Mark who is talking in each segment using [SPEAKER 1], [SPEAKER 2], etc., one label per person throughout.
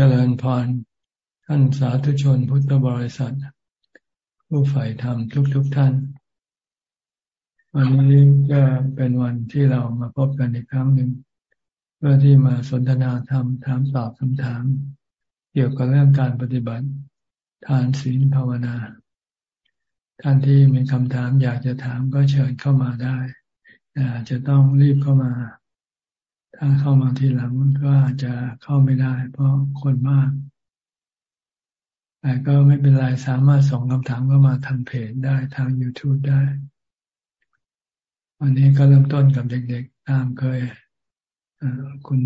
[SPEAKER 1] เจริญพรท่านสาธุชนพุทธบริษัท ผู้ใฝ่ธรรมทุกๆทท่าน วันนี้ก็เป็นวันที่เรามาพบกันอีกครั้งหนึ่ง เพื่อที่มาสนทนาธรรมถามตอบคำถาม เกี่ยวกับเรื่องการปฏิบัติ ทานศีลภาวนา ท่านที่มีคำถามอยากจะถามก็เชิญเข้ามาได้อาจจะต้องรีบเข้ามา ถ้าเข้ามาทีหลังก็อาจจะเข้าไม่ได้ เพราะคนมาก แต่ก็ไม่เป็นไรสามารถส่งคำถามเข้ามาทางเพจได้ทาง YouTube ได้ วันนี้ก็เริ่มต้นกับเด็กๆ ตามเคยคุณ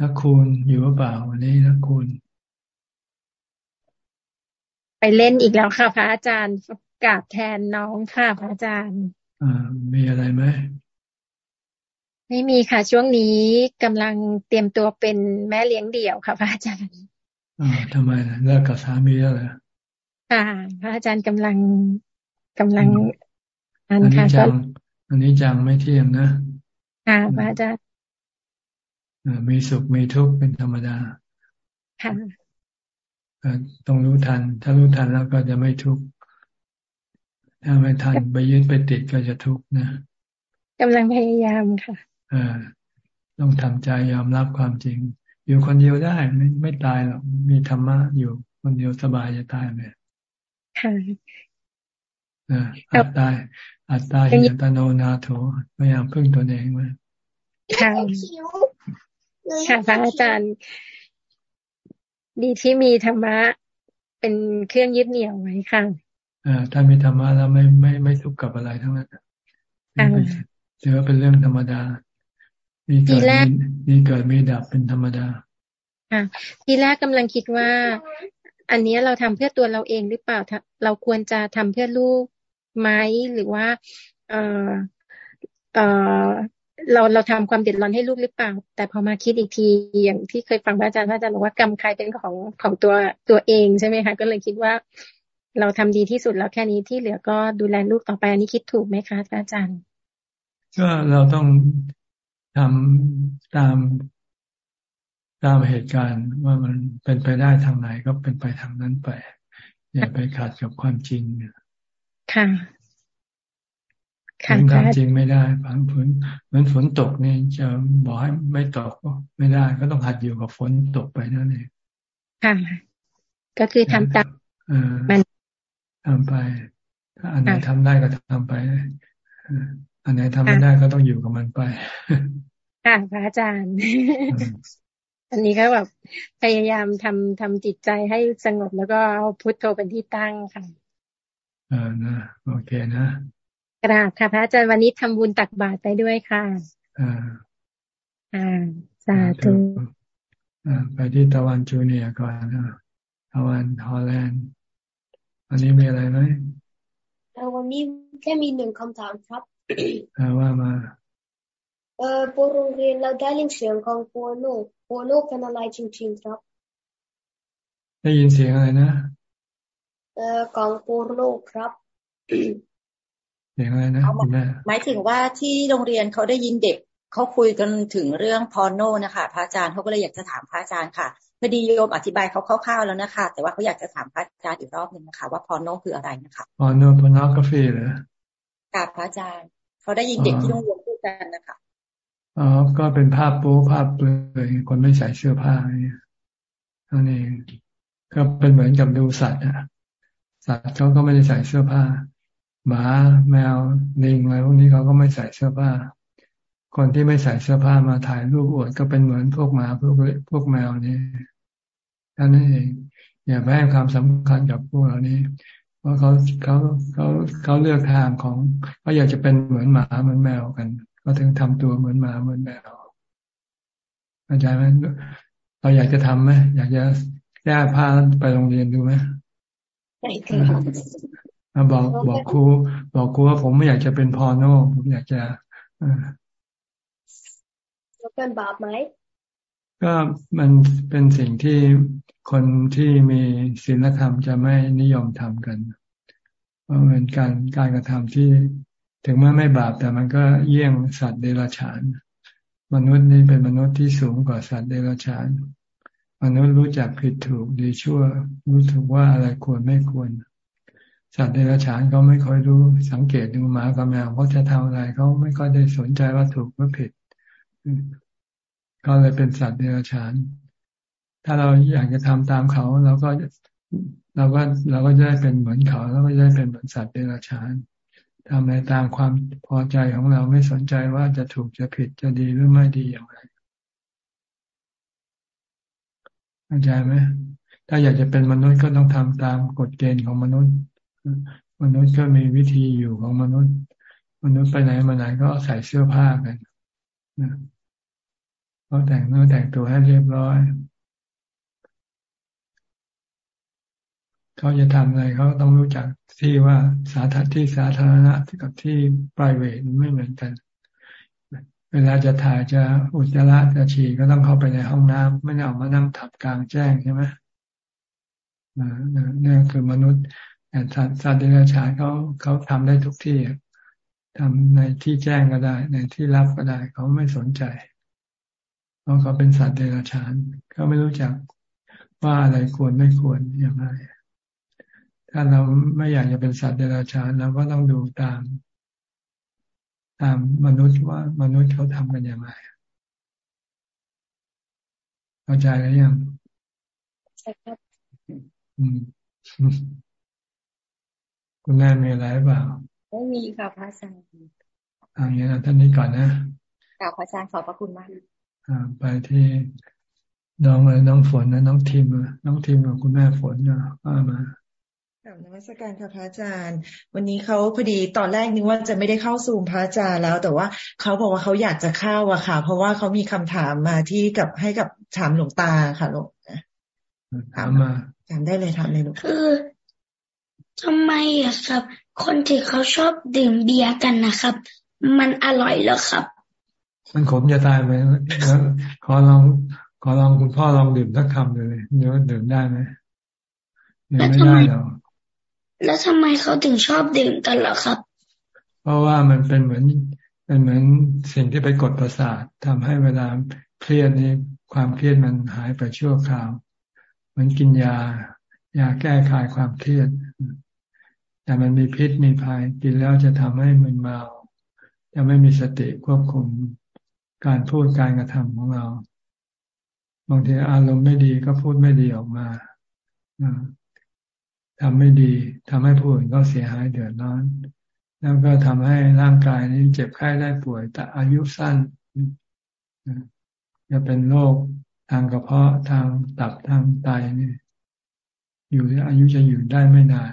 [SPEAKER 1] นักคุณอยู่หรือเปล่าวันนี้นักคุณ
[SPEAKER 2] ไปเล่นอีกแล้วค่ะพระอาจารย์กราบแทนน้องค่ะพระอาจารย์
[SPEAKER 1] อ่า มีอะไรไหม
[SPEAKER 2] ไม่มีค่ะ ช่วงนี้กำลังเตรียมตัวเป็นแม่เลี้ยงเดี่ยวค่ะพระอาจารย์
[SPEAKER 1] อ่าทำไมเลิกกับสามีแล้วเหรอ
[SPEAKER 2] ค่ะพระอาจารย์กำลังกำลัง
[SPEAKER 1] อันนี้จังอันนี้จังไม่เที่ยงนะ
[SPEAKER 2] ค่ะพระอาจารย์
[SPEAKER 1] มีสุขมีทุกข์เป็นธรรมดา
[SPEAKER 2] ค่ะ
[SPEAKER 1] ต้องรู้ทัน ถ้ารู้ทันแล้วก็จะไม่ทุกข์ถ้าไม่ทันไปยึดไปติดก็จะทุกข์นะ
[SPEAKER 2] กำลังพยายามค่ะ
[SPEAKER 1] อ ต้องทำใจยอมรับความจริง อยู่คนเดียวได้ไม่ไม่ตายหรอกมีธรรมะอยู่คนเดียวสบายจะตายไหม
[SPEAKER 2] ค่ะ
[SPEAKER 1] อัตตาอัตตาหิยตโนนาโถพยายามพึ่งตัวเองมา
[SPEAKER 2] ค่ะค่ะพระอาจารย์ ดีที่มีธรรมะเป็นเครื่องยึดเหนี่ยวไว้ค่ะ
[SPEAKER 1] อ่าถ้ามีธรรมะแล้วไม่ไม่ไม่ทุกข์กับอะไรทั้งนั้นถือว่าเป็นเรื่องธรรมดา มีเกิดมีเกิดมีดับเป็นธรรมดา
[SPEAKER 2] ค่ะทีแรกกำลังคิดว่า อันนี้เราทำเพื่อตัวเราเองหรือเปล่า เราควรจะทำเพื่อลูกไหมหรือว่า เออเออเราเราทำความเดือดร้อนให้ลูกหรือเปล่า แต่พอมาคิดอีกทีอย่างที่เคยฟังพระอาจารย์พระอาจารย์บอกว่ากรรมใครเป็นของของตัวตัวเองใช่ไหมคะก็เลยคิดว่า เราทำดีที่สุดแล้วแค่นี้ที่เหลือก็ดูแลลูกต่อไปอันนี้คิดถูกไหมคะอาจารย์
[SPEAKER 1] ก็เราต้อง ทำตามตามเหตุการณ์ว่ามันเป็นไปได้ทางไหนก็เป็นไปทางนั้นไป อย่าไปขาดกับความจริง
[SPEAKER 2] ค่ะ
[SPEAKER 1] ค่ะความจริงไม่ได้ผันผลเหมือนฝนตกนี่จะบอกให้ไม่ตกไม่ได้ ก็ต้องหัดอยู่กับฝนตกไปนั่นเอง
[SPEAKER 2] ค่ะก็คือทำตาม
[SPEAKER 1] มันทำไป ถ้าอันไหนทำได้ก็ทำไป อันไหนทำไม่ได้ก็ต้องอยู่กับมันไป
[SPEAKER 2] ค่ะพระอาจารย์ อันนี้ก็แบบพยายามทำทำจิตใจให้สงบแล้วก็เอาพุทโธเป็นที่ตั้งค่ะ
[SPEAKER 1] เออนะโอเคนะ
[SPEAKER 2] กราบค่ะพระอาจารย์วันนี้ทำบุญตักบาตรไปด้วยค่ะ
[SPEAKER 1] อ่า
[SPEAKER 2] อ่าสาธุ
[SPEAKER 1] อ่าไปที่ตะวันจูเนียก่อนนะตะวันฮอลแลนด์อันนี้มีอะไรไหม
[SPEAKER 3] วันนี้แค่มีหนึ่งคำถามครับ
[SPEAKER 1] ว่ามา
[SPEAKER 3] เออปโรงเรียนเราได้ยินเสียงของปัวโนปัวโนเป็นอะไรจริงๆครับ
[SPEAKER 1] ได้ยินเสียงอะไรนะ
[SPEAKER 3] เออของปัวโนครับ
[SPEAKER 1] เสียงอะไรนะคุณแม่
[SPEAKER 4] หมายถึงว่าที่โรงเรียนเขาได้ยินเด็กเขาคุยกันถึงเรื่องพอโนนะคะพระอาจารย์เขาก็เลยอยากจะถามพระอาจารย์ค่ะพอดีโยมอธิบายเขาคร่าวๆแล้วนะคะ แต่ว่าเขาอยากจะถามพระอาจารย์อีกรอบหนึ่งนะคะ ว่าพอโนคืออะไรนะคะ
[SPEAKER 1] พอโนพอนอกาแฟเหรอ
[SPEAKER 4] กับพระอาจารย์ เขาได้ยินเด็กที่โรงเรียนพูดกันนะคะ
[SPEAKER 1] อ๋อก็เป็นภาพโป๊ภาพเปลือยคนไม่ใส่เสื้อผ้าเนี่ยนั่นเองก็เป็นเหมือนกับดูสัตว์อะสัตว์เขาก็ไม่ได้ใส่เสื้อผ้า หมาแมวลิงอะไรพวกนี้เขาก็ไม่ใส่เสื้อผ้า คนที่ไม่ใส่เสื้อผ้ามาถ่ายรูปอวดก็เป็นเหมือนพวกหมาพวกพวกแมวนี่นั่นเองอย่าไปให้ความสำคัญกับพวกเหล่านี้ เพราะเขาเขาเขาเขาเลือกทางของเขาอยากจะเป็นเหมือนหมาเหมือนแมวกัน ก็ถึงทำตัวเหมือนหมาเหมือนแมวเข้าใจไหมเราอยากจะทํำไหมอยากจะแก้ผ้าไปโรงเรียนดูไหม
[SPEAKER 3] ใช่ค่ะ
[SPEAKER 1] บอกบอกครูบอกครูว่าผมไม่อยากจะเป็นพอโน่ผมอยากจะ
[SPEAKER 3] แล้วเป็นบาปไหม
[SPEAKER 1] ก็มันเป็นสิ่งที่ คนที่มีศีลธรรมจะไม่นิยมทำกัน เพราะมันการการกระทำที่ถึงแม้ไม่บาปแต่มันก็เยี่ยงสัตว์เดรัจฉาน มนุษย์นี่เป็นมนุษย์ที่สูงกว่าสัตว์เดรัจฉาน มนุษย์รู้จักผิดถูกดีชั่ว รู้ถูกว่าอะไรควรไม่ควร สัตว์เดรัจฉานเขาไม่ค่อยรู้สังเกตดูหมากับแมวเขาจะทำอะไรเขาไม่ค่อยได้สนใจว่าถูกหรือผิดก็เลยเป็นสัตว์เดรัจฉาน ถ้าเราอยากจะทำตามเขาเราก็เราก็เราก็จะได้เป็นเหมือนเขาแล้วก็จะได้เป็นเหมือนสัตว์เดรัจฉานทำในตามความพอใจของเราไม่สนใจว่าจะถูกจะผิดจะดีหรือไม่ดีอย่างไรเข้าใจไหมถ้าอยากจะเป็นมนุษย์ก็ต้องทำตามกฎเกณฑ์ของมนุษย์ มนุษย์ก็มีวิธีอยู่ของมนุษย์ มนุษย์ไปไหนมาไหนก็ใส่เสื้อผ้ากันนะเขาแต่งเนื้อแต่งตัวให้เรียบร้อย เขาจะทำอะไรเขาต้องรู้จักที่ว่าสาธารที่สาธารณะกับที่ private ไม่เหมือนกัน เวลาจะถ่ายจะอุจจาระจะฉี่ก็ต้องเข้าไปในห้องน้ำไม่ได้ออกมานั่งถับกลางแจ้งใช่ไหมนี่คือมนุษย์แต่สัตว์เดรัจฉานเขาเขาทำได้ทุกที่ทำในที่แจ้งก็ได้ ในที่รับก็ได้ เขาไม่สนใจเพราะเขาเป็นสัตว์เดรัจฉานเขาไม่รู้จักว่าอะไรควรไม่ควรอย่างไร ถ้าเราไม่อยากจะเป็นสัตว์เดรัจฉานเราก็ต้องดูตาม ตามมนุษย์ว่ามนุษย์เขาทำกันอย่างไรเข้าใจแล้วยังใช่ครับอืมคุณแม่มีอะไรเปล่า
[SPEAKER 4] ไม่มีค่ะพระอาจารย์
[SPEAKER 1] อ่าอย่างนั้นท่านนี้ก่อนนะ
[SPEAKER 4] กล่าวพระอาจารย์ขอบพระคุณมาก
[SPEAKER 1] อ่าไปที่น้องเลยน้องฝนนะน้องทีมน้องทีมกับคุณแม่ฝนนะมา
[SPEAKER 5] กลับนวัตการค่ะพระอาจารย์ วันนี้เขาพอดีตอนแรกนึกว่าจะไม่ได้เข้าซูมพระอาจารย์แล้ว แต่ว่าเขาบอกว่าเขาอยากจะเข้าอะค่ะ เพราะว่าเขามีคำถามมาที่กับให้กับถามหลวงตาค่ะหลวง
[SPEAKER 1] ถามมา
[SPEAKER 5] ถามได้เลยถามเลยหลวง
[SPEAKER 6] คือทำไมอะครับ คนที่เขาชอบดื่มเบียร์กันนะครับ มันอร่อยเหรอครับ
[SPEAKER 1] มันขมจะตายไหมแล้วขอลองขอลองคุณพ่อลองดื่มสักคำเลยเดี๋ยวดื่มได้ไหม
[SPEAKER 6] ดื่มไม่ได้หรอก แล้วทำไมเขาถึงชอบดื่มกันล่ะครับ
[SPEAKER 1] เพราะว่ามันเป็นเหมือนเป็นเหมือนสิ่งที่ไปกดประสาททำให้เวลาเครียดนี้ความเครียดมันหายไปชั่วคราวเหมือนกินยายาแก้คลายความเครียด แต่มันมีพิษมีภัยกินแล้วจะทำให้มึนเมาจะไม่มีสติควบคุมการพูดการกระทำของเราบางทีอารมณ์ไม่ดีก็พูดไม่ดีออกมา ทำไม่ดีทำให้ผู้อื่นก็เสียหายเดือดร้อน แล้วก็ทำให้ร่างกายนี้เจ็บไข้ได้ป่วย แต่อายุสั้นจะเป็นโรคทางกระเพาะทางตับทางไตนี่อยู่อายุจะอยู่ได้ไม่นาน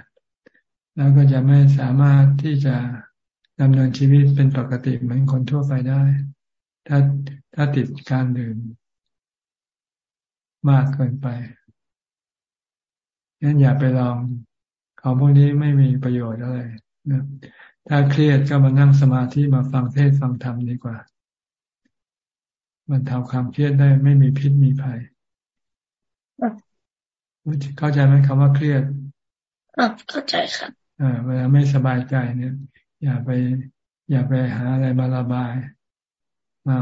[SPEAKER 1] แล้วก็จะไม่สามารถที่จะดำเนินชีวิตเป็นปกติเหมือนคนทั่วไปได้ ถ้าถ้าติดการดื่มมากเกินไป งั้นอย่าไปลองของพวกนี้ไม่มีประโยชน์อะไรนะถ้าเครียดก็มานั่งสมาธิมาฟังเทศฟังธรรมดีกว่า มันทำความเครียดได้ไม่มีพิษมีภัยเข้าใจไหมคำว่าเครียด
[SPEAKER 6] ครับเข้าใจครับ
[SPEAKER 1] อ่าเวลาไม่สบายใจเนี่ย อย่าไป อย่าไปหาอะไรมาระบายมา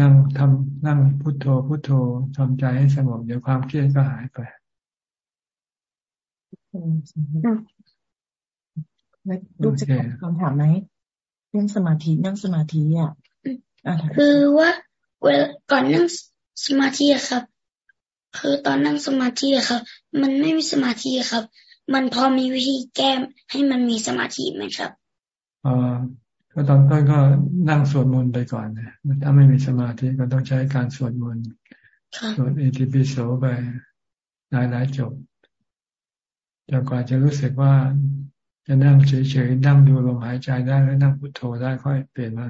[SPEAKER 1] นั่งทำนั่งพุโทโธพุโทโธทำใจให้สงบเดี๋ยวความเครียดก็หายไป
[SPEAKER 5] ลูกจะถามคำถามไหมเรื่องสมาธินั่งสมาธิอะ
[SPEAKER 6] คือว่าเวลาก่อนนั่งสมาธิครับ คือตอนนั่งสมาธิครับ มันไม่มีสมาธิครับ มันพอมีวิธีแก้ให้มันมีสมาธิไหมครับ
[SPEAKER 1] อ่าก็ตอนต้นก็นั่งสวดมนต์ไปก่อนนะถ้าไม่มีสมาธิก็ต้องใช้การสวดมนต์สวดเอติปิโสไปหลายๆจบ จนกว่าจะรู้สึกว่าจะนั่งเฉยๆนั่งดูลมหายใจได้แล้วนั่งพุทโธได้ค่อยเปลี่ยนมา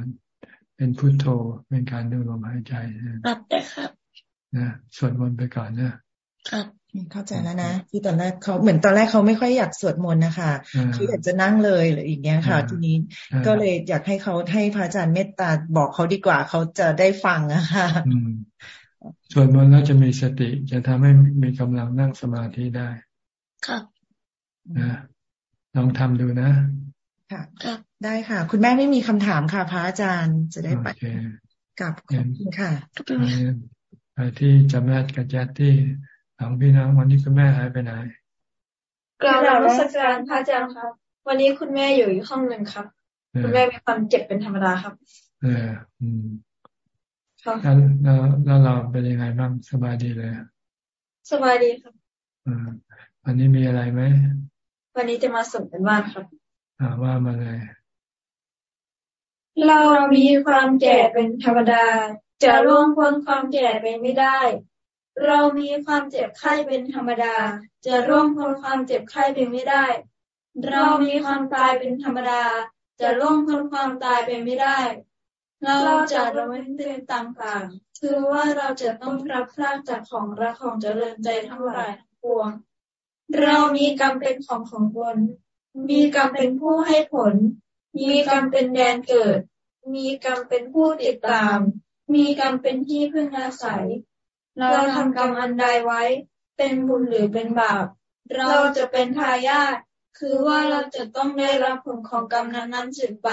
[SPEAKER 1] เป็นพุทโธเป็นการดูลมหายใจ
[SPEAKER 6] ครับแต่ครับ
[SPEAKER 1] นะสวดมนต์ไปก่อนนะ
[SPEAKER 6] ครับ
[SPEAKER 5] เข้าใจแล้วนะที่ตอนแรกเขาเหมือนตอนแรกเขาไม่ค่อยอยากสวดมนต์นะคะเขาอยากจะนั่งเลยหรืออย่างเงี้ยค่ะ ทีนี้ก็เลยอยากให้เขาให้พระอาจารย์เมตตาบอกเขาดีกว่าเขาจะได้ฟังอะค่ะ
[SPEAKER 1] สวดมนต์แล้วจะมีสติจะทำให้มีกำลังนั่งสมาธิได้
[SPEAKER 6] ครับ
[SPEAKER 1] นะลองทำดูนะ
[SPEAKER 5] ค่ะได้ค่ะ คุณแม่ไม่มีคำถามค่ะพระอาจารย์จะได้ไปกับขอบคุณค่ะ
[SPEAKER 1] ไปที่จำแนกกับแจ๊ที่สองพี่น้องวันนี้คุณแม่หายไปไหน
[SPEAKER 7] กราบนมัสการพระอาจารย์ครับ วันนี้คุณแม่อยู่อีกห้องหนึ่งครับ คุณแม่มีความเจ็บเป็นธรรมดาครับ
[SPEAKER 1] เอออืมครับแล้วแล้วเราเป็นยังไงบ้างสบายดีเลย
[SPEAKER 7] สบายดีครับ
[SPEAKER 1] อ่าวันนี้มีอะไรไหม
[SPEAKER 7] วันนี้จะมาส่งเป็นบ้านครับ
[SPEAKER 1] อ่าว่ามาเลย
[SPEAKER 7] เรามีความแก่เป็นธรรมดา จะล่วงพ้นความแก่ไปไม่ได้ เรามีความเจ็บไข้เป็นธรรมดา จะร่วงพ้นความเจ็บไข้ไปไม่ได้ เรามีความตายเป็นธรรมดา จะล่วงพ้นความตายไปไม่ได้ เราจะระเว้นเตือนต่างๆคือว่าเราจะต้องรับพลากจากของรักของเจริญใจทั้งหลายทั้งปวง เรามีกรรมเป็นของของตนมีกรรมเป็นผู้ให้ผล มีกรรมเป็นแดนเกิด มีกรรมเป็นผู้ติดตาม มีกรรมเป็นที่พึ่งอาศัย เราทำกรรมอันใดไว้ เป็นบุญหรือเป็นบาป เราจะเป็นทายาทคือว่าเราจะต้องได้รับผลของกรรมนั้นๆสืบไป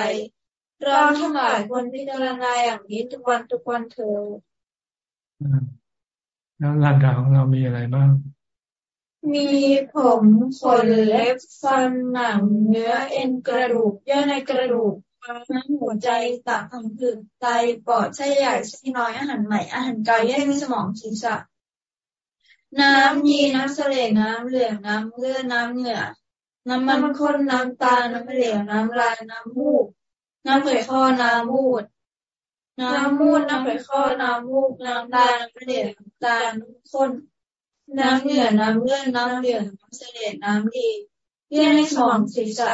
[SPEAKER 7] เราทั้งหลายควรพิจารณาอย่างนี้ทุกวันทุกวันเถอ
[SPEAKER 1] แล้วร่างกายของเรามีอะไรบ้าง
[SPEAKER 7] มีผมขนเล็บฟันหนังเนื้อเอ็นกระดูกเยื่อในกระดูกน้ำหัวใจตับพังผืดไตปอดไส้ใหญ่ไส้น้อยอาหารใหม่อาหารเก่าเยื่อสมองศีรษะ น้ำยีน้ำเสลน้ำเหลืองน้ำเลือดน้ำเหงื่อน้ำมันข้นน้ำตา น้ำเหลวน้ำลายน้ำมูก น้ำเผยข้อน้ำมูด น้ำมูดน้ำเผยข้อน้ำมูกน้ำตา น้ำเหลวน้ำตา น้ำข้น น้ำเหงื่อน้ำเลือดน้ำเหลืองน้ำเสลดน้ำดีเยื่อในสมองศีรษะ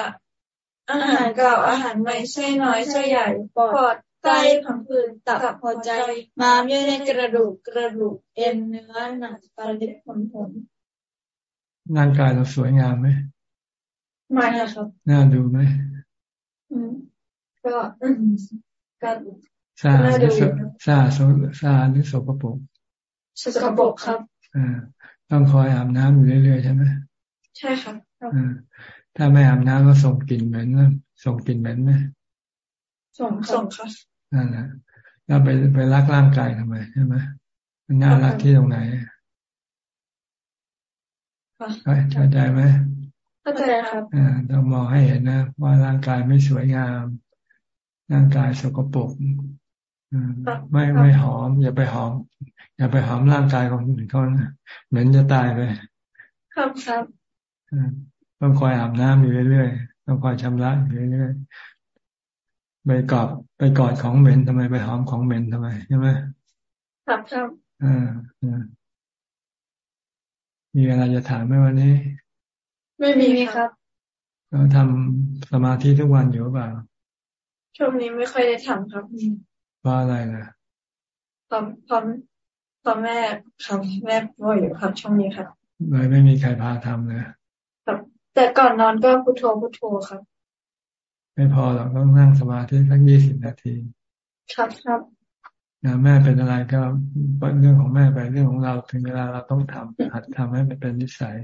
[SPEAKER 7] อาหารเก่าอาหารใหม่ไส้น้อยไส้ใหญ่ปอดไตผังผืดตับหัวใจ ม้ามเยื่อในกระดูกกระดูกเอ็นเนื้อหนังปลาเล็บขนผม
[SPEAKER 1] ร่างกายเราสวยงามไหม
[SPEAKER 7] ไม่ครับ
[SPEAKER 1] น่าดูไหม
[SPEAKER 7] อืมก็ก็
[SPEAKER 1] ซาหรือซาซาหรือสกปรก
[SPEAKER 7] สกปรกครับ
[SPEAKER 1] อ่า ต้องคอยอาบน้ำอยู่เรื่อยๆใช่ไหม
[SPEAKER 7] ใช่ครับ
[SPEAKER 1] ถ้าไม่อาบน้ำก็ส่งกลิ่นเหม็นนะส่งกลิ่นเหม็นไหม
[SPEAKER 7] ส่งส่งค่ะ
[SPEAKER 1] นั่นแหละแล้วไปไปรักร่างกายทำไมใช่ไหมมันน่ารักที่ตรงไหนเข้าใจไหม
[SPEAKER 7] เข้าใจครับ
[SPEAKER 1] อ่าต้องมองให้เห็นนะ ว่าร่างกายไม่สวยงาม ร่างกายสกปรกไม่ไม่หอม อย่าไปหอม อย่าไปหอมร่างกายของคนอื่นเขานะเหมือนจะตายไป
[SPEAKER 7] ครับครับ
[SPEAKER 1] ต้องคอยอาบน้ำอยู่เรื่อยๆต้องคอยชำระอยู่เรื่อยๆไปกอดไปกอดของเหม็นทำไมไปหอมของเหม็นทำไมใช่ไหม
[SPEAKER 7] ครับครับ
[SPEAKER 1] อ่ามีอะไรจะถามไหมวันนี้
[SPEAKER 7] ไม่มีครับ
[SPEAKER 1] เราทำสมาธิทุกวันอยู่เปล่า
[SPEAKER 7] ช่วงนี้ไม่ค่อยได้ทำครับ
[SPEAKER 1] เพราะอะไรนะ
[SPEAKER 7] พร้อมพร้อม พ่อแม่ครับแม่ป่วยอยู่ครับช่วงนี้ครับ
[SPEAKER 1] เลยไม่มีใครพาทำเลย
[SPEAKER 7] ครับแต่ก่อนนอนก็พุทโธพุทโธครับ
[SPEAKER 1] ไม่พอหรอกต้องนั่งสมาธิสักยี่สิบนาที
[SPEAKER 7] ครับครับ
[SPEAKER 1] นะแม่เป็นอะไรก็เรื่องของแม่ไปเรื่องของเราถึงเวลาเราต้องทำหัดทำให้มันเป็นนิสัย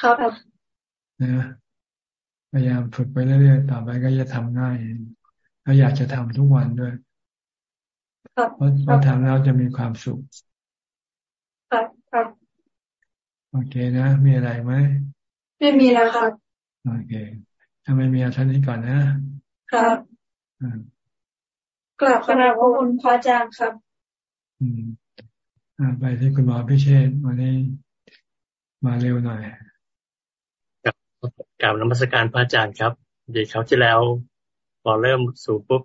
[SPEAKER 7] ครับ
[SPEAKER 1] นะพยายามฝึกไปเรื่อยๆต่อไปก็จะทำง่ายแล้วอยากจะทำทุกวันด้วยเพราะเพราะทำแล้วจะมีความสุข
[SPEAKER 7] ครับครับ
[SPEAKER 1] โอเคนะ มีอะไรไหม
[SPEAKER 7] ไม่มีแล้วครับ
[SPEAKER 1] โอเคถ้าไม่มีท่านนี้ก่อนนะ
[SPEAKER 7] ครับกลับคณะว่าคุณพระอาจารย์ครับ
[SPEAKER 1] อืมอ่าไปที่คุณหมอพิเชษวันนี้มาเร็วหน่อย
[SPEAKER 8] กับกล่าวนมัสการพระอาจารย์ครับ ดีเขาที่แล้วพอเริ่มสู่ปุ๊บ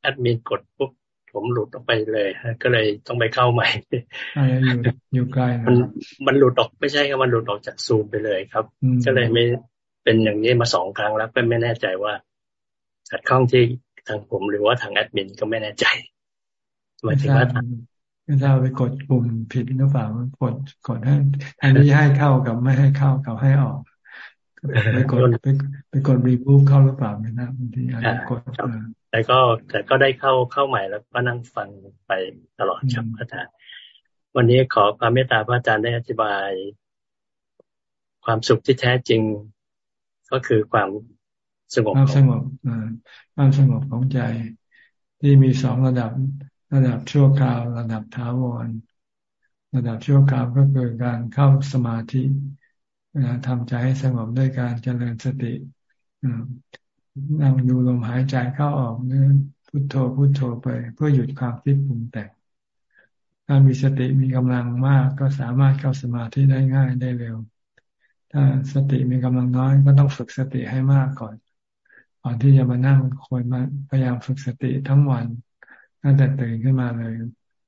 [SPEAKER 8] แอดมินกดปุ๊บ ผมหลุดออกไปเลยก็เลยต้องไปเข้าใหม่
[SPEAKER 1] อยู่อยู่ไกล
[SPEAKER 8] มันมันหลุดออกไม่ใช่ครับมันหลุดออกจากซูมไปเลยครับ ก็เลยไม่เป็นอย่างนี้มาสองครั้งแล้วก็ไม่แน่ใจว่าขัดข้องที่ทางผมหรือว่าทางแอดมินก็ไม่แน่ใจ
[SPEAKER 1] หมายถึงว่าไม่ทราบไปกดปุ่มผิดหรือเปล่ากดกดให้อันนี้ให้เข้ากับไม่ให้เข้ากับให้ออก ไปกดไปไปกดรีบูฟเข้าหรือเปล่าไม่นะบางทีอาจจะกด
[SPEAKER 8] แต่ก็แต่ก็ได้เข้าเข้าใหม่แล้วก็นั่งฟังไปตลอดครับอาจารย์วันนี้ขอความเมตตาพระอาจารย์ได้อธิบาย ความสุขที่แท้จริง ก็คือความสงบ
[SPEAKER 1] ความสงบความสงบของใจ ที่มีสองระดับระดับชั่วคราว ระดับท้าวร ระดับชั่วคราวก็คือการเข้าสมาธิเวลา ทำใจให้สงบด้วยการเจริญสตินั่งดูลมหายใจเข้าออกนึกพุโทโธพุโทโธไป เพื่อหยุดความคิดปรุงแต่งถ้ามีสติมีกำลังมากก็สามารถเข้าสมาธิได้ง่ายได้เร็ว ถ้าสติมีกำลังน้อยก็ต้องฝึกสติให้มากก่อนก่อนที่จะมานั่งคอยมาพยายามฝึกสติทั้งวันตั้งแต่ตื่นขึ้นมาเลย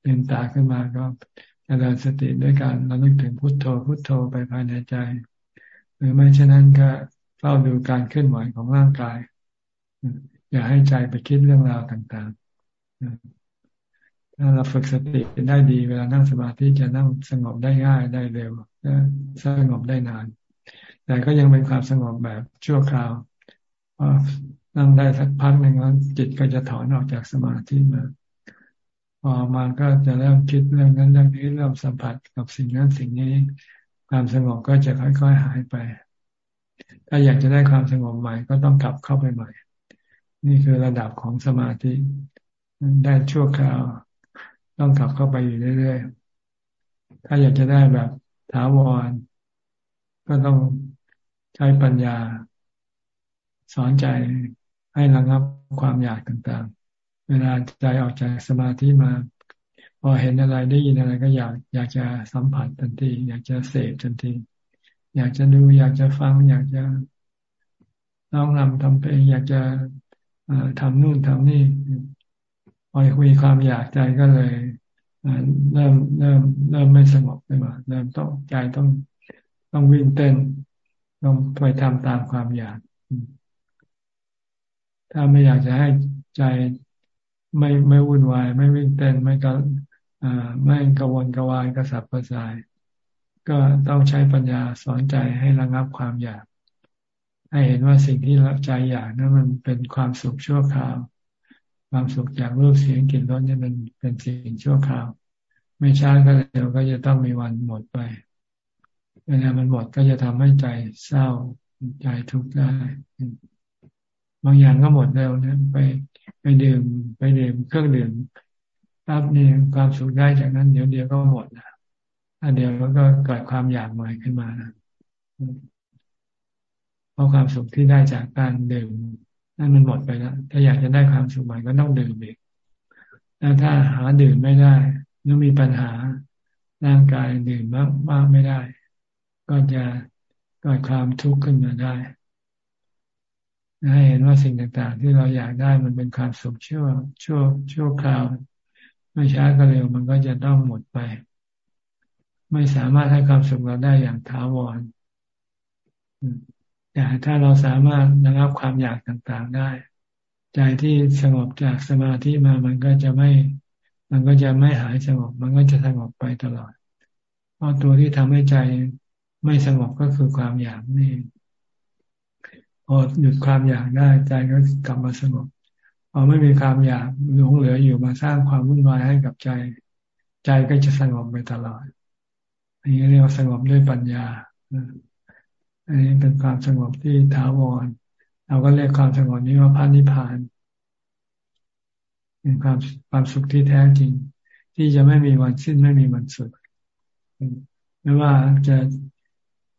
[SPEAKER 1] ลืมตาขึ้นมาก็จเจริญสติด้วยการระลึกถึงพุทโธพุทโธไปภายในใจ หรือไม่เช่นนั้นก็เฝ้าดูการเคลื่อนไหวของร่างกาย อย่าให้ใจไปคิดเรื่องราวต่างๆ ถ้าเราฝึกสติได้ดี เวลานั่งสมาธิจะนั่งสงบได้ง่ายได้เร็วสงบได้นาน แต่ก็ยังเป็นความสงบแบบชั่วคราวนั่งได้สักพักหนึ่งแล้วจิตก็จะถอนออกจากสมาธิมาพอมาก็จะเริ่มคิดเรื่องนั้นเรื่องนี้เริ่มสัมผัสกับสิ่งนั้นสิ่งนี้ ความสงบก็จะค่อยๆหายไป ถ้าอยากจะได้ความสงบใหม่ก็ต้องกลับเข้าไปใหม่ นี่คือระดับของสมาธิได้ชั่วคราว ต้องกลับเข้าไปอยู่เรื่อยๆ ถ้าอยากจะได้แบบถาวร ก็ต้องใช้ปัญญา สอนใจให้ระงับความอยากต่างๆ เวลาใจออกจากสมาธิมา พอเห็นอะไรได้ยินอะไรก็อยากอยากจะสัมผัสทันที อยากจะเสพทันที อยากจะดู อยากจะฟัง อยากจะน้องนำทำเพลงอยากจะทำนู่นทำนี่พอคุยความอยากใจก็เลยเริ่มเริ่มเริ่มไม่สงบไปมาเริ่มต้องใจต้องต้องวิ่งเต้นต้องไปทำตามความอยาก ถ้าไม่อยากจะให้ใจไม่ไม่วุ่นวาย ไม่วิ่งเต้นไม่ก็ ไม่กระวนกวายกระสับกระส่าย ก็ต้องใช้ปัญญาสอนใจให้ระงับความอยาก ให้เห็นว่าสิ่งที่ใจอยากนั้นมันเป็นความสุขชั่วคราว ความสุขจากรูปเสียงกลิ่นรสนี่มันเป็นสิ่งชั่วคราว ไม่ช้าก็เร็วก็จะต้องมีวันหมดไปเวลามันหมดก็จะทำให้ใจเศร้าใจทุกข์ได้บางอย่างก็หมดเร็วนะไปไปดื่มไปดื่มเครื่องดื่ม ปั๊บนี่ความสุขได้จากนั้น เดี๋ยวเดียวก็หมดนะอันเดียวแล้วก็เกิดความอยากใหม่ขึ้นมานะเพราะความสุขที่ได้จากการดื่มนั่นมันหมดไปแล้วถ้าอยากจะได้ความสุขใหม่ก็ต้องดื่มอีกแล้วถ้าหาดื่มไม่ได้หรือมีปัญหาร่างกายดื่มมากมากไม่ได้ ก็จะเกิดความทุกข์ขึ้นมาได้ให้เห็นว่าสิ่งต่างๆ ที่เราอยากได้มันเป็นความสุขชั่วชั่วชั่วคราว ไม่ช้าก็เร็วมันก็จะต้องหมดไป ไม่สามารถให้ความสุขเราได้อย่างถาวรแต่ถ้าเราสามารถระงับความอยากต่างๆได้ ใจที่สงบจากสมาธิมามันก็จะไม่ มันก็จะไม่หายสงบ มันก็จะสงบไปตลอด เพราะตัวที่ทำให้ใจไม่สงบก็คือความอยากนี่พอหยุดความอยากได้ใจก็กลับมาสงบ อไม่มีความอยากหลงเหลืออยู่มาสร้างความวุ่นวายให้กับใจ ใจก็จะสงบไปตลอดอันนี้เรียกว่าสงบด้วยปัญญาอันนี้เป็นความสงบที่ถาวร เราก็เรียกความสงบนี้ว่าพระนิพพาน เป็นความความสุขที่แท้จริง ที่จะไม่มีวันสิ้นไม่มีวันสุดไม่ว่าจะ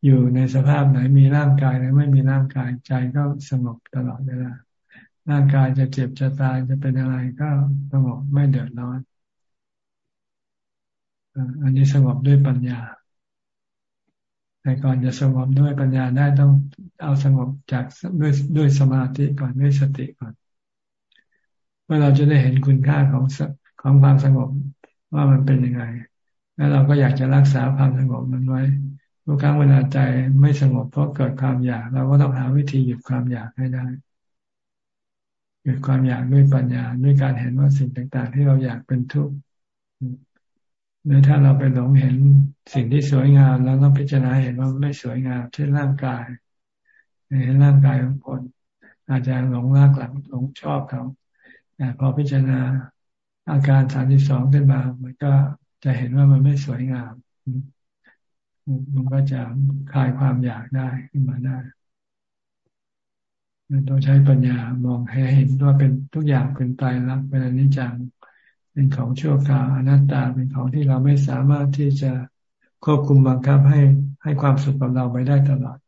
[SPEAKER 1] อยู่ในสภาพไหนมีร่างกายหรือไม่มีร่างกายใจก็สงบตลอดเวลา ร่างกายจะเจ็บจะตายจะเป็นอะไรก็สงบไม่เดือดร้อนอันนี้สงบด้วยปัญญา แต่ก่อนจะสงบด้วยปัญญาได้ต้องเอาสงบจากด้วยด้วยสมาธิก่อนด้วยสติก่อนเมื่อเราจะได้เห็นคุณค่าของของความสงบว่ามันเป็นยังไง แล้วเราก็อยากจะรักษาความสงบมันไว้ทุกครั้งเวลาใจไม่สงบเพราะเกิดความอยาก เราก็ต้องหาวิธีหยุดความอยากให้ได้ หยุดความอยากด้วยปัญญาด้วยการเห็นว่าสิ่งต่างๆ ที่เราอยากเป็นทุกข์หรือถ้าเราไปหลงเห็นสิ่งที่สวยงามแล้วต้องพิจารณาเห็นว่าไม่สวยงามเช่นร่างกายเห็นร่างกายของคน อาจจะหลงรักหลังหลงชอบเขาแต่พอพิจารณาอาการสามสิบสองขึ้นมา มันก็จะเห็นว่ามันไม่สวยงาม มันก็จะคลายความอยากได้ขึ้นมาได้ มันต้องใช้ปัญญามองให้เห็นว่าเป็นทุกอย่างเป็นตายรักเป็นอนิจจังเป็นของชั่วคราวอนัตตาเป็นของที่เราไม่สามารถที่จะควบคุมบังคับให้ให้ความสุขกับเราไปได้ตลอด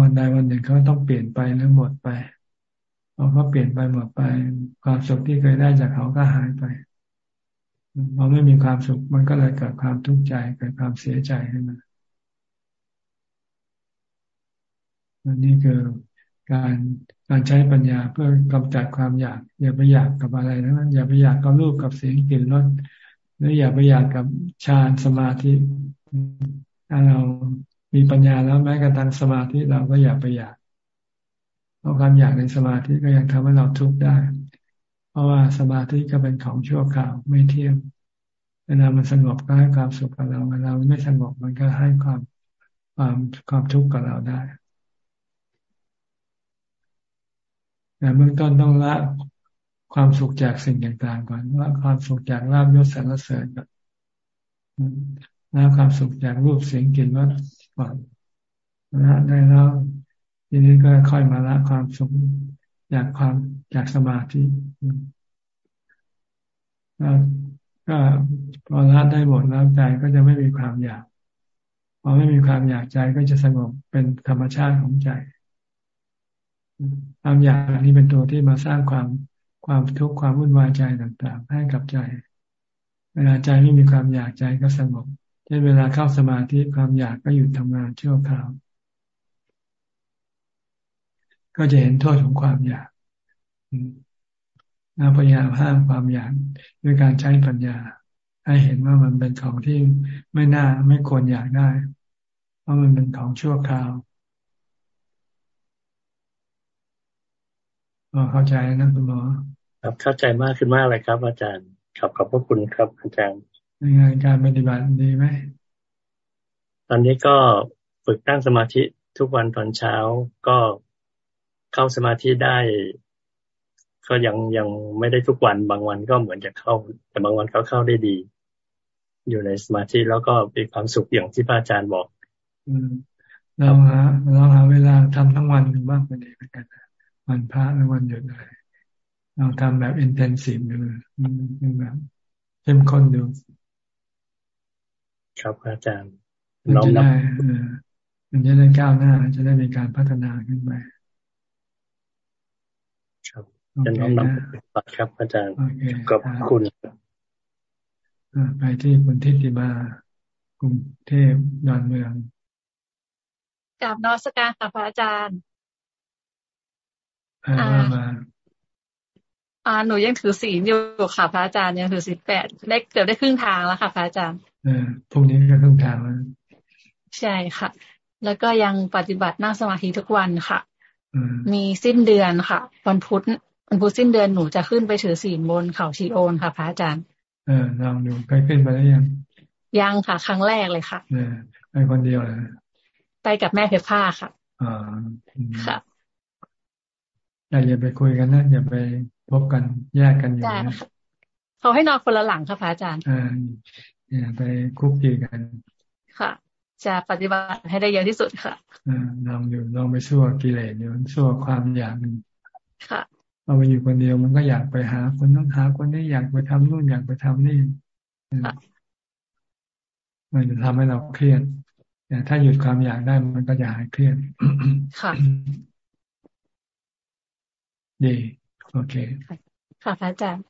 [SPEAKER 1] วันใดวันหนึ่งเขาต้องเปลี่ยนไปหรือหมดไปพอเขาเปลี่ยนไปหมดไป ความสุขที่เคยได้จากเขาก็หายไปพอไม่มีความสุขมันก็เลยเกิดความทุกข์ใจเกิดความเสียใจขึ้นมาอั นนี้คือการการใช้ปัญญาเพื่อกำจัดความอยาก อย่าไปอยากกับอะไรนะอย่าไปอยากกับรูปกับเสียงกลิ่นรสหรืออย่าไปอยากกับฌานสมาธิถ้าเรามีปัญญาแล้วแม้กระทั่งสมาธิเราก็อย่าไปอยากเพราะความอยากในสมาธิก็ยังทำให้เราทุกข์ได้ เพราะว่าสมาธิก็เป็นของชั่วคราวไม่เที่ยงเวลามันสงบก็ให้ความสุขกับเราเวลาไม่สงบมันก็ให้ความความความทุกข์กับเราได้ แต่เบื้องต้นต้องละความสุขจากสิ่งต่างๆก่อนว่าความสุขจากลาบยศสรรเสริญก่อนละความสุขจากรูปเสียงกลิ่นรสก่อนละได้แล้วทีนี้ก็ค่อยมาละความสุขจากความจากสมาธิแล้วก็พอละได้หมดแล้วใจก็จะไม่มีความอยากพอไม่มีความอยากใจก็จะสงบเป็นธรรมชาติของใจ ความอยากนี้เป็นตัวที่มาสร้างความความทุกข์ความวุ่นวายใจต่างๆ ให้กับใจ เวลาใจไม่มีความอยากใจก็สงบเช่นเวลาเข้าสมาธิความอยากก็หยุดทำงานชั่วคราวก็จะเห็นโทษของความอยากนะพยายามห้ามความอยากด้วยการใช้ปัญญา ให้เห็นว่ามันเป็นของที่ไม่น่าไม่ควรอยากได้ เพราะมันเป็นของชั่วคราว เข้าใจนะคุณหมอ
[SPEAKER 8] ครับเข้าใจมากขึ้นมากเลยครับ อาจารย์ขอบขอบพระคุณครับอาจารย์
[SPEAKER 1] ในงานการปฏิบัติดีไหม
[SPEAKER 8] ตอนนี้ก็ฝึกตั้งสมาธิทุกวันตอนเช้าก็เข้าสมาธิได้ ก็ยังยังไม่ได้ทุกวันบางวันก็เหมือนจะเข้า แต่บางวันเขาเข้าได้ดี อยู่ในสมาธิแล้วก็มีความสุขอย่างที่พระอาจารย์บอก
[SPEAKER 1] อืมเราหาเราหาเวลาทำทั้งวันหนึ่งบ้างก็ดีเหมือนกัน วันพระและวันหยุดอะไรเราทำแบบอินเทนซีฟดูมันแบบเข้มข้นดู
[SPEAKER 8] ครับอาจารย์
[SPEAKER 1] มันจะได้มันจะได้ก้าวหน้า จะได้มีการพัฒนาขึ้นไป
[SPEAKER 8] ครับจะน้อมนำปฏิบัติครับ อาจารย์กับคุณ
[SPEAKER 1] ไปที่คุณทิติมากรุงเทพดอนเมือง
[SPEAKER 9] กราบนอสการค่ะพระอาจารย์
[SPEAKER 1] อ่ามา
[SPEAKER 9] อ่าหนูยังถือศีลอยู่ค่ะพระอาจารย์ยังถือศีลแปดได้เกือบได้ครึ่งทางแล้วค่ะพระอาจารย์
[SPEAKER 1] เออพรุ่งนี้ก็ครึ่งทางแล้ว
[SPEAKER 9] ใช่ค่ะ แล้วก็ยังปฏิบัตินั่งสมาธิทุกวันค่ะมีสิ้นเดือนค่ะ วันพุธวันพุธสิ้นเดือนหนูจะขึ้นไปถือศีลบนเขาชีโอนค่ะพระอาจารย์
[SPEAKER 1] เออลองดูไปขึ้นไปแล้วยัง
[SPEAKER 9] ยังค่ะ ครั้งแรกเลยค่ะ
[SPEAKER 1] เออไปคนเดียวเลย
[SPEAKER 9] ไปกับแม่เพชรผ้าค่ะ
[SPEAKER 1] อ่า
[SPEAKER 9] ค่ะ
[SPEAKER 1] อย่าไปคุยกันนะอย่าไปพบกันแยกกันอยู่นะ
[SPEAKER 9] เขาให้นอนคนละหลังค่ะพระอาจารย์
[SPEAKER 1] อ่าอย่าไปคุกคีกัน
[SPEAKER 9] ค่ะ จะปฏิบัติให้ได้เยอะที่สุดค่ะ
[SPEAKER 1] อ่าลองอยู่ลองไปสู้กิเลสอยู่สู้ความอยากมัน
[SPEAKER 9] ค่ะ
[SPEAKER 1] เราไปอยู่คนเดียวมันก็อยากไปหา คนนั้นหาคนนี้อยากไปทำนู่นอยากไปทำนี่มันจะทำให้เราเครียดแต่ถ้าหยุดความอยากได้มันก็จะหายเครียด
[SPEAKER 9] ค่ะ
[SPEAKER 1] ดีโอเค
[SPEAKER 9] ค่ะพระอาจารย์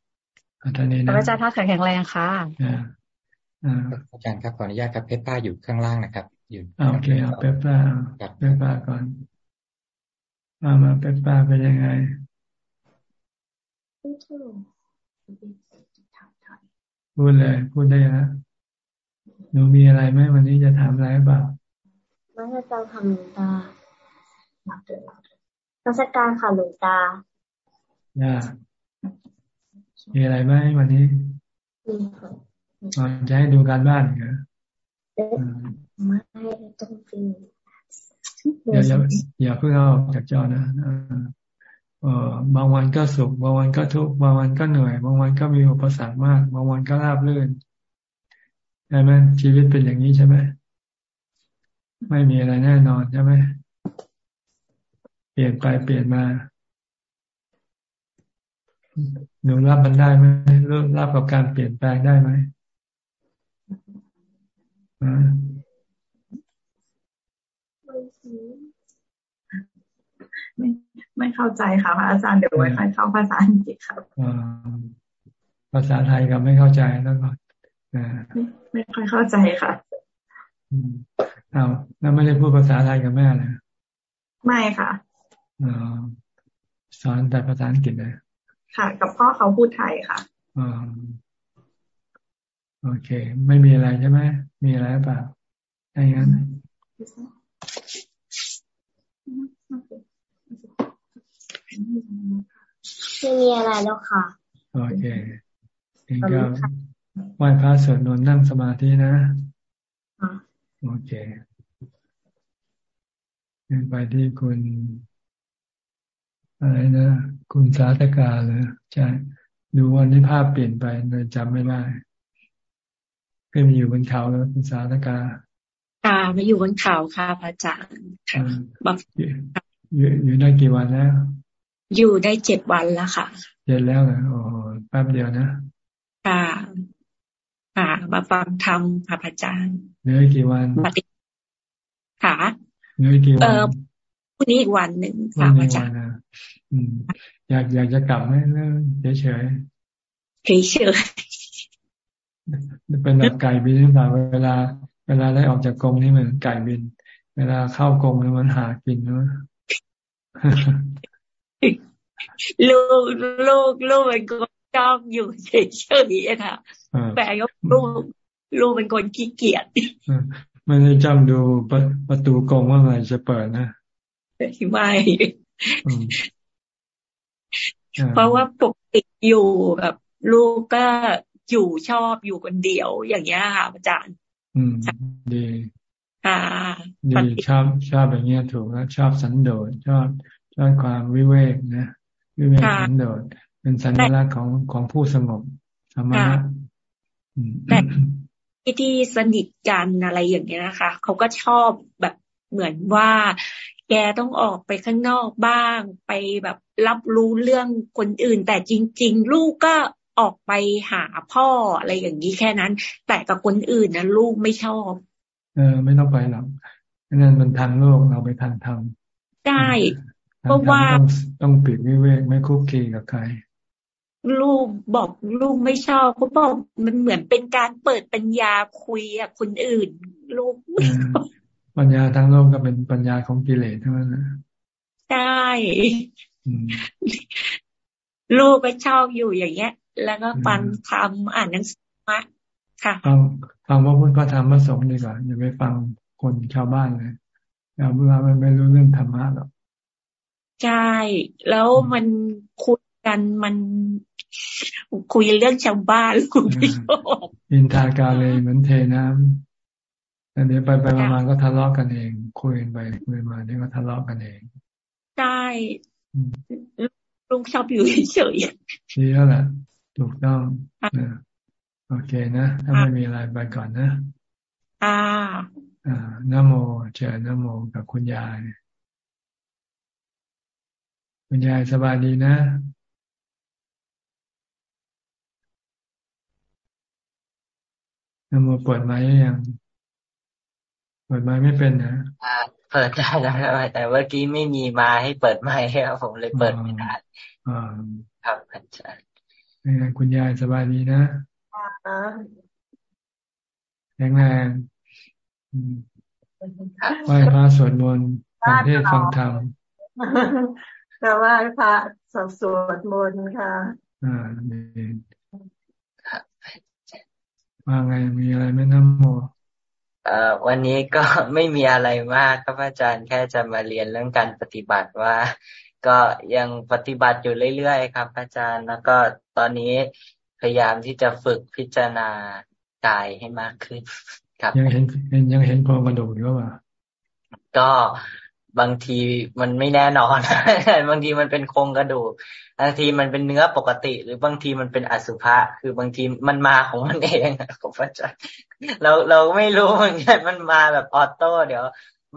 [SPEAKER 1] อาจารย์นี่นะ
[SPEAKER 9] พระอาจารย์ท่าแข็งแรงค่ะ
[SPEAKER 1] อ่าอ่า
[SPEAKER 10] อาจารย์ครับขออนุญาตครับเพชรป้าอยู่ข้างล่างนะครับ อยู่
[SPEAKER 1] โอเคเอาเพชรป้าเพชรป้าก่อนมามาเพชรป้าเป็นยังไงพูดเลยพูดได้นะหนูมีอะไรไหมวันนี้จะถามอะไรบ้าง
[SPEAKER 11] มาจะจำคำตานักสการค่ะหลวงตา
[SPEAKER 1] ย่ามีอะไรไหมวันนี้
[SPEAKER 11] ม
[SPEAKER 1] นจะให้ดูการบ้านเหรอ
[SPEAKER 11] ไม่ต้องฟิ
[SPEAKER 1] อย่าอย่าอย่าเพิ่งเอาจากจอนะเออบางวันก็สุขบางวันก็ทุกข์บางวันก็เหนื่อย บางวันก็มีอุปสรรคมาก บางวันก็ราบรื่นใช่ไหมชีวิตเป็นอย่างนี้ใช่ไหมไม่มีอะไรแน่นอนใช่ไหมเปลี่ยนไปเปลี่ยนมา หนูรับมันได้ไหมรับกับการเปลี่ยนแปลงได้ไหม
[SPEAKER 12] ไม่ไม่เข้าใจค่ะพระอาจารย์เดี๋ยวไว้ค่อยเข้าภาษาอังกฤษครับ
[SPEAKER 1] ภาษาไทยกับไม่เข้าใจแล้วก็
[SPEAKER 12] ไม่ค่อยเข้าใจค่ะ
[SPEAKER 1] เอาแล้วไม่ได้พูดภาษาไทยกับแม่เลย
[SPEAKER 12] ไม่ค่ะ
[SPEAKER 1] สอนแต่ภาษาอังกฤษเลย
[SPEAKER 12] ค่ะ กับพ่อเขาพูดไทยค่ะ
[SPEAKER 1] อโอเค ไม่มีอะไรใช่ไหมมีอะไรเปล่าถ้าอย่างนั้น
[SPEAKER 11] ไม่มีอะไรแล้วค่ะ
[SPEAKER 1] โอเคเองก็ไหว้พระสวดมนต์นั่งสมาธินะโอเคไปที่คุณ อะไรนะคุณสาธกาเลยใช่ดูวันนี้ภาพเปลี่ยนไปเลยจำไม่ได้ก็มีอยู่บนเขาแล้วคุณสาธกา
[SPEAKER 13] ค่ะมาอยู่บนเขาค่ะพระอาจารย์ค่ะ
[SPEAKER 1] อยู่อยู่ได้กี่วันแล้ว
[SPEAKER 13] อยู่ได้เจ็ดวันแล้วค่ะ
[SPEAKER 1] เจ็ดแล้วนะโอ้แป๊บเดียวนะ
[SPEAKER 13] ค่ะค่ะมาฟังธรรมค่ะพระอาจารย์
[SPEAKER 1] เหลือกี่วันปฏิ
[SPEAKER 13] ค่ะ
[SPEAKER 1] เหลือกี่วันเออ
[SPEAKER 13] พรุ่งนี้อีกวันหนึ่งค่ะพระอาจารย์
[SPEAKER 1] อยากอยากจะกลับไหมเฉยเฉย
[SPEAKER 13] เฉยเฉย
[SPEAKER 1] เป็นแบบไก่บินหรือเปล่าเวลา เวลาได้ออกจากกรงนี่เหมือนไก่บิน เวลาเข้ากรงมันหากินเนาะ
[SPEAKER 13] ลูกลูกลูกเป็นคนชอบอยู่เฉยๆค่ะแต่ก็ลูกลูกเป็นคนขี้เกียจ
[SPEAKER 1] ไม่ได้จำดูประตูกรงว่าอะไรจะเปิดนะ
[SPEAKER 13] ไม่เพราะว่าปกติอยู่แบบลูกก็อยู่ชอบอยู่คนเดียวอย่างเงี้ยค่ะอาจารย์
[SPEAKER 1] อืมดี
[SPEAKER 13] ค่ะ
[SPEAKER 1] ดีชอบชอบอย่างเงี้ยถูกแล้วชอบสันโดษชอบชอบความวิเวกนะวิเวกสันโดษเป็นสัญลักษณ์ของของผู้สงบธรรมะ
[SPEAKER 13] แต่ที่สนิทกันอะไรอย่างเงี้ยนะคะเขาก็ชอบแบบเหมือนว่า แกต้องออกไปข้างนอกบ้าง ไปแบบรับรู้เรื่องคนอื่น แต่จริง ๆ ลูกก็ออกไปหาพ่ออะไรอย่างนี้แค่นั้น แต่กับคนอื่นนะลูกไม่ชอบ
[SPEAKER 1] เออ ไม่ต้องไปหรอกนั่นมันทางโลกเราไปทางธรรม
[SPEAKER 13] ใช่เพราะว่า
[SPEAKER 1] ต้องปิดวิเวกไม่คุกคีกับใคร
[SPEAKER 13] ลูกบอกลูกไม่ชอบเขาบอกมันเหมือนเป็นการเปิดปัญญาคุยกับคนอื่น ลูก
[SPEAKER 1] ปัญญาทางโลกก็เป็นปัญญาของกิเลสเท่านั้นนะ
[SPEAKER 13] ใช่ลูกก็ชอบอยู่อย่างเงี้ย แล้วก็ฟังทำอ่านหนังสือมาค่ะ
[SPEAKER 1] ฟังฟังว่าพุทธก็ทำมาสงดีกว่าอย่าไปฟังคนชาวบ้านเลยเราเวลามันไม่รู้เรื่องธรรมะหรอก
[SPEAKER 13] ใช่แล้วมันคุยกันมันคุยเรื่องชาวบ้านคุยไม่ชอบ
[SPEAKER 1] อินทากาเลยเหมือนเทน้ำ อันนี้ไปไปมาก็ทะเลาะกันเอง คุยไปคุยมาเนี่ยก็ทะเลาะกันเอง
[SPEAKER 13] ใช่ลุงชอบอยู่เฉย
[SPEAKER 1] ดีแล้วแหละถูกต้องโอเคนะ ถ้าไม่มีอะไรไปก่อนนะ
[SPEAKER 13] อ่า
[SPEAKER 1] อ่านโมเจอนโมกับคุณยายคุณยายสบายดีนะนโมปวดไหมยัง เปิดไม้ไม่เป็นนะ
[SPEAKER 14] เปิดได้แล้วแต่เมื่อกี้ไม่มีมาให้เปิดไม้ครับผมเลยเปิดไม่ได้ครับอาจารย์
[SPEAKER 1] คุณยายสบายดีนะแข็งแรงไหว้พระสวดมนต์ฟังเทศฟังธรรม
[SPEAKER 12] จะไหว้พระสวดมนต์ค่ะ
[SPEAKER 1] อ่าดีว่าไงมีอะไรไม่น้ำโม
[SPEAKER 14] เอ่อ วันนี้ก็ไม่มีอะไรมากครับอาจารย์แค่จะมาเรียนเรื่องการปฏิบัติว่า ก็ยังปฏิบัติอยู่เรื่อยๆครับอาจารย์แล้วก็ตอนนี้พยายามที่จะฝึกพิจารณากายให้มากขึ้น ครับ
[SPEAKER 1] ยังเห็นยังเห็นโครงกระดูกอยู่ว่า
[SPEAKER 14] ก็บางทีมันไม่แน่นอน บางทีมันเป็นโครงกระดูก บางทีมันเป็นเนื้อปกติ หรือบางทีมันเป็นอสุภะคือบางทีมันมาของมันเองครับอาจารย์เราเราไม่รู้เหมือนกันมันมาแบบออโต้เดี๋ยว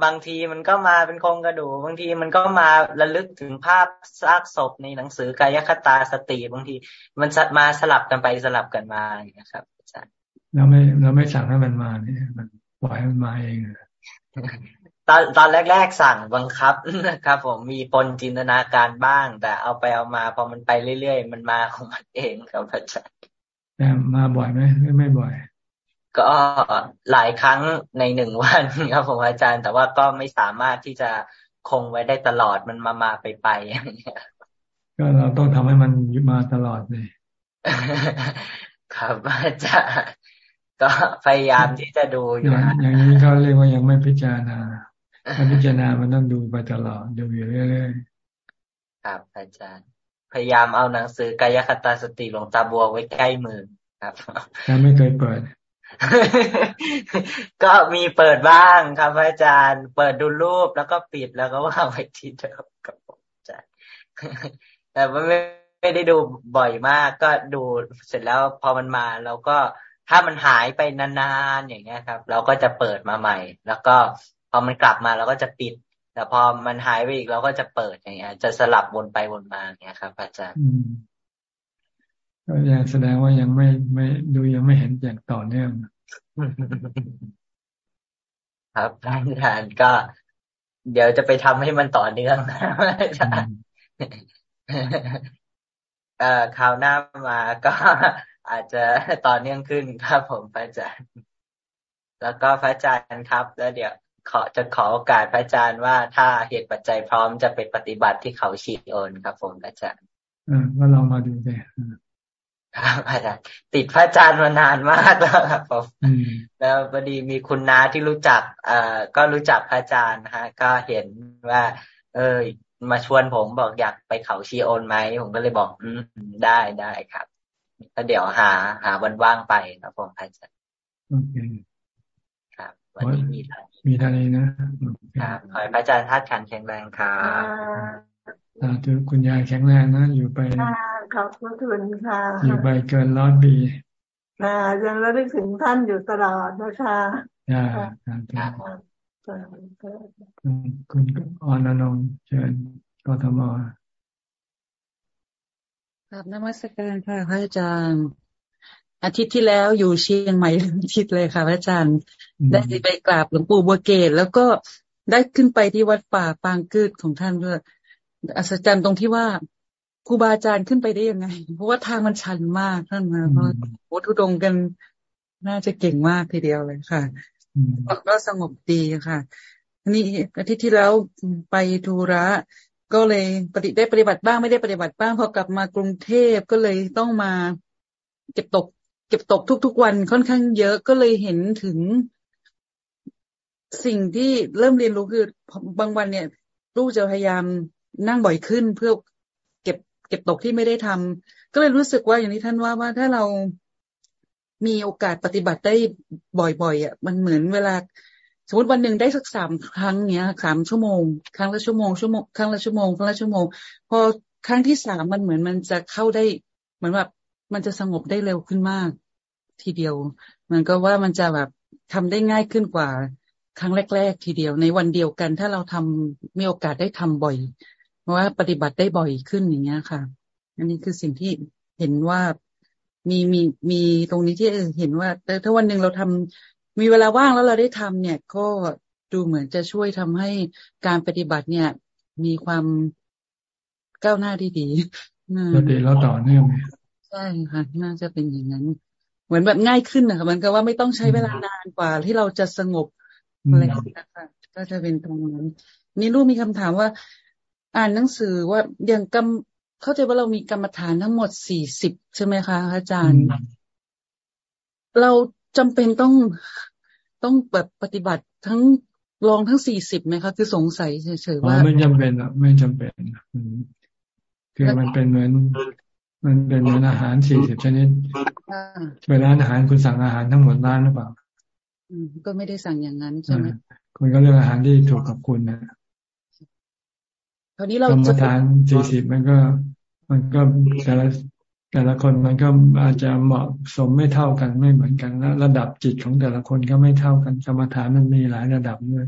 [SPEAKER 14] บางทีมันก็มาเป็นโครงกระดูกบางทีมันก็มาระลึกถึงภาพซากศพในหนังสือกายคตาสติบางที มันมาสลับกันไปสลับกันมาอย่างนี้ครับอาจารย์
[SPEAKER 1] เราไม่เราไม่สั่งให้มันมาเนี่ยมันปล่อยให้มันมาเอง
[SPEAKER 14] ตอนตอนแรก ๆ สั่งบังคับนะครับ ผมมีปนจินตนาการบ้าง แต่เอาไปเอามาพอมันไปเรื่อยๆมันมาของมันเองครับอาจารย์
[SPEAKER 1] แต่มาบ่อยไหมไม่ไม่บ่อย
[SPEAKER 14] ก็หลายครั้งในหนึ่งวันครับผมอาจารย์ แต่ว่าก็ไม่สามารถที่จะคงไว้ได้ตลอดมันมามาไปไปอย่างเงี้ย
[SPEAKER 1] ก็เราต้องทำให้มันมาตลอดเลย
[SPEAKER 14] ครับอาจารย์ก็พยายามที่จะดูอยู่
[SPEAKER 1] อย่างนี้เขาเรียกว่ายังไม่พิจารณา ถ้าพิจารณามันต้องดูไปตลอดดูอยู่เรื่อย
[SPEAKER 14] ๆครับอาจารย์ พยายามเอาหนังสือกายคตาสติหลวงตาบัวไว้ใกล้มือครับ
[SPEAKER 1] ยังไม่เคยเปิด
[SPEAKER 14] ก็มีเปิดบ้างครับอาจารย์ เปิดดูรูปแล้วก็ปิดแล้วก็วางไว้ที่เดิมครับอาจารย์ แต่ไม่ไม่ได้ดูบ่อยมาก ก็ดูเสร็จแล้วพอมันมาเราก็ถ้ามันหายไปนานๆอย่างเงี้ยครับ เราก็จะเปิดมาใหม่ แล้วก็ พอมันกลับมาเราก็จะปิด แต่พอมันหายไปอีกเราก็จะเปิดอย่างเงี้ย จะสลับวนไปวนมาอย่างเงี้ยครับอาจารย์
[SPEAKER 1] ก็ยังแสดงว่ายังไม่ไม่ดูยังไม่เห็นอย่างต่อเนื่อง
[SPEAKER 14] ครับอาจารย์ก็ เดี๋ยวจะไปทำให้มันต่อเนื่องอาจารย์เอ่อคราวหน้ามาก็อาจจะต่อเนื่องขึ้นครับผมพระอาจารย์ แล้วก็พระอาจารย์ครับ แล้วเดี๋ยว ขอจะขอโอกาสพระอาจารย์ว่าถ้าเหตุปัจจัยพร้อมจะไปปฏิบัติที่เขาชีโอนครับ ผมพระอาจารย์
[SPEAKER 1] อ่าก็ลองมาดูเลย
[SPEAKER 14] ครับอาจารย์ติดพระอาจารย์มานานมากแล้วครับผมแล้วพอดีมีคุณน้าที่รู้จักเอ่อก็รู้จักพระอาจารย์ฮะ ก็เห็นว่า เออมาชวนผมบอกอยากไปเขาชีโอนไหมผมก็เลยบอก อืมได้ได้ครับแล้วเดี๋ยวหา หาวันว่างไปครับผมอาจารย์โอเคครับ วันนี้มีท่าน
[SPEAKER 1] มีท่านนี้นะ
[SPEAKER 14] ครับขอให้พระอาจารย์ทัดขันแข็งแรงครับ
[SPEAKER 1] สาธุคุณยายแข็งแรงนะอยู่ไป
[SPEAKER 12] ขอบคุณค่ะ
[SPEAKER 1] อยู่ไปเกินร้อยปี
[SPEAKER 12] ค่ะยังระลึกถึงท่านอยู่ตลอดนะคะ
[SPEAKER 1] อ่าคุณออนอนงเชิญกทม
[SPEAKER 15] ครับนมัสการค่ะพระอาจารย์ อาทิตย์ที่แล้วอยู่เชียงใหม่อาทิตย์เลยค่ะพระอาจารย์ได้ไปกราบหลวงปู่บัวเกตแล้วก็ได้ขึ้นไปที่วัดป่าปางกืดของท่านด้วยอัศจรรย์ตรงที่ว่าครูบาอาจารย์ขึ้นไปได้ยังไง เพราะว่าทางมันชันมากท่านมาเพราะวัตถุดงกันน่าจะเก่งมากทีเดียวเลยค่ะก็สงบดีค่ะอันนี้อาทิตย์ที่แล้วไปทูระก็เลยปฏิได้ปฏิบัติบ้างไม่ได้ปฏิบัติบ้างพอกลับมากรุงเทพก็เลยต้องมาเก็บตก เก็บตกทุกๆวันค่อนข้างเยอะก็เลยเห็นถึงสิ่งที่เริ่มเรียนรู้คือบางวันเนี่ย ลูกจะพยายามนั่งบ่อยขึ้นเพื่อเก็บ เก็บตกที่ไม่ได้ทำก็เลยรู้สึกว่าอย่างที่ท่านว่าว่าถ้าเรามีโอกาสปฏิบัติได้บ่อยๆอะ มันเหมือนเวลา สมมติวันหนึ่งได้สักสามครั้งเนี้ยสามชั่วโมง ครั้งละชั่วโมงชั่วโมงครั้งละชั่วโมงครั้งละชั่วโมง พอครั้งที่สามมันเหมือนมันจะเข้าได้ เหมือนแบบมันจะสงบได้เร็วขึ้นมาก ทีเดียว มันก็ว่ามันจะแบบทำได้ง่ายขึ้นกว่าครั้งแรก ๆ ทีเดียวในวันเดียวกัน ถ้าเราทำมีโอกาสได้ทำบ่อยเพราะว่าปฏิบัติได้บ่อยขึ้นอย่างเงี้ยค่ะ อันนี้คือสิ่งที่เห็นว่ามีมีมีตรงนี้ที่เห็นว่าแต่ถ้าวันหนึ่งเราทำมีเวลาว่างแล้วเราได้ทำเนี่ย ก็ดูเหมือนจะช่วยทำให้การปฏิบัติเนี่ย มีความก้าวหน้าที่ดี
[SPEAKER 1] ปฏิแล้วต่อเนื่อง
[SPEAKER 15] ใช่ค่ะ น่าจะเป็นอย่างนั้น เหมือนแบบง่ายขึ้นนะคะมันก็ว่าไม่ต้องใช้เวลานานกว่าที่เราจะสงบอะไรนะคะก็จะเป็นตรงนั้นนี่ลูกมีคำถามว่า อ่านหนังสือว่าอย่างกรรมเข้าใจว่าเรามีกรรมฐานทั้งหมดสี่สิบใช่ไหมคะอาจารย์ เราจำเป็นต้องต้องแบบปฏิบัติทั้งลองทั้งสี่สิบไหมคะคือสงสัยเฉยๆว่า
[SPEAKER 1] ไม่จำเป็นอะไม่จำเป็นคือมันเป็นเหมือน มันเป็นเหมือนอาหารสี่สิบชนิดเวลาอาหารคุณสั่งอาหารทั้งหมดร้านหรือเปล่า
[SPEAKER 15] ก็ไม่ได้สั่งอย่างนั้นใช่ไหม
[SPEAKER 1] คุณก็เลือกอาหารที่ถูกกับคุณนะ
[SPEAKER 15] คราวนี้เรา
[SPEAKER 1] กรรมฐานสี่สิบมันก็ มันก็แต่ละแต่ละคนมันก็อาจจะเหมาะสมไม่เท่ากันไม่เหมือนกันแล้วระดับจิตของแต่ละคนก็ไม่เท่ากันกรรมฐานมันมีหลายระดับด้วย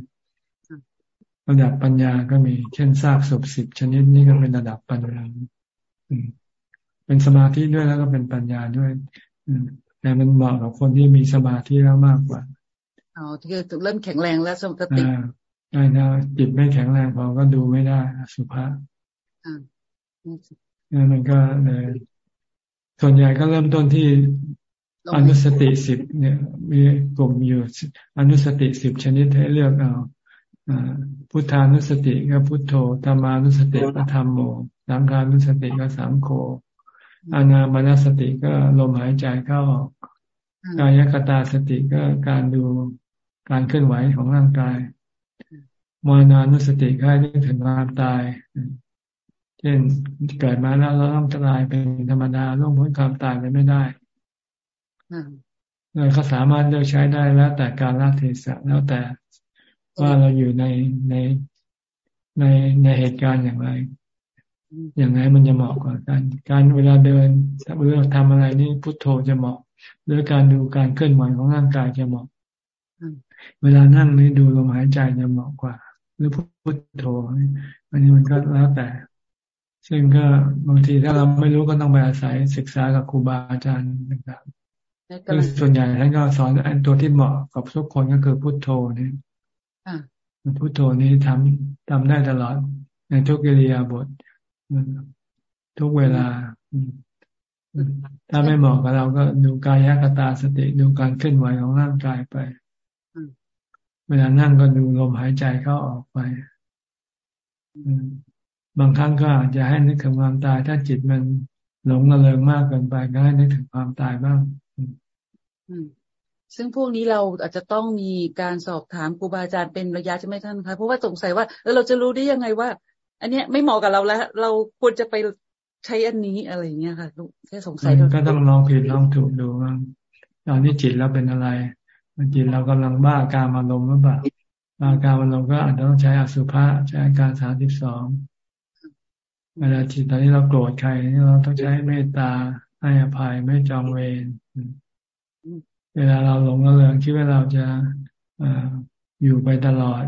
[SPEAKER 1] ระดับปัญญาก็มี เช่นซากศพสิบชนิดนี่ก็เป็นระดับปัญญา เป็นสมาธิด้วยแล้วก็เป็นปัญญาด้วยแต่มันเหมาะกับคนที่มีสมาธิแล้วมากกว่า
[SPEAKER 15] อ๋อที่เริ่มแข็งแรงแล้วสมติ
[SPEAKER 1] ใช่นะจิตไม่แข็งแรงพอก็ดูไม่ได้สุภาพนั่นมันก็เลยส่วนใหญ่ก็เริ่มต้นที่อนุสติสิบเนี่ย มีกลุ่มอยู่อนุสติสิบชนิดให้เลือกเอาพุทธานุสติก็พุทโธธรรมานุสติก็ธรรมโมสังขานุสติก็สังโฆ อานาบานสติก็ลมหายใจเข้าออกกายกตาสติก็การดูการเคลื่อนไหวของร่างกายมรณานุสติก็ให้นึกถึงความตาย เช่นเกิดมาแล้วเราต้องตายเป็นธรรมดาล่วงพ้นความตายไปไม่ได้เลยเขาสามารถเลือกใช้ได้แล้ว แต่การละเทศะแล้วแต่ว่าเราอยู่ในในในในเหตุการณ์อย่างไร อย่างไรมันจะเหมาะกว่ากัน การเวลาเดินเวลาทำอะไรนี่พุทโธจะเหมาะ หรือการดูการเคลื่อนไหวของร่างกายจะเหมาะ เวลานั่งนี่ดูลมหายใจจะเหมาะกว่า หรือพุทโธอันนี้มันก็แล้วแต่ ซึ่งก็บางทีถ้าเราไม่รู้ก็ต้องไปอาศัยศึกษากับครูบาอาจารย์ต่างๆคือส่วนใหญ่ท่านก็สอนอันตัวที่เหมาะกับทุกคนก็คือพุทโธนี่พุทโธนี้ทำทำได้ตลอดในทุกกิริยาบท ทุกเวลา ถ้าไม่เหมาะกับเราก็ดูกายกตาสติดูการเคลื่อนไหวของร่างกายไป เวลานั่งก็ดูลมหายใจเข้าออกไปบางครั้งก็อาจจะให้นึกถึงความตาย ถ้าจิตมันหลงระเริงมากเกินไปก็ให้นึกถึงความตายบ้าง
[SPEAKER 15] ซึ่งพวกนี้เราอาจจะต้องมีการสอบถามครูบาอาจารย์เป็นระยะใช่ไหมท่านคะเพราะว่าสงสัยว่าเราจะรู้ได้ยังไงว่า อันเนี้ยไม่เหมาะกับเราแล้ว เราควรจะไปใช้อันนี้อะไรเงี้ยค่ะแค่สงสัย
[SPEAKER 1] ก็ต้องลองผิดลองถูกดูว่าตอนนี้จิตเราเป็นอะไรมันจิตเรากำลังบ้าการอารมณ์หรือเปล่าบ้าการอารมณ์ก็อาจจะต้องใช้อสุภะใช้การสามสิบสองเวลาจิตตอนนี้เราโกรธใครเราต้องใช้เมตตาให้อภัยไม่จองเวรเวลาเราหลงระเริงคิดว่าเราจะออยู่ไปตลอด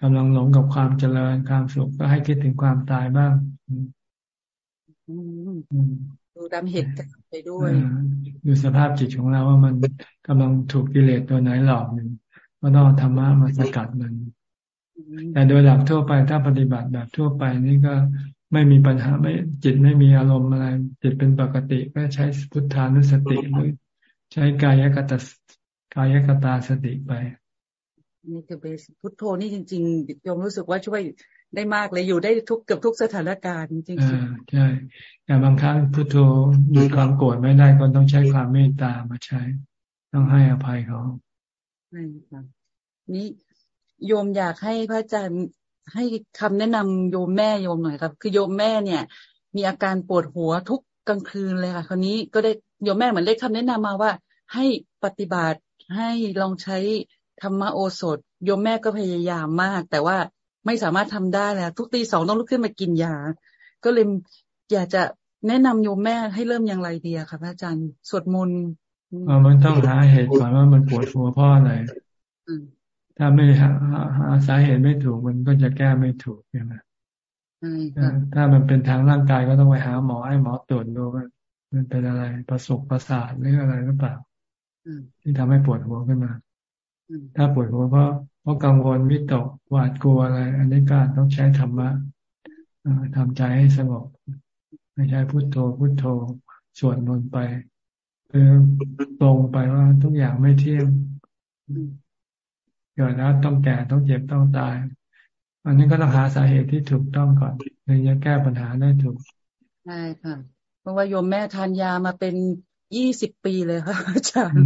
[SPEAKER 1] กำลังหลงกับความเจริญความสุขก็ให้คิดถึงความตายบ้าง
[SPEAKER 15] ดูดำเหตุการณ์ไปด้วย
[SPEAKER 1] ดูสภาพจิตของเราว่ามันกำลังถูกกิเลสตัวไหนหลอกหนึ่งก็ต้องธรรมะมาสกัดมัน แต่โดยหลักทั่วไปถ้าปฏิบัติแบบทั่วไปนี่ก็ไม่มีปัญหาไม่จิตไม่มีอารมณ์อะไร จิตเป็นปกติก็ใช้พุทธานุสติหรือใช้กายกตากายกตาสติไป
[SPEAKER 15] นี่คือเบสพุทโธนี่จริงๆโยมรู้สึกว่าช่วยได้มากเลยอยู่ได้ทุกเกือบทุกสถานการณ์จริง
[SPEAKER 1] ๆใช่แต่บางครั้งพุทโธหยุดความโกรธไม่ได้ก็ต้องใช้ความเมตตามาใช้ ต้องให้อภัยเขา
[SPEAKER 15] ใช่ค่ะนี่โยมอยากให้พระอาจารย์ให้คำแนะนำโยมแม่โยมหน่อยครับ คือโยมแม่เนี่ย มีอาการปวดหัวทุกกลางคืนเลยค่ะ คราวนี้ก็ได้โยมแม่เหมือนได้คำแนะนำมาว่า ให้ปฏิบัติให้ลองใช้ ธรรมโอสถโยมแม่ก็พยายามมาก แต่ว่าไม่สามารถทำได้แล้ว ทุกตีสองต้องลุกขึ้นมากินยา ก็เลยอยากจะแนะนำโยมแม่ให้เริ่มอย่างไรดีอะค่ะพระอาจารย์สวดมนต์
[SPEAKER 1] มันต้องหาเหตุก่อนว่ามันปวดหัวเพราะอะไรถ้าไม่หาหาสาเหตุไม่ถูกมันก็จะแก้ไม่ถูกใช่ไหมถ้ามันเป็นทางร่างกายก็ต้องไปหาหมอให้หมอตรวจดูว่ามันเป็นอะไรประสบประสาทหรืออะไรหรือเปล่าที่ทำให้ปวดหัวขึ้นมา ถ้าปวดหัวเพราะเพราะกังวลวิตกหวาดกลัวอะไร อันนี้ก็ต้องใช้ธรรมะทำใจให้สงบ ไม่ใช่พุโทโธพุโทโธสวดมนต์ไปคือตรงไปว่าทุกอย่างไม่เที่ยงเกิดแล้วต้องแก่ต้องเจ็บต้องตาย อันนี้ก็ต้องหาสาเหตุที่ถูกต้องก่อนถึงจะแก้ปัญหาได้ถูก
[SPEAKER 15] ใช่ค่ะเพราะว่าโยมแม่ทานยามาเป็น ยี่สิบปีเลยค่ะอาจารย์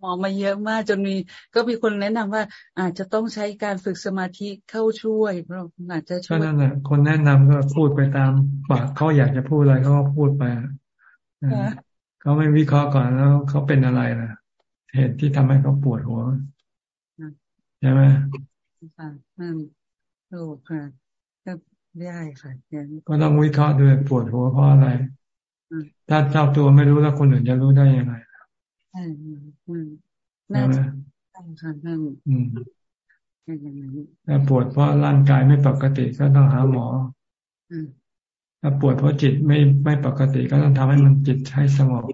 [SPEAKER 15] หมอมาเยอะมากจนมีก็มีคนแนะนำว่า อาจจะต้องใช้การฝึกสมาธิเข้าช่วยเพราะอาจจะช่วย
[SPEAKER 1] นั่นแหละคนแนะนำก็พูดไปตามปากเขาอยากจะพูดอะไรเขาก็พูดไปเขาไม่วิเคราะห์ก่อนแล้วเขาเป็นอะไรล่ะ เหตุที่ทำให้เขาปวดหัวใช่ไหม
[SPEAKER 15] ค่ะอืมถูกค่ะก็ได้ค่ะ
[SPEAKER 1] ก็ต้องวิเคราะห์ด้วยปวดหัวเพราะอะไร ถ้าเจ้าตัวไม่รู้แล้วคนอื่นจะรู้ได้ยังไงใช่ไหม
[SPEAKER 15] ใช่ค่ะนั่น
[SPEAKER 1] ถ้าปวดเพราะร่างกายไม่ปกติก็ต้องหาหมอถ้าปวดเพราะจิตไม่ไม่ปกติก็ต้องทำให้มันจิตให้สงบ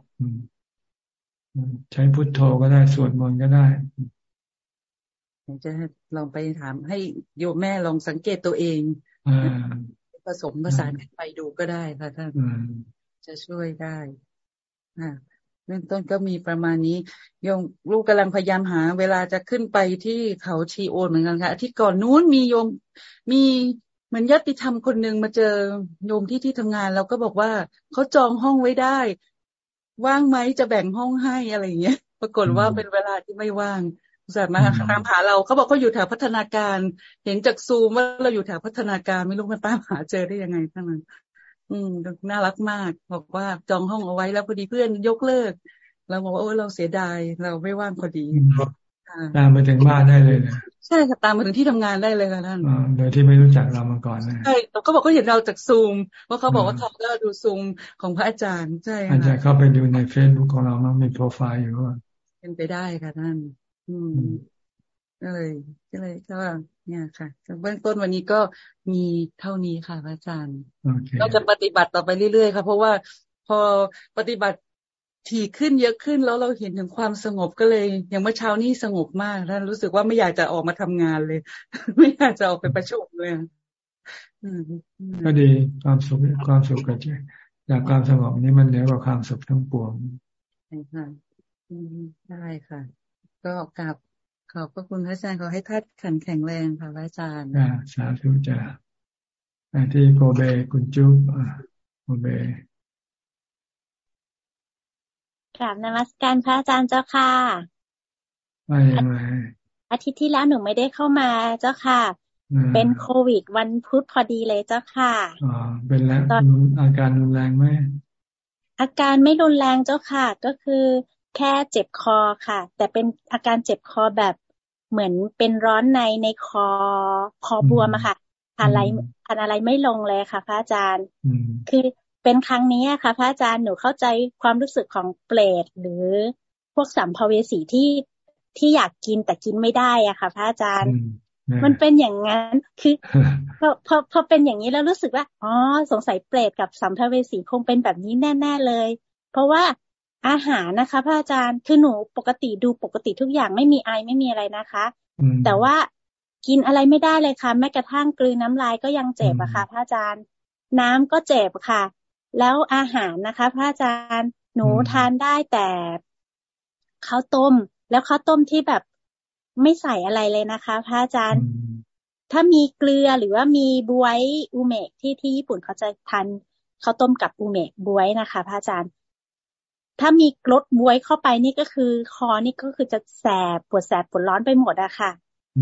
[SPEAKER 1] ใช้พุทโธก็ได้สวดมนต์ก็ได้
[SPEAKER 15] จะลองไปถามให้โยมแม่ลองสังเกตตัวเองผสมผสานกันไปดูก็ได้ค่ะท่าน จะช่วยได้ค่ะเริ่มต้นก็มีประมาณนี้โยมลูกกำลังพยายามหา เวลาจะขึ้นไปที่เขาชีโอนเหมือนกันค่ะอาทิตย์ก่อนนู้นมีโยมมีเหมือนญาติธรรมคนหนึ่งมาเจอโยมที่ที่ทำงาน แล้วก็บอกว่าเขาจองห้องไว้ได้ ว่างไหมจะแบ่งห้องให้อะไรอย่างเงี้ย ปรากฏว่าเป็นเวลาที่ไม่ว่างสัตว์มาตามหาเราเขาบอกเขาอยู่แถวพัฒนาการ เห็นจากซูมว่าเราอยู่แถวพัฒนาการไม่รู้มันตามหาเจอได้ยังไงทั้งนั้น อืมน่ารักมาก บอกว่าจองห้องเอาไว้แล้วพอดีเพื่อนยกเลิก เราบอกว่าโอ้เราเสียดายเราไม่ว่างพอดี
[SPEAKER 1] ตามไปถึงบ้านได้เลยนะ
[SPEAKER 15] ใช่ค่ะตามมาถึงที่ทำงานได้เลยค่ะท่าน
[SPEAKER 1] โดยที่ไม่รู้จักเรามาก่อนเลย
[SPEAKER 15] ใช่เขาบอกเขาเห็นเราจากซูมว่าเขาบอกว่าเขาก็ดูซูมของพระอาจารย์ใช่
[SPEAKER 1] อาจารย์เข้าไปดูในเฟซบุ๊กของเรามันมีโปรไฟล์อยู่ว่า
[SPEAKER 15] เป็นไปได้ค่ะท่าน อืมก็เลยก็เลยก็ เนี่ยค่ะเบื้องต้นวันนี้ก็มีเท่านี้ค่ะพระอาจารย์ก็จะปฏิบัติต่อไปเรื่อยๆค่ะเพราะว่าพอปฏิบัติถี่ขึ้นเยอะขึ้นแล้วเราเห็นถึงความสงบก็เลย อย่างเมื่อเช้านี้สงบมากท่านรู้สึกว่าไม่อยากจะออกมาทำงานเลย ไม่อยากจะออกไปประชุมเลย
[SPEAKER 1] ก็ดีความสุขความสุขก็จะจากความสงบนี้มันเหนือกว่าความสุขทั้งปวง
[SPEAKER 15] ใช่ค่ะได้ค่ะ ก็กลับ ขอบพระคุณพระอาจารย์ขอให้ท่านขันแข็งแรงค่ะพระอาจารย์
[SPEAKER 1] อ่าสาธุจ้าที่โกเบคุณจุ๊บโกเบ
[SPEAKER 16] กราบนมัสการพระอาจารย์เจ้าค่ะ
[SPEAKER 1] ไม่ยังไง
[SPEAKER 16] อาทิตย์ที่แล้วหนูไม่ได้เข้ามาเจ้าค่ะ เป็นโควิดวันพุธพอดีเลยเจ้าค่ะ
[SPEAKER 1] อ๋อเป็นแล้วอาการรุนแรงไหม
[SPEAKER 16] อาการไม่รุนแรงเจ้าค่ะ ก็คือ แค่เจ็บคอค่ะ แต่เป็นอาการเจ็บคอแบบเหมือนเป็นร้อนในในคอ คอบวมอะค่ะทานอะไรทานอะไรไม่ลงเลยค่ะ พระอาจารย์คือเป็นครั้งนี้ค่ะ พระอาจารย์หนูเข้าใจความรู้สึกของเปรตหรือพวกสัมภเวสีที่ที่อยากกินแต่กินไม่ได้อะค่ะ พระอาจารย์ มันเป็นอย่างนั้นคือพอพอพอเป็นอย่างนี้แล้วรู้สึกว่าอ๋อสงสัยเปรตกับสัมภเวสีคงเป็นแบบนี้แน่ ๆเลย เพราะว่า อาหารนะคะ พระอาจารย์คือหนูปกติดูปกติทุกอย่างไม่มีไอไม่มีอะไรนะคะ แต่ว่ากินอะไรไม่ได้เลยค่ะ แม้กระทั่งกลืนน้ำลายก็ยังเจ็บอะค่ะ พระอาจารย์ น้ำก็เจ็บค่ะ แล้วอาหารนะคะ พระอาจารย์หนูทานได้แต่ข้าวต้ม แล้วข้าวต้มที่แบบไม่ใส่อะไรเลยนะคะ พระอาจารย์ ถ้ามีเกลือหรือว่ามีบวยอูเมกที่ที่ญี่ปุ่นเขาจะทานข้าวต้มกับอูเมกบวยนะคะ พระอาจารย์ ถ้ามีรสบวยเข้าไปนี่ก็คือ คอนี่ก็คือจะแสบปวดแสบปวดร้อนไปหมดอะค่ะ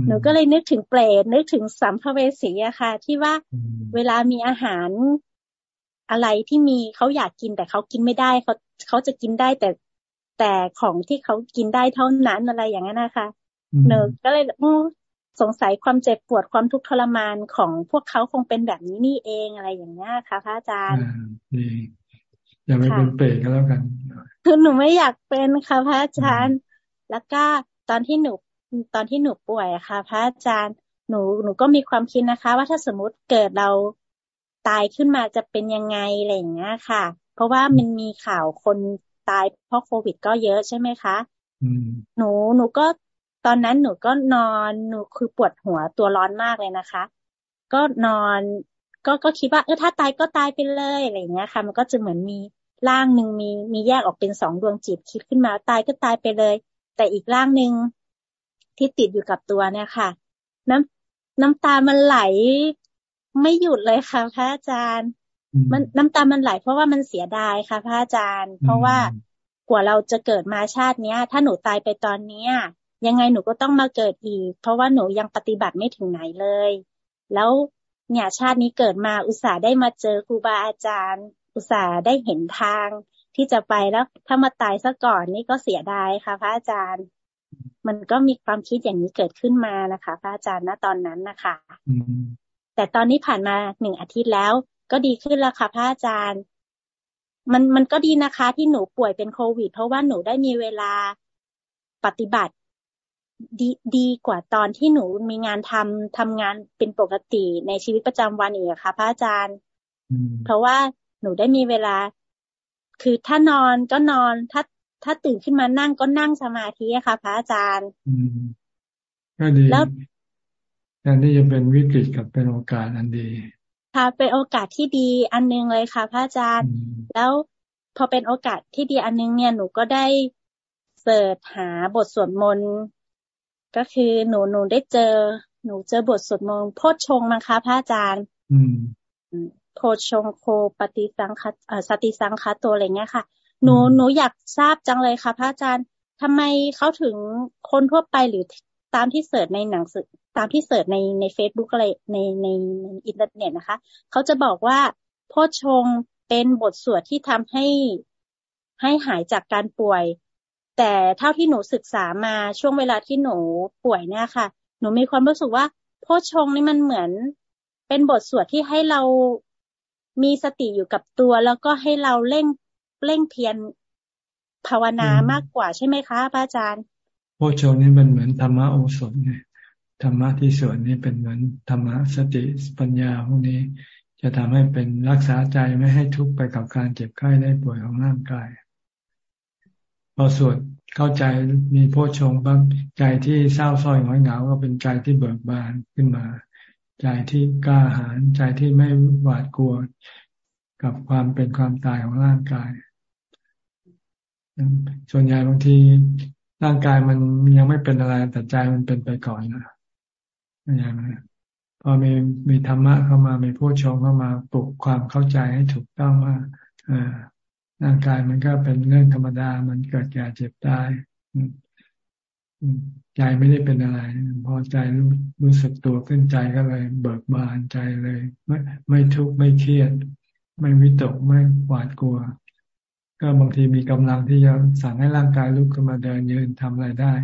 [SPEAKER 16] หนูก็เลยนึกถึงเปรตนึกถึงสัมภเวสีอะค่ะ ที่ว่าเวลามีอาหารอะไรที่มีเขาอยากกินแต่เขากินไม่ได้เขาเขาจะกินได้แต่แต่ของที่เขากินได้เท่านั้นอะไรอย่างนั้นนะคะเนอก็เลยสงสัยความเจ็บปวดความทุกข์ทรมานของพวกเขาคงเป็นแบบนี้นี่เองอะไรอย่างนี้ค่ะพระอาจารย์
[SPEAKER 1] อย่าไปเป็นเปรตก็แล้วกัน
[SPEAKER 16] คือหนูไม่อยากเป็นค่ะพระอาจารย์ แล้วก็ตอนที่หนูตอนที่หนูป่วยค่ะ พระอาจารย์หนูหนูก็มีความคิดนะคะ ว่าถ้าสมมติเกิดเราตายขึ้นมาจะเป็นยังไงอะไรอย่างเงี้ยค่ะ เพราะว่ามันมีข่าวคนตายเพราะโควิดก็เยอะใช่ไหมคะหนูหนูก็ตอนนั้นหนูก็นอนหนูคือปวดหัวตัวร้อนมากเลยนะคะ ก็นอน ก็ก็คิดว่าเออถ้าตายก็ตายไปเลยอะไรอย่างเงี้ยค่ะ มันก็จะเหมือนมีร่างหนึ่งมีมีแยกออกเป็นสองดวงจิตคิดขึ้นมาตายก็ตายไปเลย แต่อีกร่างหนึ่งที่ติดอยู่กับตัวเนี่ยค่ะ น้ำน้ำตามันไหลไม่หยุดเลยค่ะพระอาจารย์ มันน้ำตามันไหล เพราะว่ามันเสียดายค่ะ พระอาจารย์ เพราะว่ากว่าเราจะเกิดมาชาติเนี้ย ถ้าหนูตายไปตอนเนี้ย ยังไงหนูก็ต้องมาเกิดอีก เพราะว่าหนูยังปฏิบัติไม่ถึงไหนเลย แล้ว เนี่ยชาตินี้เกิดมาอุตส่าห์ได้มาเจอครูบาอาจารย์ อุตส่าห์ได้เห็นทางที่จะไปแล้วถ้ามาตายซะก่อนนี่ก็เสียดายค่ะ พระอาจารย์ มันก็มีความคิดอย่างนี้เกิดขึ้นมานะคะ พระอาจารย์ณตอนนั้นนะคะแต่ตอนนี้ผ่านมาหนึ่งอาทิตย์แล้ว ก็ดีขึ้นแล้วค่ะพระอาจารย์ มันมันก็ดีนะคะ ที่หนูป่วยเป็นโควิด เพราะว่าหนูได้มีเวลาปฏิบัติ ดีดีกว่าตอนที่หนูมีงานทำทำงานเป็นปกติในชีวิตประจำวันอีกค่ะ พระอาจารย์ เพราะว่าหนูได้มีเวลา คือถ้านอนก็นอนถ้าถ้าตื่นขึ้นมานั่งก็นั่งสมาธิค่ะ พระอาจารย์
[SPEAKER 1] ก็ดีแล้วแทนที่จะเป็นวิกฤตกับเป็นโอกาสอันดี
[SPEAKER 16] ค่ะเป็นโอกาสที่ดีอันนึงเลยค่ะ พระอาจารย์ แล้วพอเป็นโอกาสที่ดีอันนึงเนี่ยหนูก็ได้เสิร์ชหาบทสวดมนต์ ก็คือหนูหนูได้เจอ หนูเจอบทสวดมนต์โพชฌงค์มั้งคะพระอาจารย์โพชฌังโคปฏิสังคสติสังขาโต อะไรเงี้ยค่ะ หนูหนูอยากทราบจังเลยค่ะ พระอาจารย์ทำไมเขาถึงคนทั่วไปหรือตามที่ search ในหนังสือ ตามที่ search ในในเฟซบุ๊กอะไรในในอินเทอร์เน็ตนะคะเขาจะบอกว่าโพชฌงค์เป็นบทสวดที่ทำให้ให้หายจากการป่วย แต่เท่าที่หนูศึกษามาช่วงเวลาที่หนูป่วยเนี่ยค่ะ หนูมีความรู้สึกว่าโพชงนี่มันเหมือนเป็นบทสวดที่ให้เรามีสติอยู่กับตัว แล้วก็ให้เราเร่งเร่งเพียรภาวนามากกว่าใช่ไหมคะพระอาจารย์
[SPEAKER 1] โพชงนี่มันเหมือนธรรมะโอสถไงธรรมะที่ส่วนนี้เป็นเหมือนธรรมะสติปัญญาพวกนี้ จะทำให้เป็นรักษาใจไม่ให้ทุกข์ไปกับการเจ็บไข้ได้ป่วยของร่างกาย พอสวดเข้าใจมีโพชงบ้างใจที่เศร้าส้อยหงอยเหงาก็เป็นใจที่เบิกบานขึ้นมา ใจที่กล้าหาญใจที่ไม่หวาดกลัวกับความเป็นความตายของร่างกาย ส่วนใหญ่บางทีร่างกายมันยังไม่เป็นอะไรแต่ใจมันเป็นไปก่อนนะอย่างนี้พอมีมีธรรมะเข้ามามีผู้ชมเข้ามาปลุกความเข้าใจให้ถูกต้องว่าอ่า ร่างกายมันก็เป็นเรื่องธรรมดา มันเกิดแก่เจ็บตายใจไม่ได้เป็นอะไร พอใจรู้รู้สึกตัวขึ้นใจก็เลย เบิกบานใจเลย ไม่ไม่ทุกข์ไม่เครียด ไม่วิตกไม่หวาดกลัว ก็บางทีมีกำลังที่จะสั่งให้ร่างกายลุกขึ้นมาเดินยืนทำอะไรได้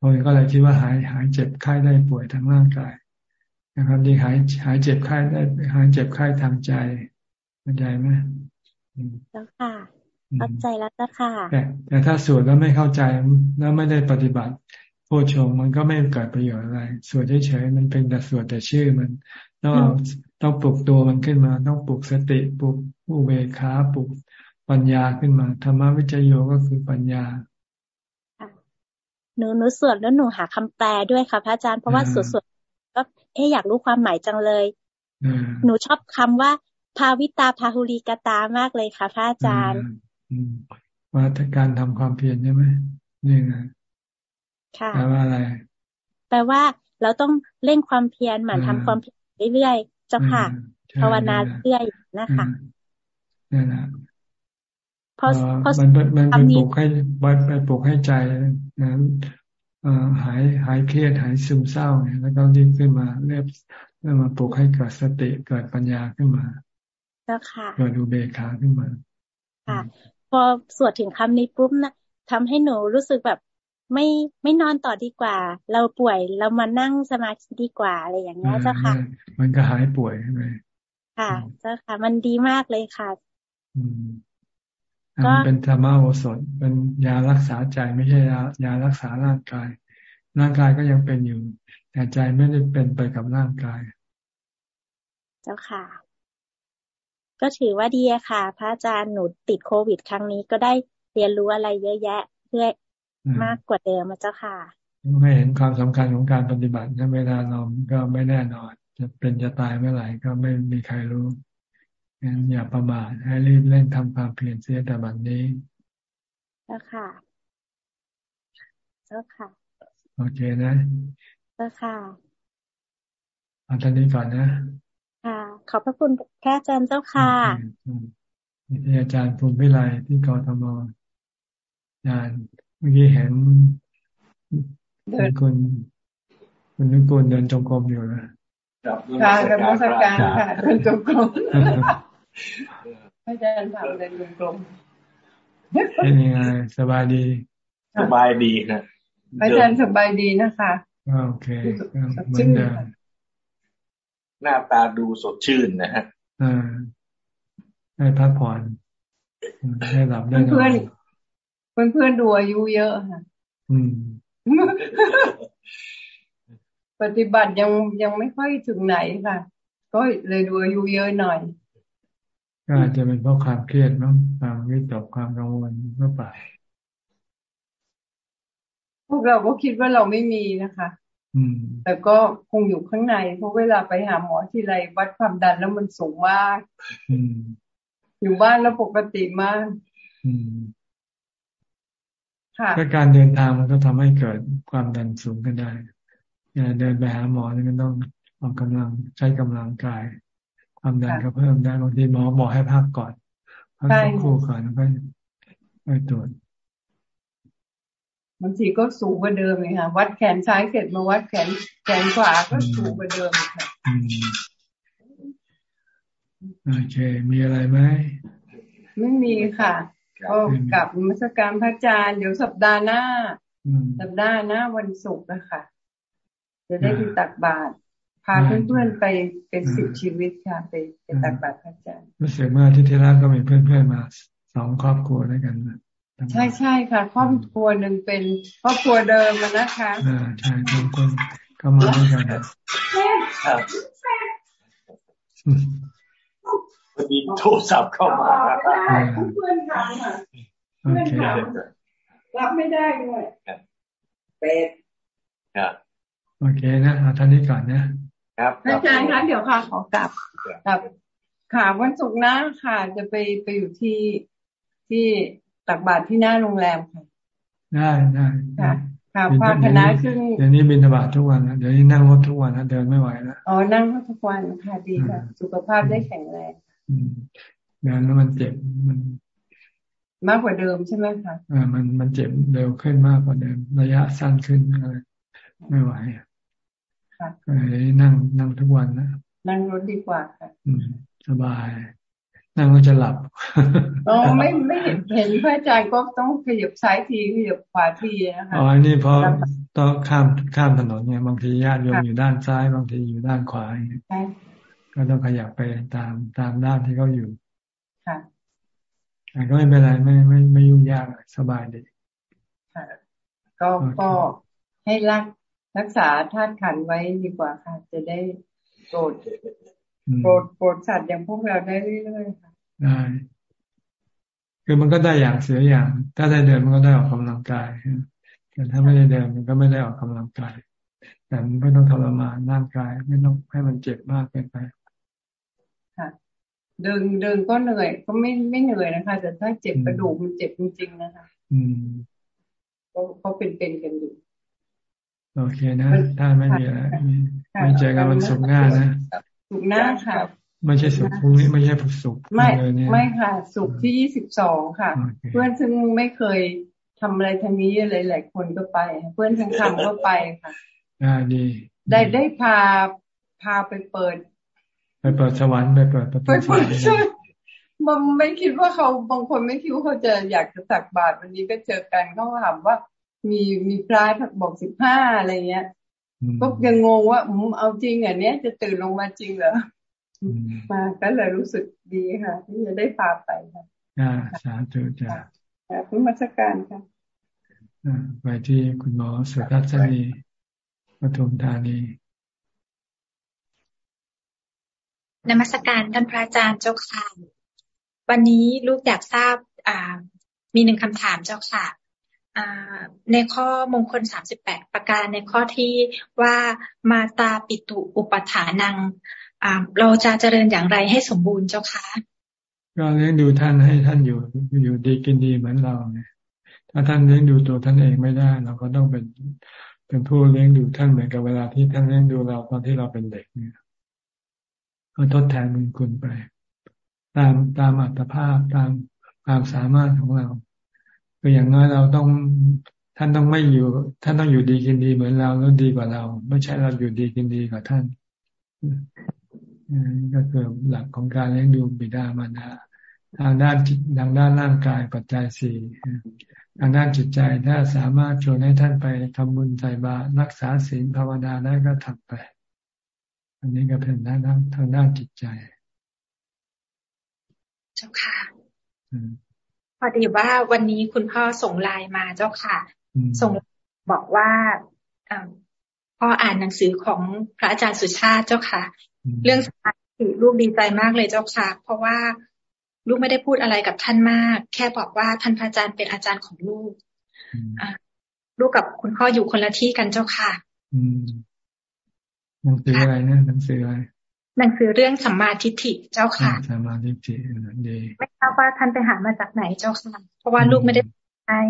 [SPEAKER 1] คนก็เลยคิดว่าหายหายเจ็บไข้ได้ป่วยทางร่างกายนะครับดีหายหายเจ็บไข้ได้หายเจ็บไข้ทางใจเข้าใจไหม
[SPEAKER 16] แล้วค่ะเข้าใจแล้วจ้ะค่ะ
[SPEAKER 1] แต่แต่ถ้าสวดแล้วไม่เข้าใจแล้วไม่ได้ปฏิบัติโพชงมันก็ไม่เกิดประโยชน์อะไรสวดเฉยๆมันเป็นแต่สวดแต่ชื่อมันต้องต้องปลุกตัวมันขึ้นมา ต้องปลุกสติปลุกอุเบกขาปลุกปัญญาขึ้นมาธรรมวิจโยก็คือปัญญา
[SPEAKER 16] หนูหนูสวดแล้วหนูหาคำแปลด้วยค่ะพระอาจารย์เพราะว่าสวดสวดก็เอ๊อยากรู้ความหมายจังเลย หนูชอบคำว่า ภาวิตาพาหุลีกตามากเลยค่ะพระอาจารย์
[SPEAKER 1] ว่าการทำความเพียรใช่ไหมนี่นะแปลว่าอะไร
[SPEAKER 16] แปลว่าเราต้องเร่งความเพียรหมั่นทำความเพียรเรื่อยๆเจ้าค่ะภาวนาเรื่อยนะคะ
[SPEAKER 1] นี่นะพราะมันมันไปปลุกให้ไปปลุกให้ใจนะหายหายเครียดหายซึมเศร้าเนี่ยแล้วก็รีบขึ้นมาเรียบเริ่มมาปลุกให้เกิดสติเกิดปัญญาขึ้นมา
[SPEAKER 16] เจ้าค่ะ
[SPEAKER 1] เกิดดูเบคาขึ้นมา
[SPEAKER 16] ค่ะ พอสวดถึงคำนี้ปุ๊บนะทำให้หนูรู้สึกแบบไม่ไม่นอนต่อดีกว่า เราป่วยเรามานั่งสมาธิดีกว่าอะไรอย่างเงี้ยเจ้าค่ะ
[SPEAKER 1] มันก็หายป่วยใช่ไหม
[SPEAKER 16] ค่ะเจ้าค่ะ มันดีมากเลยค่ะ
[SPEAKER 1] อืมมันเป็นธรรมโอสถเป็นยารักษาใจไม่ใช่ยายารักษาร่างกาย ร่างกายก็ยังเป็นอยู่ แต่ใจไม่ได้เป็นไปกับร่างกาย
[SPEAKER 16] เจ้าค่ะ ก็ถือว่าดีค่ะ พระอาจารย์หนูติดโควิด ครั้งนี้ก็ได้เรียนรู้อะไรเยอะแยะ เพื่อมากกว่าเดิมมาเจ้าค่ะ
[SPEAKER 1] ไม่เห็นความสำคัญของการปฏิบัติเวลาเราก็ไม่แน่นอน จะเป็นจะตายเมื่อไหร่ก็ไม่มีใครรู้งั้นอย่าประมาทให้รีบเร่งทำความเพียรเสียแต่บัดนี้
[SPEAKER 16] เจ้าค่ะเจ้าค่ะ
[SPEAKER 1] โอเคนะ
[SPEAKER 16] เจ้าค่ะ
[SPEAKER 1] เอาตอนนี้ก่อนนะ
[SPEAKER 16] ค่ะขอบพระคุณแค่อาจารย์เจ้าค่ะ
[SPEAKER 1] นี่อาจารย์ภูมิวิไลที่กรทมอาจารย์เมื่อกี้เห็นคุณคุณนึกกุลเดินจงกรมอยู่นะ
[SPEAKER 12] ค่ะกับมสการค่ะเดินจงกรมอาจารย์ถามเดินจงกรม
[SPEAKER 1] เป็นยังไงสบายดี
[SPEAKER 17] สบายดีครับ
[SPEAKER 12] อาจารย์สบายดีนะคะ
[SPEAKER 1] โอเคเหมือนเดิม
[SPEAKER 17] หน้าตาดูสดชื่นนะฮะ
[SPEAKER 1] อ่าให้พักผ่อนให้หลับได้
[SPEAKER 12] เพื่อนเพื่อนเพื่อนดูอายุเยอะค่ะ
[SPEAKER 1] อืม
[SPEAKER 12] ปฏิบัติยังยังไม่ค่อยถึงไหนค่ะ ก็เลยดูอายุเยอะหน่อย
[SPEAKER 1] ก็อาจจะเป็นเพราะความเครียดมั้งความวิตกความกังวลเมื่อไป
[SPEAKER 12] พวกเราก็คิดว่าเราไม่มีนะคะ
[SPEAKER 1] อืม
[SPEAKER 12] แต่ก็คงอยู่ข้างในเพราะเวลาไปหาหมอทีไรวัดความดันแล้วมันสูงมาก
[SPEAKER 1] อืม
[SPEAKER 12] อยู่บ้านแล้วปกติมาก
[SPEAKER 1] อืมก็การเดินทางมันก็ทำให้เกิดความดันสูงกันได้อย่าเดินไปหาหมอนี่มันต้องออกกำลังใช้กำลังกาย ความดันก็เพิ่มได้บางทีหมอบอกให้พักก่อนพักคู่ก่อนแล้วก็ไปตรวจ
[SPEAKER 12] บางทีก็สูงกว่าเดิมเลยค่ะ วัดแขนซ้ายเสร็จมาวัดแขนแขนขวาก็สูงกว่าเดิมค่ะ
[SPEAKER 1] โอเค มีอะไรไหม
[SPEAKER 12] ไม่มีค่ะก็กลับมรสการพระอาจารย์เดี๋ยวสัปดาห์หน้า สัปดาห์หน้าวันศุกร์นะคะจะได้ไปตักบาตรพาเพื่อนๆไปเป็นสิบชีวิตค่ะ ไปไปตักบาตรพระอาจารย์
[SPEAKER 1] รู้สึกเมื่อที่ที่แรกก็มีเพื่อนๆมาสองครอบครัวด้วยกันนะ
[SPEAKER 12] ใช่ใช่ค่ะครอบครัวหนึ่งเป็นครอบครัวเดิมนะคะ
[SPEAKER 1] อ่าใช่ทุกคนก็มาด้วยกันครับ
[SPEAKER 17] พอดีโทรศัพท์เข้ามา
[SPEAKER 12] เพื่อนทำค่ะเพื่อนทำรับไม่ได้ด้วยเป็ด
[SPEAKER 1] ครับโอเคนะเอาท่านนี้ก่อนนะ
[SPEAKER 17] ครับ
[SPEAKER 12] อาจารย์คะเดี๋ยวค่ะขอกลับกลับค่ะวันศุกร์หน้าค่ะ จะไปไปอยู่ที่ที่ ตักบาตรที่หน้าโรงแรมค่ะ
[SPEAKER 1] ได้ได้
[SPEAKER 12] ค่ะค่ะพาคณะขึ้น
[SPEAKER 1] เดี๋ยวนี้บินบาตทุกวันนะเดี๋ยวนี้นั่งรถทุกวันนะเดินไม่ไหวแล้ว
[SPEAKER 12] อ๋อนั่งรถทุกวันค่ะดีค่ะ สุขภาพได้แข็งแรง
[SPEAKER 1] เดินแล้วมันเจ็บมัน
[SPEAKER 12] มากกว่าเดิมใช่ไหมคะ
[SPEAKER 1] อ่ามันมันเจ็บเร็วขึ้นมากกว่าเดิม ระยะสั้นขึ้นอะไรไม่ไหว
[SPEAKER 12] ค่ะ
[SPEAKER 1] เลยนั่งนั่งทุกวันนะ
[SPEAKER 12] นั่งรถดีกว่าค่ะ
[SPEAKER 1] อืมสบาย นั่งก็จะหลับ
[SPEAKER 12] อ๋อไม่ไม่เห็นเห็นพระอาจารย์ก็ต้องขยับซ้ายทีขยับขวาทีนะคะอ๋อ
[SPEAKER 1] นี่เพราะต้องข้ามข้ามถนนเนี่ยบางทีญาติโยมอยู่ด้านซ้าย บางทีอยู่ด้านขวา
[SPEAKER 12] ใช่
[SPEAKER 1] ก็ต้องขยับไปตามตามด้านที่เขาอยู่
[SPEAKER 12] ค่ะ
[SPEAKER 1] แต่ก็ไม่เป็นไรไม่ไม่ไม่ยุ่งยากสบายดี
[SPEAKER 12] ค่ะก็ก็ให้รักรักษาธาตุขันไว้ดีกว่าค่ะ จะได้โปรดโปรดโปรดสัตว์อย่างพวกเราได้เรื่อยๆค่ะ ได้
[SPEAKER 1] คือมันก็ได้อย่างเสียอย่าง ถ้าได้เดินมันก็ได้ออกกำลังกายแต่ถ้าไม่ได้เดินมันก็ไม่ได้ออกกำลังกายแต่มันไม่ต้องทรมานร่างกาย ไม่ต้องให้มันเจ็บมากเกินไป
[SPEAKER 12] ค่ะเดินเดินก็เหนื่อย ก็ไม่ไม่เหนื่อยนะคะแต่ถ้าเจ็บกระดูกมันเจ็บจริงๆนะคะ
[SPEAKER 1] อืม
[SPEAKER 12] เขาเป็นเป็นกันอยู่
[SPEAKER 1] โอเคนะ ถ้าไม่มีอะไรไม่เจอกันวันศุกร์หน้านะ
[SPEAKER 12] ศุกร์หน้าค่ะ
[SPEAKER 1] ไม่ใช่ศุกร์พรุ่งนี้ไม่ใช่ศุกร์
[SPEAKER 12] ไม่ไม่ค่ะศุกร์ที่ยี่สิบสองค่ะ เพื่อนซึ่งไม่เคยทำอะไรทางนี้อะไรหลายคนก็ไป เพื่อนทั้งคำก็ไปค่ะ
[SPEAKER 1] อ่าดี
[SPEAKER 12] ได้ได้พาพาไปเปิด
[SPEAKER 1] ไปเปิดสวรรค์ไปเปิดประตูสวรรค์
[SPEAKER 12] มันไม่คิดว่าเขาบางคนไม่คิดว่าเขาจะอยากจะตักบาตรวันนี้ก็เจอกันเขาถามว่า มีมีพรายผักบอกสิบห้าอะไรเงี้ยก็ยังงงว่าอืมเอาจริงอะเนี้ยจะตื่นลงมาจริงเหรอ มาก็เลยรู้สึกดีค่ะ ที่จะได้พาไปค่ะ
[SPEAKER 1] อ่าสาธุจ้า
[SPEAKER 12] พุทธการค่ะ
[SPEAKER 1] ไปที่คุณหมอสุทัศนีปทุมธานี
[SPEAKER 18] นมัสการท่านพระอาจารย์เจ้าค่ะ วันนี้ลูกอยากทราบอ่ามีหนึ่งคำถามเจ้าค่ะในข้อมงคลสามสิบแปดประการในข้อที่ว่ามาตาปิตุอุปถานัง เราจะเจริญอย่างไรให้สมบูรณ์เจ้าคะ
[SPEAKER 1] ก็เลี้ยงดูท่านให้ท่านอยู่อยู่ดีกินดีเหมือนเราเนี่ยถ้าท่านเลี้ยงดูตัวท่านเองไม่ได้ เราก็ต้องเป็นเป็นผู้เลี้ยงดูท่านเหมือนกับเวลาที่ท่านเลี้ยงดูเราตอนที่เราเป็นเด็กเนี่ยก็ทดแทนบุญคุณไป ตามตามอัตภาพตามความสามารถของเราคืออย่างน้อยเราต้องท่านต้องไม่อยู่ ท่านต้องอยู่ดีกินดีเหมือนเราแล้วดีกว่าเรา ไม่ใช่เราอยู่ดีกินดีกว่าท่าน ก็คือหลักของการเลี้ยงดูบิดามารดาทางด้านจิตทางด้านร่างกายปัจจัยสี่ทางด้านจิตใจถ้าสามารถชวนให้ท่านไปทำบุญใส่บาตรรักษาศีลภาวนาได้ก็ทำไป อันนี้ก็เป็นด้านทางด้านจิตใจ
[SPEAKER 18] เจ้าค่ะพอดีว่าวันนี้คุณพ่อส่งไลน์มาเจ้าค่ะ ส่งบอกว่าพ่ออ่านหนังสือของพระอาจารย์สุชาติเจ้าค่ะ เรื่องสมาธิลูกดีใจมากเลยเจ้าค่ะ เพราะว่าลูกไม่ได้พูดอะไรกับท่านมาก แค่บอกว่าท่านพระอาจารย์เป็นอาจารย์ของลูกลูกกับคุณพ่ออยู่คนละที่กันเจ้าค่ะ
[SPEAKER 1] หนังสืออะไรนะหนังสืออะไร
[SPEAKER 18] หนังสือเรื่องสัมมาทิฏฐิเจ้าค่ะ
[SPEAKER 1] สัมมาทิฏฐิดี
[SPEAKER 18] ไม่ทราบว่าท่านไปหามาจากไหนเจ้าค่ะ เพราะว่าลูกไม่ได้ให้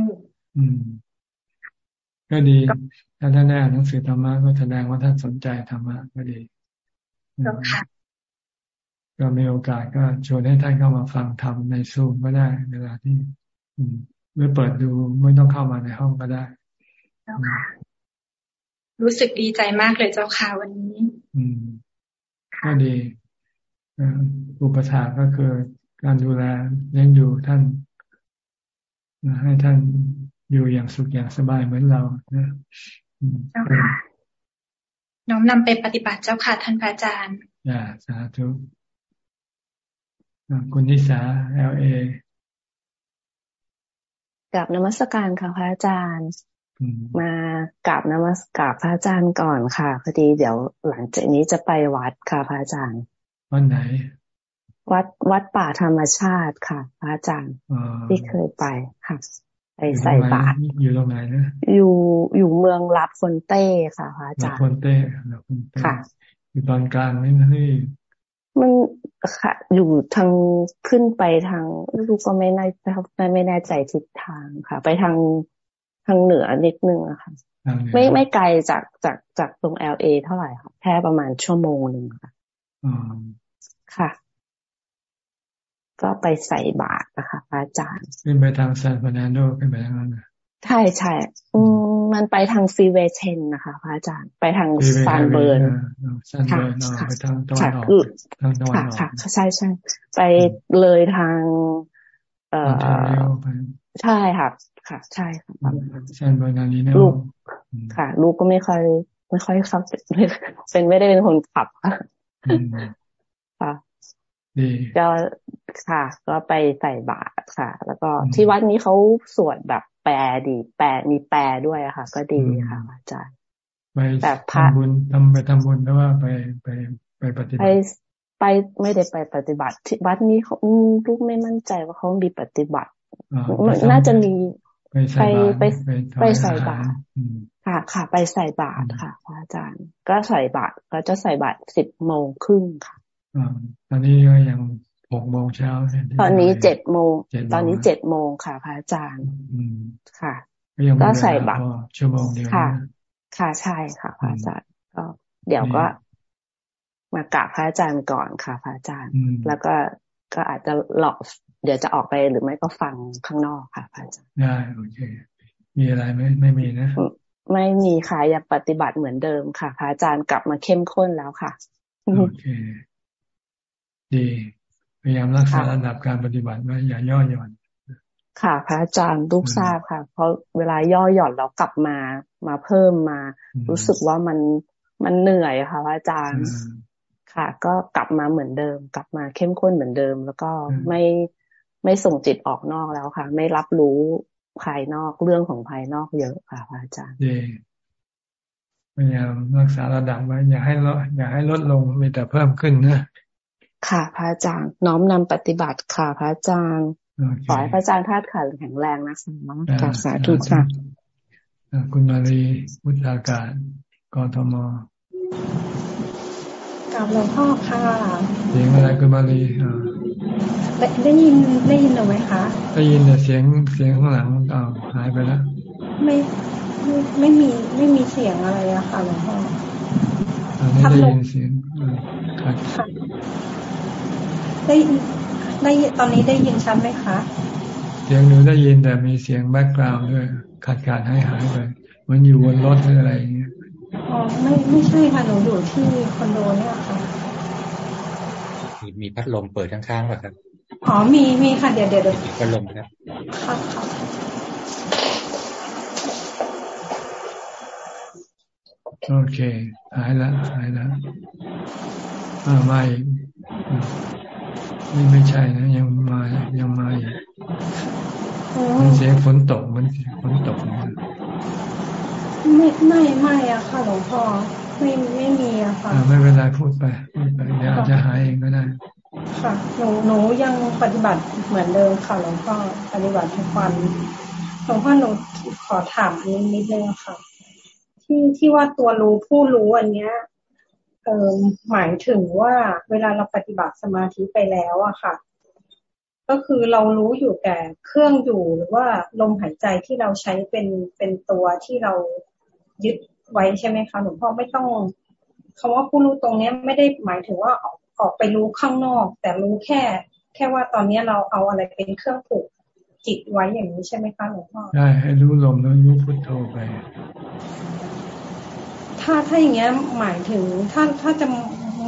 [SPEAKER 1] ก็ดี ถ้าท่านได้อ่านหนังสือธรรมะก็แสดงว่าท่านสนใจธรรมะก็ดี ก็มีโอกาสก็ชวนให้ท่านเข้ามาฟังธรรมในซูมก็ได้ เวลาที่หรือเปิดดูไม่ต้องเข้ามาในห้องก็ได้
[SPEAKER 18] เจ้าค่ะ รู้สึกดีใจมากเลยเจ้าค่ะวันนี้
[SPEAKER 1] อืมก็ดีอุปถาก็คือการดูแลเลี้ยงดูท่านให้ท่านอยู่อย่างสุขอย่างสบายเหมือนเรานะ
[SPEAKER 18] เจ้าค่ะ น้อมนำไปปฏิบัติเจ้าค่ะท่านพระอาจารย์
[SPEAKER 1] อย่าสาธุคุณนิสาเอลเอ
[SPEAKER 19] กับนมัสการค่ะพระอาจารย์ มากราบนมัสการพระอาจารย์ก่อนค่ะพอดีเดี๋ยวหลังจากนี้จะไปวัดค่ะพระอาจารย์
[SPEAKER 1] วันไหน
[SPEAKER 19] วัดวัดป่าธรรมชาติค่ะ พระอาจารย์ที่เคยไปค่ะ ไปใส่บาตร
[SPEAKER 1] อยู่ตรงไหนนะ
[SPEAKER 19] อยู่อยู่เมืองรับคนเต้ค่ะพระอาจารย์
[SPEAKER 1] คนเต้รับคนเต้ค่ะ อยู่ตอนกลางนี่นะนี่
[SPEAKER 19] มันค่ะ อยู่ทางขึ้นไปทางลูกก็ไม่แน่ไม่แน่ใจทิศทางค่ะ ไปทางทางเหนือนิดนึงอะค่ะ ไม่ไม่ไกลจากจากจากตรงเอลเอเท่าไหร่ค่ะ แค่ประมาณชั่วโมงหนึ่งค่ะค่ะ ก็ไปใส่บาตรนะคะอาจารย์
[SPEAKER 1] ขึ้นไปทางซานฟรานโดขึ้นไปทางนั้น
[SPEAKER 19] ใช่ใช่อืมมันไปทางฟรีเวเชนนะคะพระอาจารย์ ไปทางซานเบิร์น
[SPEAKER 1] ซานเบิร์นไปทางตะวันออกทางตะวันออก
[SPEAKER 19] ค่ะใช่ใช่ไปเลยทาง เอ่อใช่ค่ะค่ะ ใช่ค่ะ
[SPEAKER 1] ซานเบิร์นนี้
[SPEAKER 19] ลูกค่ะ ลูกก็ไม่ค่อยไม่ค่อยขับเป็นไม่ได้เป็นคนขับค่ะค่ะ ก็ค่ะ ก็ไปใส่บาตรค่ะ แล้วก็ที่วัดนี้เขาสวดแบบแปลดี แปลมีแปลด้วยค่ะ ก็ดีค่ะอาจารย์
[SPEAKER 1] ไปแบบทำบุญทำไปทำบุญหรือว่าไปไปไปปฏิบัติไป
[SPEAKER 19] ไปไม่ได้ไปปฏิบัติที่วัดนี้เขาลูกไม่มั่นใจว่าเขามีปฏิบัติน่าจะมีไปไปไปใส่บาตรค่ะ ค่ะ ไปใส่บาตรค่ะอาจารย์ ก็ใส่บาตรก็จะใส่บาตรสิบโมงครึ่งค่ะ
[SPEAKER 1] ตอนนี้ก็ยังหกโมงเช้า
[SPEAKER 19] ตอนนี้เจ็ดโมง ตอนนี้เจ็ดโมงค่ะ พระอาจารย์ค่ะ ก็ใส่บัตร
[SPEAKER 1] ชั่วโมงเดียว
[SPEAKER 19] ค่ะ ค่ะใช่ค่ะพระอาจารย์ก็เดี๋ยวก็มากราบพระอาจารย์ก่อนค่ะ พระอาจารย์ แล้วก็ก็อาจจะหลอก เดี๋ยวจะออกไปหรือไม่ก็ฟังข้างนอกค่ะพระอาจารย์
[SPEAKER 1] ได้โอเค มีอะไรไหมไม่มีนะ
[SPEAKER 19] ไม่มีค่ะยังปฏิบัติเหมือนเดิมค่ะ พระอาจารย์กลับมาเข้มข้นแล้วค่ะ
[SPEAKER 1] โอเค ดีพยายามรักษาระดับการปฏิบัติไว้อย่าย่อหย่อน
[SPEAKER 19] ค่ะ พระอาจารย์ลูกทราบค่ะ เพราะเวลาย่อหย่อนเรากลับมามาเพิ่มมา รู้สึกว่ามันมันเหนื่อยค่ะพระอาจารย์ ค่ะ ก็กลับมาเหมือนเดิม กลับมาเข้มข้นเหมือนเดิม แล้วก็ไม่ไม่ส่งจิตออกนอกแล้วค่ะ ไม่รับรู้ภายนอกเรื่องของภายนอกเยอะค่ะพระอาจารย์
[SPEAKER 1] พยายามรักษาระดับไว้อย่าให้ลดอย่าให้ลดลงมีแต่เพิ่มขึ้นนะ
[SPEAKER 19] ค่ะพระอาจารย์น้อมนำปฏิบัติค่ะพระอาจารย์ขอให้พระอาจารย์ธาตุขันแข็งแรงนะสมกาสาธุค่ะ
[SPEAKER 1] คุณมารีมุทาการกทม
[SPEAKER 20] กับหลวงพ่อค่ะ
[SPEAKER 1] เสียงอะไรคุณมารี
[SPEAKER 20] ได้ได้ยินได้ยินหรือไหมคะ
[SPEAKER 1] ได้ยินแต่เสียงเสียงข้างหลังอ้าวหายไปแล้ว
[SPEAKER 20] ไม่ไม่ไม่มีไม่มีเสียงอะไรอะค่ะหลวงพ่อ
[SPEAKER 1] ได้ยินเสียงค่ะ
[SPEAKER 20] ได้ได้ตอนนี้ได้ยินชัดไหมคะ
[SPEAKER 1] เสียงหนูได้ยินแต่มีเสียง background ด้วยขาดการหายหายไปมันอยู่บนรถหรืออะไรอย่างเงี้ย
[SPEAKER 20] อ๋อไม่ไม่ใช่ค่ะหนูอยู่ที่คอนโดเนี่ยค่ะ
[SPEAKER 10] มีมีพัดลมเปิดข้างๆป่ะครับ
[SPEAKER 20] อ๋อมีมีค่ะเดี๋ยวเดี๋ยว
[SPEAKER 10] พัดลมครับ
[SPEAKER 20] ค่ะค่ะ
[SPEAKER 1] โอเค หายแล้วหายแล้วอ่าไม่ นี่ไม่ใช่นะยังมายังมาอีกมันเสียงฝนตกมันฝนตกนะ
[SPEAKER 20] ไม่ไม่ไม่อะค่ะหลวงพ่อไม่ไม่มีอะค่ะ
[SPEAKER 1] ไม่เป็นไรพูดไปพูดไปเดี๋ยวอาจจะหายเองก็ได้
[SPEAKER 20] ค่ะหนูหนูยังปฏิบัติเหมือนเดิมค่ะหลวงพ่อปฏิบัติทุกวันหลวงพ่อหนูขอถามนิดนิดนึงค่ะ ที่ที่ว่าตัวรู้ผู้รู้อันเนี้ย เออหมายถึงว่าเวลาเราปฏิบัติสมาธิไปแล้วอะค่ะ ก็คือเรารู้อยู่แต่เครื่องอยู่หรือว่าลมหายใจที่เราใช้เป็นเป็นตัวที่เรายึดไว้ใช่ไหมคะหลวงพ่อไม่ต้องคำว่าผู้รู้ตรงนี้ไม่ได้หมายถึงว่าออกออกไปรู้ข้างนอก แต่รู้แค่ แค่ว่าตอนนี้เราเอาอะไรเป็นเครื่องผูกจิตไว้อย่างนี้ใช่ไหมคะหลวงพ่อ
[SPEAKER 1] ใช่ให้รู้ลมแล้วรู้พุทโธไป
[SPEAKER 20] ถ้าถ้าอย่างเงี้ยหมายถึงถ้าถ้าจะ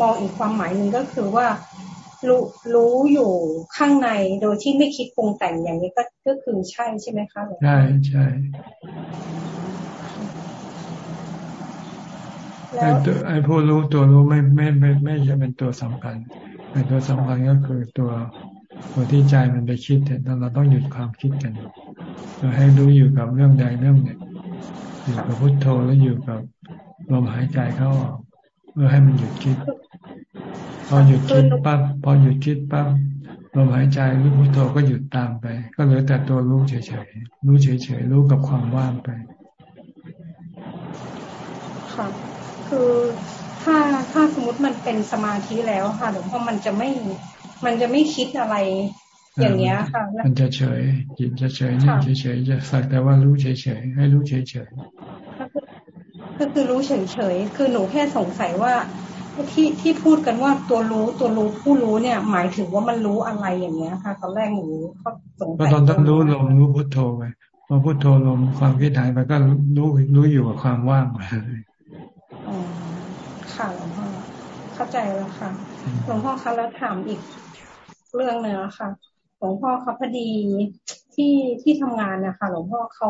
[SPEAKER 20] มองอีกความหมายหนึ่งก็คือว่ารู้รู้อยู่ข้างในโดยที่ไม่คิดปรุงแต่งอย่างนี้ก็ก็คือใช่ใช่ไหมคะหลวงพ่อใช่
[SPEAKER 1] ใช่ไอ้ตัวไอ้ผู้รู้ตัวรู้ไม่ไม่ไม่ไม่จะเป็นตัวสำคัญไอ้ตัวสำคัญก็คือตัวตัวที่ใจมันไปคิดแต่เราต้องหยุดความคิดกันเราให้รู้อยู่กับเรื่องใดเรื่องหนึ่งอยู่กับพุทโธแล้วอยู่กับ ลมหายใจเข้าออกเพื่อให้มันหยุดคิด พอหยุดคิดปั๊บพอหยุดคิดปั๊บลมหายใจรู้พุทโธก็หยุดตามไป ก็เหลือแต่ตัวรู้เฉยๆรู้เฉยๆรู้กับความว่างไป
[SPEAKER 20] ค่ะคือถ้าถ้าสมมติมันเป็นสมาธิแล้วค่ะหลวงพ่อมันจะไม่มันจะไม่คิดอะไรอย่างเงี้ยค่ะ
[SPEAKER 1] มันจะเฉยจิตจะเฉยนิ่งเฉยๆจะสักแต่ว่ารู้เฉยๆให้รู้เฉย
[SPEAKER 20] ๆก็คื อรู้เฉยๆ คือหนูแค่สงสัยว่าที่ที่พูดกันว่าตัวรู้ตัวรู้ผู้รู้เนี่ย หมายถึงว่ามันรู้อะไรอย่างเงี้ยค่ะ ตอนแรกหนูก็สงสัยก็
[SPEAKER 1] ตอนต้องรู้ลมรู้พุทโธไปพอพุทโธลมความคิดหายไปก็รู้รู้อยู่กับความว่างไป
[SPEAKER 20] ค่ะหลวงพ่อเข้าใจแล้วค่ะหลวงพ่อคะแล้วถามอีกเรื่องหนึ่งค่ะหลวงพ่อครับพอดีที่ที่ทำงานนะคะหลวงพ่อเขา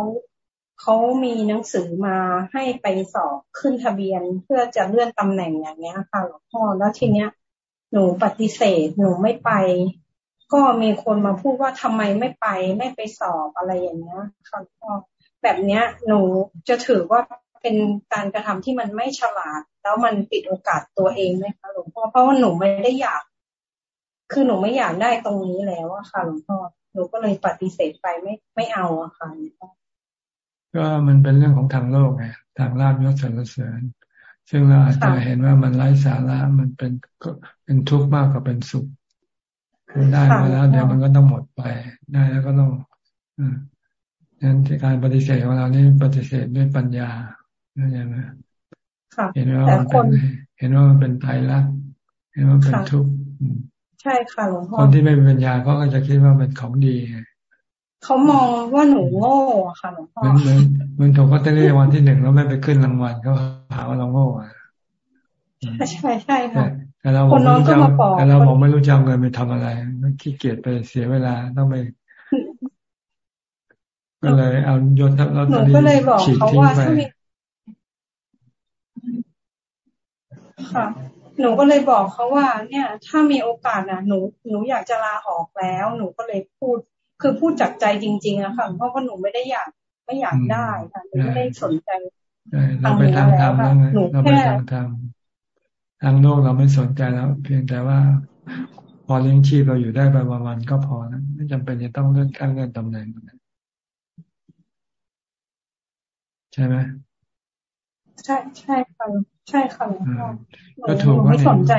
[SPEAKER 20] เขามีหนังสือมาให้ไปสอบขึ้นทะเบียนเพื่อจะเลื่อนตำแหน่งอย่างเงี้ยค่ะหลวงพ่อแล้วทีเนี้ย หนูปฏิเสธหนูไม่ไป ก็มีคนมาพูดว่าทำไมไม่ไปไม่ไปสอบอะไรอย่างเงี้ยค่ะหลวงพ่อแบบเนี้ยหนูจะถือว่าเป็นการกระทำที่มันไม่ฉลาด แล้วมันปิดโอกาสตัวเองไหมคะหลวงพ่อเพราะว่าหนูไม่ได้อยาก คือหนูไม่อยากได้ตรงนี้แล้วอะค่ะหลวงพ่อหนูก็เลยปฏิเสธไปไม่ไม่เอาอะค่ะ
[SPEAKER 1] ก็มันเป็นเรื่องของทางโลกไงทางลาบยศสรรเสริญ ซึ่งเราอาจจะเห็นว่ามันไร้สาระมันเป็นก็เป็นทุกข์มากกว่าเป็นสุขคือได้มาแล้วเดี๋ยวมันก็ต้องหมดไป ได้แล้วก็ต้องอืมนั้นการปฏิเสธของเรานี่ปฏิเสธด้วยปัญญาเข้าใจไหมเห็นว่ามันเป็นเห็นว่ามันเป็นไตรลักษณ์เห็นว่าเป็นทุกข์
[SPEAKER 20] ใช่ค่ะหลวงพ่อ
[SPEAKER 1] คนที่ไม่เป็นปัญญาเขาก็จะคิดว่าเป็นของดี
[SPEAKER 20] เขามองว่าหนูโง่ค่ะหลวงพ่อ
[SPEAKER 1] เหมือนเหมือนถูกก็จะเรียกวันที่หนึ่งแล้วไม่ไปขึ้นรางวัลเขาหาว่าเราโง่อะ
[SPEAKER 20] ใช่ใช่ค่ะ
[SPEAKER 1] แต่เราบอกไม่รู้จะแต่เราบอกไม่รู้จะเอาเงินไปทำอะไรขี้เกียจไปเสียเวลาต้องไปก็เลยเอายนต์เรา
[SPEAKER 20] หนูก็เลยบอกเขาว่าถ้ามีค่ะ หนูก็เลยบอกเขาว่า เนี่ย ถ้ามีโอกาสนะหนูหนูอยากจะลาออกแล้ว หนูก็เลยพูด คือพูดจากใจจริงๆอะค่ะเพราะว่าหนูไม่ได้อยากไม่อยากได้ค่ะไม่ได้สนใจ
[SPEAKER 1] เราไปทางธรรมแล้วไงเราไปทางธรรมทางโลกเราไม่สนใจแล้ว เพียงแต่ว่า พอเลี้ยงชีพเราอยู่ได้ไปวันๆก็พอนะไม่จำเป็นจะต้องเลื่อนขั้นเลื่อนตำแหน่งใช่ไหม
[SPEAKER 20] ใช่ใช่ค่ะ ใช่ค่ะหลวงพ่อ
[SPEAKER 1] ก็ถูก
[SPEAKER 20] ไม่สนใจ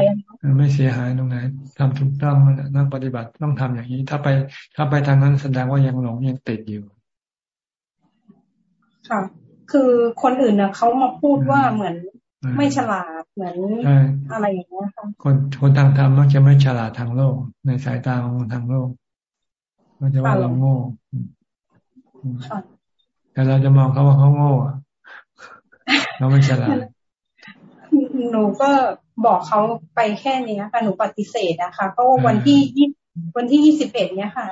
[SPEAKER 1] ไม่เสียหายตรงไหนทำถูกต้องนั่งปฏิบัติต้องทำอย่างนี้ ถ้าไป ถ้าไปทางนั้นแสดงว่ายังหลงยังติดอยู่
[SPEAKER 20] ค่ะ คือคนอื่นนะเขามาพูดว่าเหมือนไม่ฉลาดเหมือนอะไรอย่างเงี้ยค่ะ
[SPEAKER 1] คนคนทางธรรมมักจะไม่ฉลาดทางโลก ในสายตาของทางโลกมันจะว่าเราโง่แต่เราจะมองเขาว่าเขาโง่เราไม่ฉลาด
[SPEAKER 20] หนูก็บอกเขาไปแค่นี้ค่ะหนูปฏิเสธนะคะเพราะว่าวันที่ยี่วันที่ยี่สิบเอ็ดเนี้ยค่ะ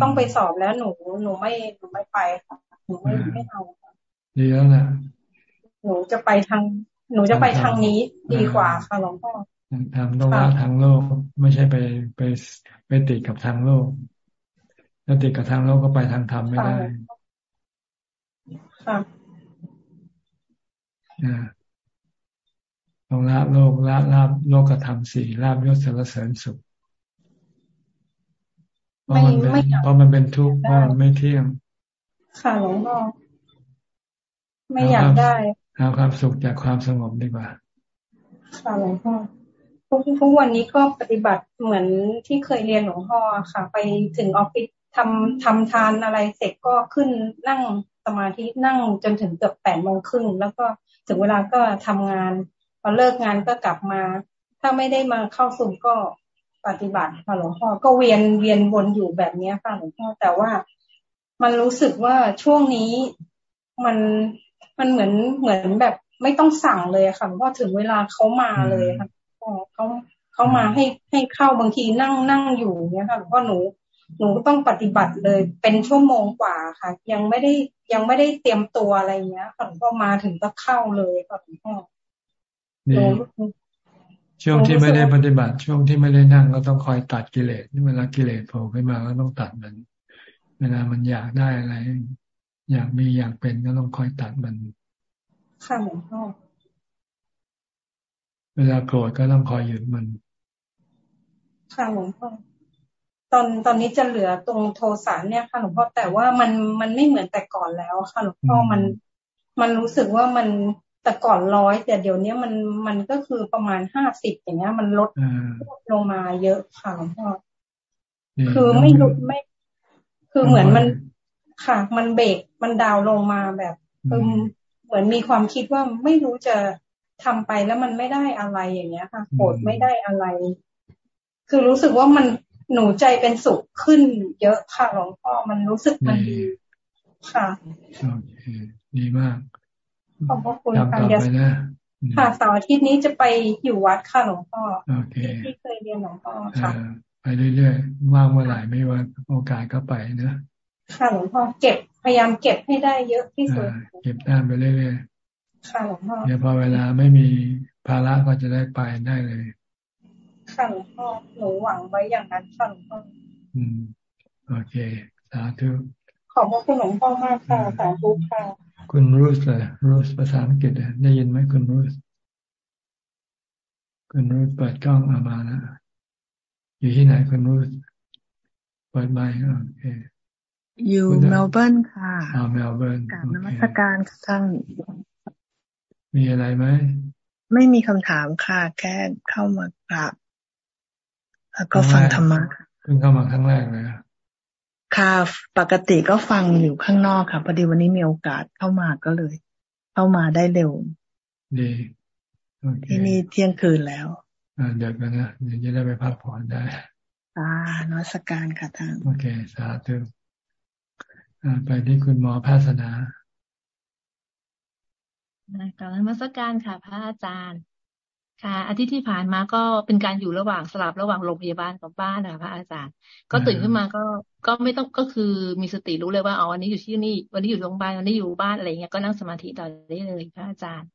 [SPEAKER 20] ต้องไปสอบแล้วหนูหนูไม่หนูไม่ไปค่ะหนูไม่ไม่เอา
[SPEAKER 1] ดีแล้วนะ
[SPEAKER 20] หนูจะไปทาง หนูจะไปทางนี้ดีกว่าค่ะหลวงพ่อ
[SPEAKER 1] ทำต้องละทางโลก ไม่ใช่ไปไปไปติดกับทางโลกถ้าติดกับทางโลกก็ไปทางธรรมไม่ได้
[SPEAKER 20] ค่ะ
[SPEAKER 1] ต้องละโลกละลาบโลกธรรมสี่ลาบยศสารเสริญสุขเพราะมันเป็นเพราะมันเป็นทุกข์เพราะมันไม่เที่ยง
[SPEAKER 20] ค่ะหลวงพ่อไม่อยากได้
[SPEAKER 1] หาความสุขจากความสงบดีกว่า
[SPEAKER 20] ค่ะหลวงพ่อทุกทุกวันนี้ก็ปฏิบัติเหมือนที่เคยเรียนหลวงพ่อค่ะ ไปถึงออฟฟิศทำทำทานอะไรเสร็จก็ขึ้นนั่งสมาธินั่งจนถึงเกือบแปดโมงครึ่งแล้วก็ถึงเวลาก็ทำงาน พอเลิกงานก็กลับมา ถ้าไม่ได้มาเข้าสุ่มก็ปฏิบัติค่ะหลวงพ่อก็เวียนเวียนวนอยู่แบบนี้ค่ะหลวงพ่อแต่ว่ามันรู้สึกว่าช่วงนี้มันมันเหมือนเหมือนแบบไม่ต้องสั่งเลยค่ะเพราะถึงเวลาเขามาเลยค่ะเขาเขามาให้ให้เข้าบางทีนั่งนั่งอยู่เนี่ยค่ะหลวงพ่อหนูหนูต้องปฏิบัติเลยเป็นชั่วโมงกว่าค่ะ ยังไม่ได้ยังไม่ได้เตรียมตัวอะไรเงี้ยค่ะหลวงพ่อมาถึงก็เข้าเลยค่ะหลวงพ่อ
[SPEAKER 1] ช่วงที่ไม่ได้ปฏิบัติ ช่วงที่ไม่ได้นั่งก็ต้องคอยตัดกิเลสเวลากิเลสโผล่ขึ้นมาก็ต้องตัดมัน เวลามันอยากได้อะไร อยากมีอยากเป็นก็ต้องคอยตัดมัน
[SPEAKER 20] ค่ะหลวงพ่อ
[SPEAKER 1] เวลาโกรธก็ต้องคอยหยุดมัน
[SPEAKER 20] ค่ะหลวงพ่อตอนตอนนี้จะเหลือตรงโทสะเนี่ยค่ะหลวงพ่อแต่ว่ามันมันไม่เหมือนแต่ก่อนแล้วค่ะหลวงพ่อมันมันรู้สึกว่ามัน แต่ก่อนร้อยแต่เดี๋ยวนี้มันมันก็คือประมาณห้าสิบอย่างเงี้ย มันลดลงมาเยอะค่ะหลวงพ่อคือไม่หลุดไม่ คือเหมือนมันค่ะ มันเบรกมันดาวลงมาแบบเหมือนมีความคิดว่าไม่รู้จะทำไปแล้วมันไม่ได้อะไรอย่างเงี้ยค่ะโกรธไม่ได้อะไร คือรู้สึกว่ามันหนูใจเป็นสุขขึ้นเยอะค่ะหลวงพ่อมันรู้สึกมันดีค่ะ
[SPEAKER 1] โอเคดีมาก
[SPEAKER 20] ขอบพระคุณค่ะเดี๋ยวค่ะเสาร์อาทิตย์นี้จะไปอยู่วัดค่ะหลวงพ่อที่เคยเรียนหลวงพ่อค่ะ
[SPEAKER 1] ไปเรื่อยๆว่างเมื่อไหร่ไม่ว่าโอกาสก็ไปนะ
[SPEAKER 20] ค่ะหลวงพ่อเก็บพยายามเก็บให้ได้เยอะที่สุด
[SPEAKER 1] เก็บได้ไปเรื่อย
[SPEAKER 20] ๆค่ะหลวงพ่อ
[SPEAKER 1] เดี๋ยวพอเวลาไม่มีภาระก็จะได้ไปได้เลย
[SPEAKER 20] ค่ะหลวงพ่อหนูหวังไว้อย่างนั้นค่ะหลวงพ่อ
[SPEAKER 1] อืมโอเคสาธุ
[SPEAKER 20] ขอบพระคุณหลวงพ่อมากค่ะสาธุค่ะ
[SPEAKER 1] คุณรูสเลยรูสภาษาอังกฤษได้ยินไหมคุณรูสคุณรูสเปิดกล้องอามาแล้วอยู่ที่ไหนคุณรูสเปิดไมค์โอเค
[SPEAKER 21] อยู่เมลเบิร์นค่ะ
[SPEAKER 1] อ๋อเมลเบิร์น
[SPEAKER 21] กับนมัสการท่าน
[SPEAKER 1] มีอะไรไหม
[SPEAKER 21] ไม่มีคำถามค่ะ แค่เข้ามากราบแล้วก็ฟังธรรมะ
[SPEAKER 1] เพิ่งเข้ามาครั้งแรกเลย
[SPEAKER 21] ค่ะปกติก็ฟังอยู่ข้างนอกค่ะพอดีวันนี้มีโอกาสเข้ามาก็เลย เข้ามาได้เร็ว
[SPEAKER 1] ดี
[SPEAKER 21] ที่นี่เที่ยงคืนแล้ว
[SPEAKER 1] อ่าเดี๋ยวกันนะเดี๋ยวจะได้ไปพักผ่อนได้
[SPEAKER 21] อ่านวัสการค่ะท่าน
[SPEAKER 1] โอเค สาธุไปที่คุณหมอภาสนา
[SPEAKER 22] การนมัสการค่ะ พระอาจารย์ ค่ะอาทิตย์ที่ผ่านมาก็เป็นการอยู่ระหว่างสลับระหว่างโรงพยาบาลกับบ้านนะคะพระอาจารย์ ก็ตื่นขึ้นมาก็ก็ไม่ต้องก็คือมีสติรู้เลยว่าอ๋อวันนี้อยู่ที่นี่ วันนี้อยู่โรงพยาบาลวันนี้อยู่บ้านอะไรเงี้ยก็นั่งสมาธิต่อได้เลยพระอาจารย์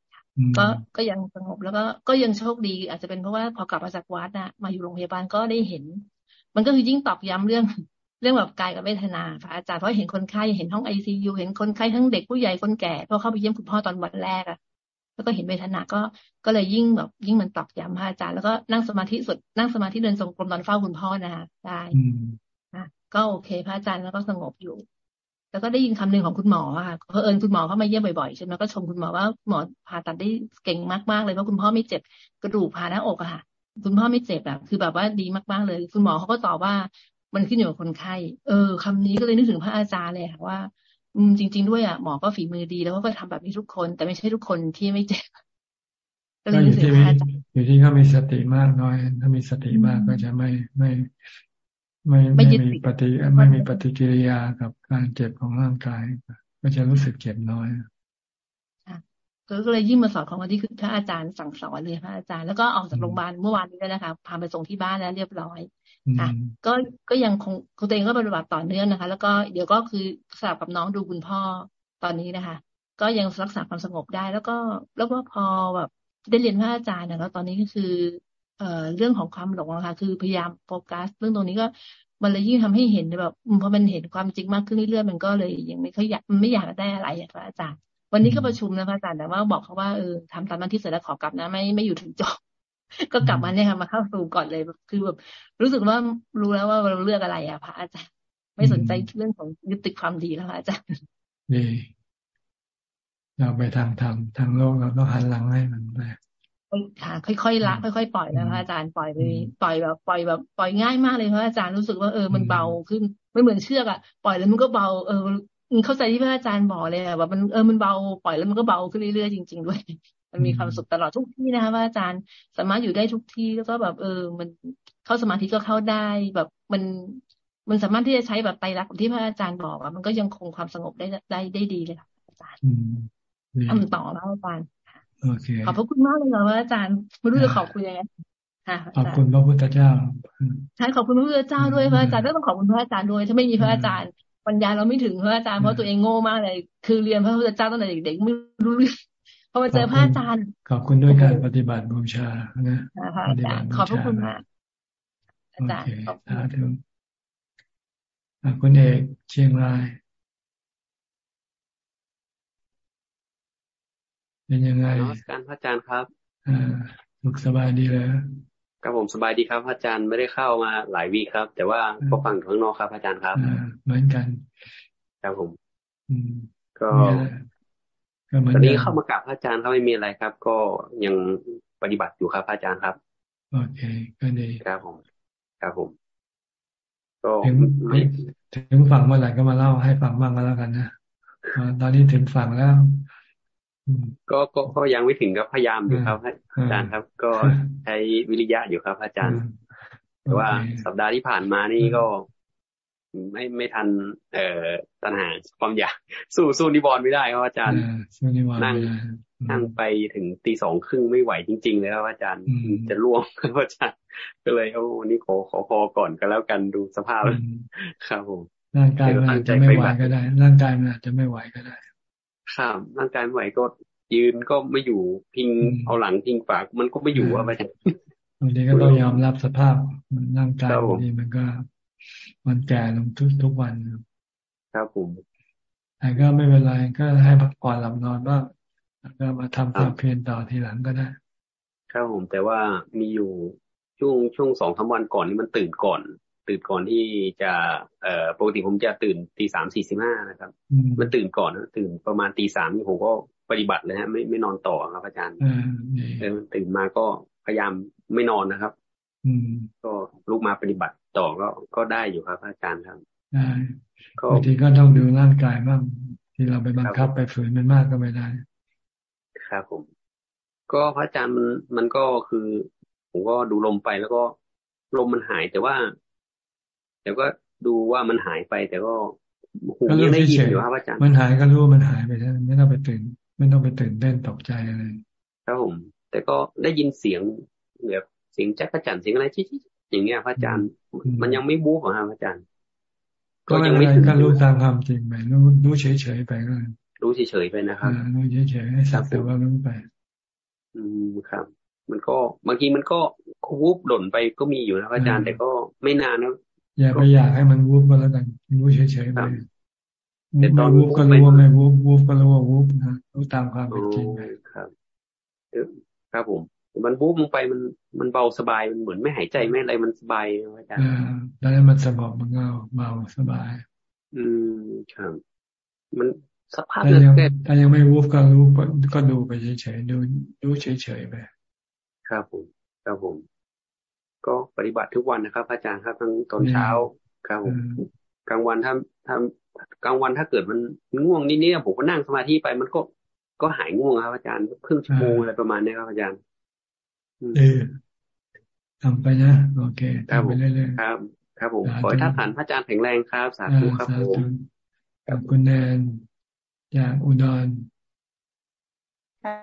[SPEAKER 22] ก็ก็ยังสงบแล้วก็ก็ยังโชคดี อาจจะเป็นเพราะว่าพอกลับมาจากวัดนะมาอยู่โรงพยาบาลก็ได้เห็น มันก็คือยิ่งตอกย้ำเรื่องเรื่องแบบกายกับเวทนาค่ะอาจารย์เพราะเห็นคนไข้เห็นห้องไอซียูเห็นคนไข้ทั้งเด็กผู้ใหญ่คนแก่พอเข้าไปเยี่ยมคุณพ่อตอนวันแรกอะ แล้วก็เห็นเวทนาก็ก็เลยยิ่งแบบยิ่งมันตอกย้ำพระอาจารย์แล้วก็นั่งสมาธิสุดนั่งสมาธิเดินทรงกลมตอนเฝ้าคุณพ่อนะคะได้อะก็โอเค พระอาจารย์แล้วก็สงบอยู่ แล้วก็ได้ยินคำหนึ่งของคุณหมอค่ะเพอเอิญคุณหมอเข้ามาเยี่ยมบ่อยๆใช่ไหมก็ชมคุณหมอว่าหมอผ่าตัดได้เก่งมากๆเลยเพราะคุณพ่อไม่เจ็บกระดูกผ่าหน้าอกอะค่ะ คุณพ่อไม่เจ็บแบบคือแบบว่าดีมากๆเลย คุณหมอเขาก็ตอบว่ามันขึ้นอยู่กับคนไข้ เออคำนี้ก็เลยนึกถึงพระอาจารย์เลยค่ะว่า อืมจริง ๆด้วยอะหมอก็ฝีมือดีแล้วก็ทำแบบนี้ทุกคน แต่ไม่ใช่ทุกคนที่ไม่เจ็บ
[SPEAKER 1] ก็อยู่ที่อยู่ที่เขามีสติมากน้อย ถ้ามีสติมากก็จะไม่ไม่ ไม่ไม่มีปฏิไม่มีปฏิกิริยากับการเจ็บของร่างกาย ก็จะรู้สึกเจ็บน้อย
[SPEAKER 22] ก็เลยยิ่งมาสอนของวันที่คือพระอาจารย์สั่งสอนเลยพระอาจารย์แล้วก็ออกจากโรงพยาบาลเมื่อวานนี้แล้วนะคะพาไปส่งที่บ้านแล้วเรียบร้อย ค่ะก็ก็ยังคงคุณตัวเองก็ปฏิบัติต่อเนื่องนะคะ แล้วก็เดี๋ยวก็คือสลับกับน้องดูคุณพ่อตอนนี้นะคะ ก็ยังรักษาความสงบได้ แล้วก็แล้วก็พอแบบได้เรียนพระอาจารย์นะแล้วตอนนี้ก็คือ เอ่อเรื่องของความหลงนะคะคือพยายามโฟกัส เรื่องตรงนี้ก็มันเลยยิ่งทำให้เห็นแบบพอมันเห็นความจริงมากขึ้นเรื่อยๆมันก็เลยยังไม่ค่อยอยากมันไม่อยากได้อะไรอะพระอาจารย์ วันนี้ก็ประชุมนะพระอาจารย์แต่ว่าบอกเขาว่าเออทำตามหน้าที่เสร็จแล้วขอกลับนะ ไม่ไม่อยู่ถึงจบ ก็กลับมาเนี่ยค่ะมาเข้าสู่ก่อนเลยคือแบบรู้สึกว่ารู้แล้วว่าเราเลือกอะไรอะพระอาจารย์ไม่สนใจเรื่องของยึดติดความดีแล้วอาจารย์
[SPEAKER 1] ดีเราไปทางธรรมทางโลกเราต้องหันหลังให้มันไป
[SPEAKER 22] ค่ะ ค่อยๆละค่อยๆปล่อยนะพระอาจารย์ปล่อยไปปล่อยแบบปล่อยแบบปล่อยง่ายมากเลยพระอาจารย์รู้สึกว่าเออมันเบาขึ้นไม่เหมือนเชือกอะปล่อยแล้วมันก็เบาเออเข้าใจที่พระอาจารย์บอกเลยแบบมันเออมันเบาปล่อยแล้วมันก็เบาขึ้นเรื่อยๆจริง ๆด้วย มันมีความสุขตลอดทุกที่นะคะพระอาจารย์สามารถอยู่ได้ทุกที่แล้วก็แบบเออ มันเข้าสมาธิก็เข้าได้แบบมันมันสามารถที่จะใช้แบบไตรักที่พระอาจารย์บอกอะมันก็ยังคงความสงบได้ได้ได้ดีเลยค่ะอาจารย์ทำต่อแล้วอาจารย์ขอบพระคุณมากเลยค่ะพระอาจารย์ไม่รู้จะขอบคุณยังไง
[SPEAKER 1] ขอบคุณพระพุทธเจ้า
[SPEAKER 22] ใช่ขอบคุณพระพุทธเจ้าด้วยพระอาจารย์ต้องขอบคุณพระอาจารย์ด้วย ถ้าไม่มีพระอาจารย์ปัญญาเราไม่ถึงพระอาจารย์เพราะตัวเองโง่มากเลย คือเรียนพระพุทธเจ้าตั้งแต่เด็กๆไม่รู้ พอมาเจอพระอาจารย์
[SPEAKER 1] ขอบคุณด้วยการปฏิบัติบูชานะ
[SPEAKER 22] อาจารย์ขอบพระคุณมากอาจารย์ขอบคุณ
[SPEAKER 1] คุณเอกเชียงรายเป็นยังไง
[SPEAKER 23] นมัสการพระอาจารย์ครับ
[SPEAKER 1] อ่าสุขสบายดีเลย
[SPEAKER 23] ครับผมสบายดีครับพระอาจารย์ไม่ได้เข้ามาหลายวีครับ แต่ว่าก็ฟังข้างนอกครับอาจารย์ครับ
[SPEAKER 1] เหมือนกัน
[SPEAKER 23] ครับผมก็ ตอนนี้เข้ามากราบพระอาจารย์เขาไม่มีอะไรครับ ก็ยังปฏิบัติอยู่ครับพระอาจารย์ครับ
[SPEAKER 1] โอเคก็ดี
[SPEAKER 23] ครับผมครับผมก็
[SPEAKER 1] ถึงถึงฝั่งเมื่อไหร่ก็มาเล่าให้ฟังบ้างก็แล้วกันนะตอนนี้ถึงฝั่งแล้ว
[SPEAKER 23] ก็ก็ก็ยังไม่ถึงกับพยายามอยู่ครับอาจารย์ครับ ก็ใช้วิริยะอยู่ครับ อาจารย์แต่ว่าสัปดาห์ที่ผ่านมานี่ก็ ไม่ไม่ทัน เอ่อตัณหาความอยากสู้สู้นิวรณ์ไม่ได้ครับอาจารย์นั่งนั่งไปถึงตีสองครึ่งไม่ไหวจริง ๆ เลยครับอาจารย์จะล่วงครับอาจารย์ก็เลยโอ้นี่ขอขอพอก่อนก็แล้วกันดูสภาพครับผม
[SPEAKER 1] ร่างกายมันอาจจะไม่ไหวก็ได้ ร่างกายมันอาจจะไม่ไหวก็ได้
[SPEAKER 23] ครับร่างกายไม่ไหวก็ยืนก็ไม่อยู่พิงเอาหลังพิงปากมันก็ไม่อยู่อะอาจารย์
[SPEAKER 1] บางทีก็ต้องยอมรับสภาพร่างกายบางทีมันก็ มันแก่ลงทุกทุกวัน
[SPEAKER 23] ครับผม
[SPEAKER 1] แต่ก็ไม่เป็นไรก็ให้พักผ่อนหลับนอนบ้างแล้วก็มาทำความเพียรต่อทีหลังก็ได้
[SPEAKER 23] ครับผมแต่ว่ามีอยู่ช่วงช่วงสองสาวันก่อนนี่มันตื่นก่อน ตื่นก่อนที่จะเอ่อปกติผมจะตื่นตีสามสี่สิบห้านะครับ มันตื่นก่อนนะตื่นประมาณตีสามนี่ผมก็ปฏิบัติเลยฮะไม่ไม่นอนต่อครับอาจารย์เออตื่นมาก็พยายามไม่นอนนะครับ
[SPEAKER 1] อืม
[SPEAKER 23] ก็ลุกมาปฏิบัติต่อก็ก็ได้อยู่ครับอาจารย์ครับ
[SPEAKER 1] ได้บางทีก็ต้องดูร่างกายบ้างที่เราไปบังคับไปฝืนมันมากก็ไม่ได้
[SPEAKER 23] ครับผม ก็พระอาจารย์มันมันก็คือ ผมก็ดูลมไปแล้วก็ลมมันหายแต่ว่า แต่ก็ดูว่ามันหายไป แต่ก็หูยังได้ยินอยู่ครับอาจารย์
[SPEAKER 1] มันหายก็รู้มันหายไปใช่ไม่ต้องไปตื่น ไม่ต้องไปตื่นเต้นตกใจอะไร
[SPEAKER 23] ครับผม แต่ก็ได้ยินเสียงแบบ เสียงจักรจันเสียงอะไรที่อย่างเงี้ยพระอาจารย์ มันยังไม่บู๊ของพระอาจารย์
[SPEAKER 1] ก็ยังไม่ก็รู้ตามความจริงไปรู้รู้เฉยๆไปก็
[SPEAKER 23] รู้เฉยๆไปนะครับ
[SPEAKER 1] รู้เฉยๆให้สักแต่ว่ารู้ไป
[SPEAKER 23] อืมครับ มันก็บางทีมันก็วูบหล่นไปก็มีอยู่นะอาจารย์แต่ก็ไม่นานนะ
[SPEAKER 1] อย่าไปอยากให้มันวูบก็แล้วกันรู้เฉยๆไปแต่ตอนวูบก็รู้ว่าไม่วูบวูบก็รู้ว่าวูบนะรู้ตามความเป็นจริงไป
[SPEAKER 23] ครับ ครับผม มันบู๊บลงไปมันมันเบาสบายมันเหมือนไม่หายใจไม่อะไรมันสบายอาจารย์
[SPEAKER 1] แล้วมันสงบมันก็เบาสบาย
[SPEAKER 23] อืมครับมันสภาพ
[SPEAKER 1] แต่ยังแต่ยังไม่วูบก็รู้ก็ดูไปเฉยๆดูดูเฉยๆไป
[SPEAKER 23] ครับผมครับผม ก็ปฏิบัติทุกวันนะครับ อาจารย์ครับทั้งตอนเช้าครับผมกลางวันถ้าถ้ากลางวันถ้าเกิดมันง่วงนิดๆผมก็นั่งสมาธิไปมันก็ก็หายง่วงครับอาจารย์ครึ่งชั่วโมงอะไรประมาณนี้ครับอาจารย์
[SPEAKER 1] เออ ทำไปนะโอเคทำไปเรื่อย
[SPEAKER 23] ๆครับ ครับผมขอให้ท่านผ่านพระอาจารย์แข็งแรงครับ สาธุครับผม
[SPEAKER 1] กับคุณแนนจากอุดร
[SPEAKER 24] ค่ะ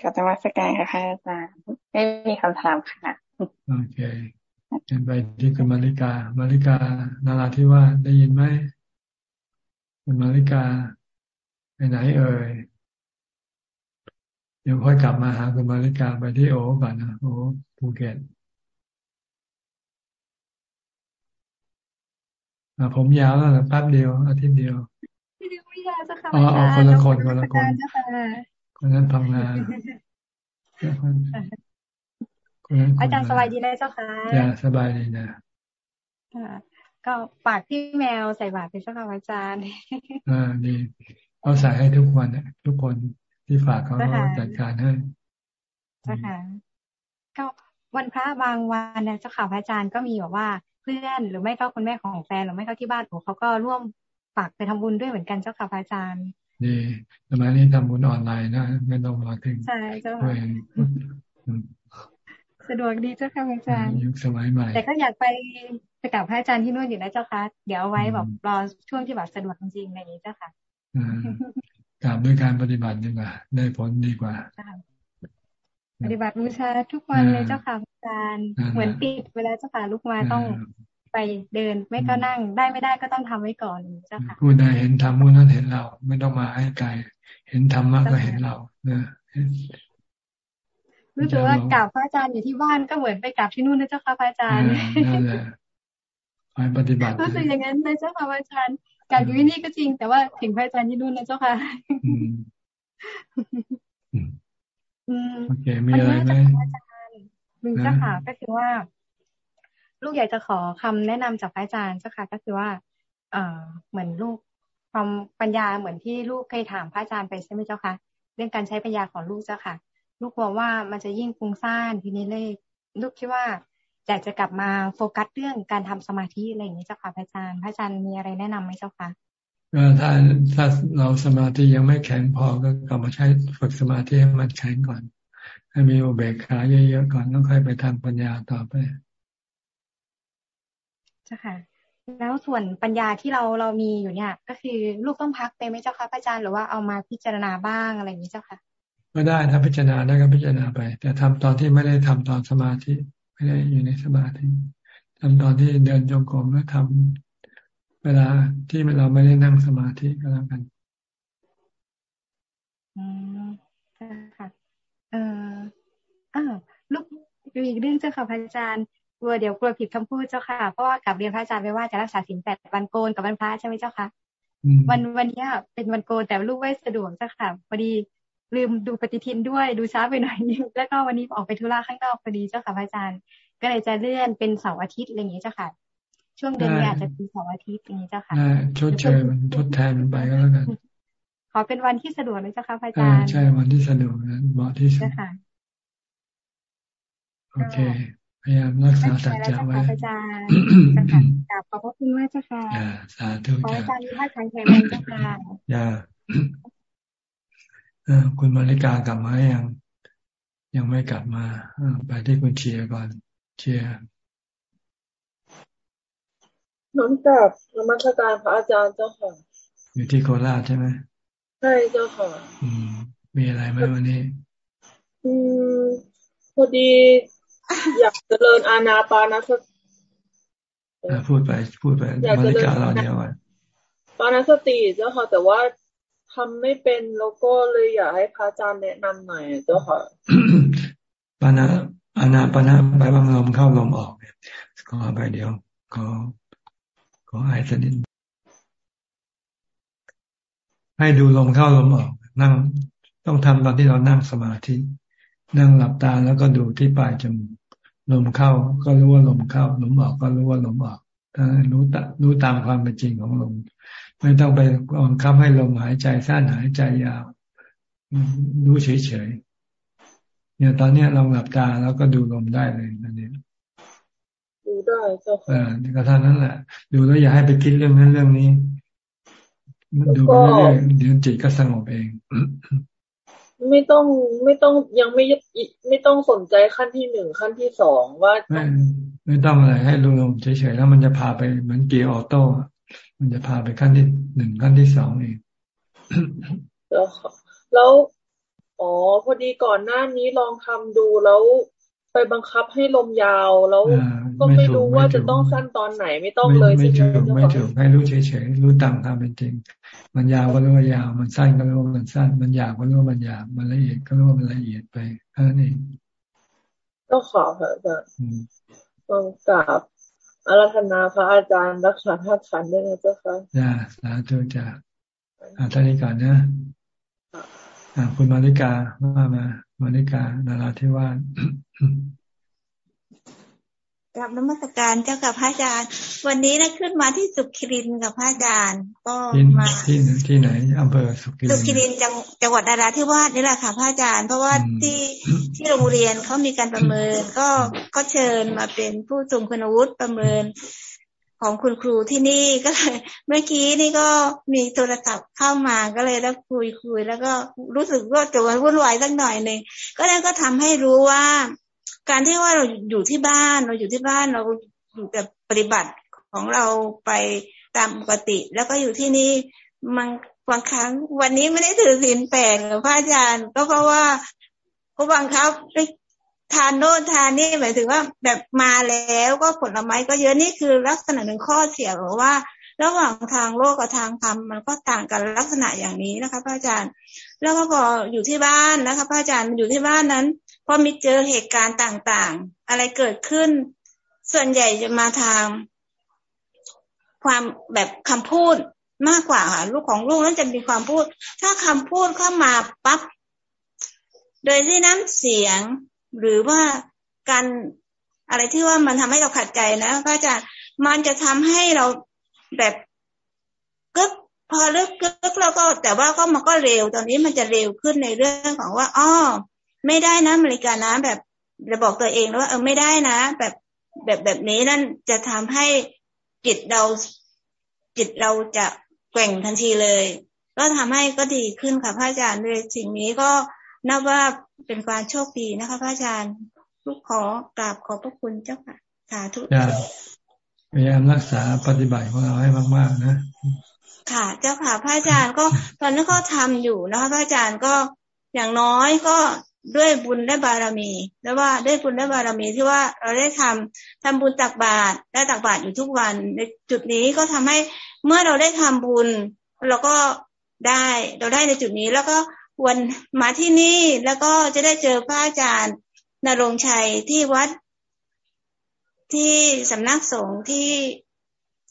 [SPEAKER 24] กับธรรมสกายค่ะอาจารย์ไม่มีคำถามค่ะ
[SPEAKER 1] โอเคเดินไปที่คุณมาริกา มาริกา นาราที่ว่าได้ยินไหมคุณมาริกาไปไหนเอ่ย ดี๋ยวค่อยกลับมาหาคุณมาริกาไปที่โอก่อนนะโอภูเก็ตผมยาวแล้วนะแป๊บเดียวอาทิตย์เดียว
[SPEAKER 25] ยาเจ้าค่ะ
[SPEAKER 1] อ๋อคนละคนคนละคนคนนั้นพังงา
[SPEAKER 25] อาจารย์สบายดีนะเจ้าค่ะ
[SPEAKER 1] อย่าสบายดีนะ
[SPEAKER 25] ก็ฝากพี่แมวใส่บาตรเป็นเจ้าค่ะอาจารย์
[SPEAKER 1] อ่าดีเขาใส่ให้ทุกวันทุกคน ที่ฝากเขาจัดการให้
[SPEAKER 25] เจ้าค่ะก็วันพระบางวันนะเจ้าค่ะพระอาจารย์ก็มีแบบว่าเพื่อนหรือไม่ก็คุณแม่ของแฟนหรือไม่ก็ที่บ้านของเขาก็ร่วมฝากไปทำบุญด้วยเหมือนกันเจ้าค่ะพระอาจารย์
[SPEAKER 1] ดีสมัยนี้ทำบุญออนไลน์นะไม่ต้องมาถึง
[SPEAKER 25] ใช่เจ้าค่ะสะดวกดีเจ้าค่ะอาจารย์
[SPEAKER 1] ยุคสมัยใหม่
[SPEAKER 25] แต่ก็อยากไปไปกับพระอาจารย์ที่นู่นอยู่นะเจ้าค่ะ เดี๋ยวเอาไว้แบบรอช่วงที่แบบสะดวกจริงๆในนี้เจ้าค่ะ
[SPEAKER 1] กราบด้วยการปฏิบัติดีกว่า ได้ผลดีกว่า
[SPEAKER 25] ปฏิบัติบูชาทุกวันเลยเจ้าค่ะอาจารย์เหมือนติดเวลาเจ้าค่ะลูกมาต้องไปเดินไม่ก็นั่ง ได้ไม่ได้ก็ต้องทำไว้ก่อนเจ้าค่ะ
[SPEAKER 1] ผู้ใดเห็นธรรมผู้นั้นเห็นเรา ไม่ต้องมาให้ไกลเห็นธรรมะก็เห็นเราเนะ
[SPEAKER 25] รู้สึกว่ากราบพระอาจารย์อยู่ที่บ้านก็เหมือนไปกราบที่นู่นนะเจ้าค่ะพระอาจารย์
[SPEAKER 1] นั่นแหละไปปฏิบัติ
[SPEAKER 25] รู้สึกอย่างนั้นเลยเจ้าค่ะพระอาจารย์ กราบอยู่ที่นี่ก็จริง แต่ว่าถึงพระอาจารย์ที่นู่นนะเจ้าค่ะ
[SPEAKER 1] โอเคมีอะไรไหม
[SPEAKER 25] มีเจ้าค่ะ ก็คือว่า ลูกอยากจะขอคำแนะนำจากพระอาจารย์เจ้าค่ะ ก็คือว่า เอ่อเหมือนลูกความปัญญาเหมือนที่ลูกเคยถามพระอาจารย์ไปใช่ไหมเจ้าค่ะ เรื่องการใช้ปัญญาของลูกเจ้าค่ะ ลูกกลัวว่ามันจะยิ่งฟุ้งซ่านทีนี้เลย ลูกคิดว่า อยากจะกลับมาโฟกัสเรื่องการทำสมาธิอะไรอย่างนี้เจ้าค่ะพระอาจารย์พระอาจารย์มีอะไรแนะนำไหมเจ้าค่ะ
[SPEAKER 1] ถ้าถ้าเราสมาธิยังไม่แข็งพอก็กลับมาใช้ฝึกสมาธิให้มันแข็งก่อน ให้มีอุเบกขาเยอะๆก่อนแล้วค่อยไปทางปัญญาต่อไป
[SPEAKER 25] เจ้าค่ะ แล้วส่วนปัญญาที่เราเรามีอยู่เนี่ย ก็คือลูกต้องพักไปไหมเจ้าค่ะพระอาจารย์หรือว่าเอามาพิจารณาบ้างอะไรอย่างนี้เจ้าค่ะ
[SPEAKER 1] ก็ได้ถ้าพิจารณาได้ก็พิจารณาไป แต่ทำตอนที่ไม่ได้ทำตอนสมาธิ ไม่ได้อยู่ในสมาธิทำตอนที่เดินจงกรมแล้วทำเวลาที่เราไม่ได้นั่งสมาธิก็แล้วกัน
[SPEAKER 25] อืมค่ะเอ่ออ้าวลูกอีกเรื่องเจ้าค่ะพระอาจารย์กลัวเดี๋ยวกลัวผิดคำพูดเจ้าค่ะเพราะว่ากับเรียนพระอาจารย์ไปว่าจะรักษาศีลแปดวันโกนกับวันพระใช่ไหมเจ้าค่ะวันวันนี้เป็นวันโกนแต่ลูกไม่สะดวกเจ้าค่ะพอดี ลืมดูปฏิทินด้วยดูช้าไปหน่อยนึงแล้วก็วันนี้ออกไปธุระข้างนอกพอดีเจ้าค่ะพระอาจารย์ ก็เลยจะเลื่อนเป็นเสาร์อาทิตย์อะไรอย่างนี้เจ้าค่ะ ช่วงเดือนนี้อาจจะเป็นเสาร์อาทิตย์อย่างนี้เจ้าค่ะ
[SPEAKER 1] ชดเชยมันทดแทนมันไปก็แล้วกัน
[SPEAKER 25] ขอเป็นวันที่สะดวกเลยเจ้าค่ะพระอาจารย์
[SPEAKER 1] ใช่วันที่สะดวกนะเหมาะที่สุดโอเคพยายามรักษาสัจจะไว้
[SPEAKER 25] อาจารย์ขอบพระคุณมากเจ้าค่ะ
[SPEAKER 1] สาธุ
[SPEAKER 25] ขออาจารย์มีท่าทางแข็งแรงเจ้าค่ะ
[SPEAKER 1] อย่า คุณมาริกากลับมายังยังไม่กลับมาไปที่คุณเชียร์ก่อน เชียร์
[SPEAKER 26] น้องกับนมัสการพระอาจารย์เจ้าค่ะ
[SPEAKER 1] อยู่ที่โคราชใช่ไหม
[SPEAKER 26] ใช่เจ้าค่ะ
[SPEAKER 1] อืม มีอะไรไหมวันนี้
[SPEAKER 26] อืมพอดี อยากเจริญอาณาปานสติ
[SPEAKER 1] พูดไปพูดไปมาริกาเราเนี่ยว่า
[SPEAKER 26] ปานสติเจ้าค่ะแต่ว่า ทำไม่เป็นแล้วก็เลยอยากให้พระอาจารย์แนะนำหน่อยเจ้าค่ะ
[SPEAKER 1] ปานาอานาปานาไปบางลมเข้าลมออกเนี่ยขอไปเดียวขอขอไอ้สนิทให้ดูลมเข้าลมออก นั่งต้องทำตอนที่เรานั่งสมาธิ นั่งหลับตาแล้วก็ดูที่ปลายจมูกลมเข้าก็รู้ว่าลมเข้าลมออกก็รู้ว่าลมออกถ้ารู้ตรู้ตามความเป็นจริงของลม ไม่ต้องไปบังคับให้ลมหายใจสั้นหายใจยาว รู้เฉยๆเนี่ยตอนเนี้ยลองหลับตาแล้วก็ดูลมได้เลยนั่นเอง
[SPEAKER 26] ดูได้เจ้าค่ะ
[SPEAKER 1] อ่าก็เท่านั้นแหละ ดูแล้วอย่าให้ไปคิดเรื่องนั้นเรื่องนี้ดูไปเรื่อยๆเดี๋ยวจิตก็สงบเอง
[SPEAKER 26] ไม่ต้องไม่ต้องยังไม่ไม่ต้องสนใจขั้นที่หนึ่งขั้นที่สองว่า
[SPEAKER 1] ไม่ไม่ต้องอะไรให้ดูลมเฉยๆแล้วมันจะพาไปเหมือนเกียร์ออโต้ มันจะพาไปขั้นที่หนึ่งขั้นที่สองเอง
[SPEAKER 26] แล้วแล้วอ๋อพอดีก่อนหน้านี้ลองทำดูแล้วไปบังคับให้ลมยาวแล้วก็ไม่รู้ว่าจะต้องสั้นตอนไหนไม่ต้องเลย
[SPEAKER 1] ไม่ถูกไม่ถูกให้รู้เฉยๆรู้ตามความเป็นจริง มันยาวก็รู้ว่ายาว มันสั้นก็รู้ว่ามันสั้น มันหยาบก็รู้ว่ามันหยาบมันละเอียดก็รู้ว่ามันละเอียดไปแค่นั้นเอง
[SPEAKER 26] ก็ขอเถอะจ้ะต้องกราบ อารัธนาพระอาจารย์รักษาธาตุขันด้วยนะเจ้าค่ะ
[SPEAKER 1] จ้าสาธุจ้าอ่าท่านี้ก่อนนะอ่าคุณมาริกาว่ามามาริกานาราธิวาส
[SPEAKER 27] กับนมัสการเจ้ากับพระอาจารย์ วันนี้นะขึ้นมาที่สุขิรินกับพระอาจารย์ก็มา
[SPEAKER 1] ที่ที่ไหนอำเภอสุขิริน
[SPEAKER 27] สุขิรินจังจังหวัดนาราธิวาสนี่แหละค่ะพระอาจารย์ เพราะว่าที่ที่โรงเรียนเขามีการประเมิน ก็ก็เชิญมาเป็นผู้ทรงคุณวุฒิประเมินของคุณครูที่นี่ก็เลยเมื่อกี้นี่ก็มีโทรศัพท์เข้ามาก็เลยแล้วคุยคุยแล้วก็รู้สึกว่าจะวุ่นวายสักหน่อยหนึ่งก็นั่นก็ทำให้รู้ว่า การที่ว่าเราอยู่ที่บ้านเราอยู่ที่บ้านเราอยู่แต่ปฏิบัติของเราไปตามปกติ แล้วก็อยู่ที่นี่มันบางครั้ง วันนี้ไม่ได้ถือศีลแปดหรือพระอาจารย์ ก็เพราะว่าก็บังคับทานโน่นทานนี่หมายถึงว่าแบบมาแล้วก็ผลไม้ก็เยอะนี่คือลักษณะหนึ่งข้อเสียหรือว่า ระหว่างทางโลกกับทางธรรมมันก็ต่างกันลักษณะอย่างนี้นะคะพระอาจารย์ แล้วก็พออยู่ที่บ้านนะคะพระอาจารย์อยู่ที่บ้านนั้น พอมีเจอเหตุการณ์ต่างๆ อะไรเกิดขึ้น ส่วนใหญ่จะมาทาง ความแบบคำพูดมากกว่าค่ะลูกของลูกนั้นจะมีความพูด ถ้าคำพูดเข้ามาปั๊บโดยที่น้ำเสียงหรือว่าการอะไรที่ว่ามันทำให้เราขัดใจนะก็จะมันจะทำให้เราแบบกึกพอเลิกกึกแล้วก็ แต่ว่าก็มันก็เร็วตอนนี้มันจะเร็วขึ้นในเรื่องของว่าอ้อ ไม่ได้นะมริกานะ แบบจะบอกตัวเองแล้วว่า เออไม่ได้นะ แบบแบบแบบนี้นั่นจะทำให้จิตเราจิตเราจะแกว่งทันทีเลย ก็ทำให้ก็ดีขึ้นค่ะพระอาจารย์เลยสิ่งนี้ก็นับว่าเป็นความโชคดีนะคะ พระอาจารย์ลูกขอกราบขอบพระคุณเจ้าค่ะสาธุ
[SPEAKER 1] พยายามรักษาปฏิบัติของเราให้มากๆนะ
[SPEAKER 27] ค่ะ เจ้าค่ะพระอาจารย์ก็ตอนนี้ก็ทำอยู่นะคะพระอาจารย์ก็อย่างน้อยก็ ด้วยบุญและบารมี แล้วว่าด้วยบุญและบารมีที่ว่าเราได้ทำทำบุญตักบาตรได้ตักบาตรอยู่ทุกวัน ในจุดนี้ก็ทำให้เมื่อเราได้ทำบุญ เราก็ได้เราได้ในจุดนี้ แล้วก็วันมาที่นี่แล้วก็จะได้เจอพระอาจารย์นรงชัยที่วัด ที่สำนักสงฆ์ที่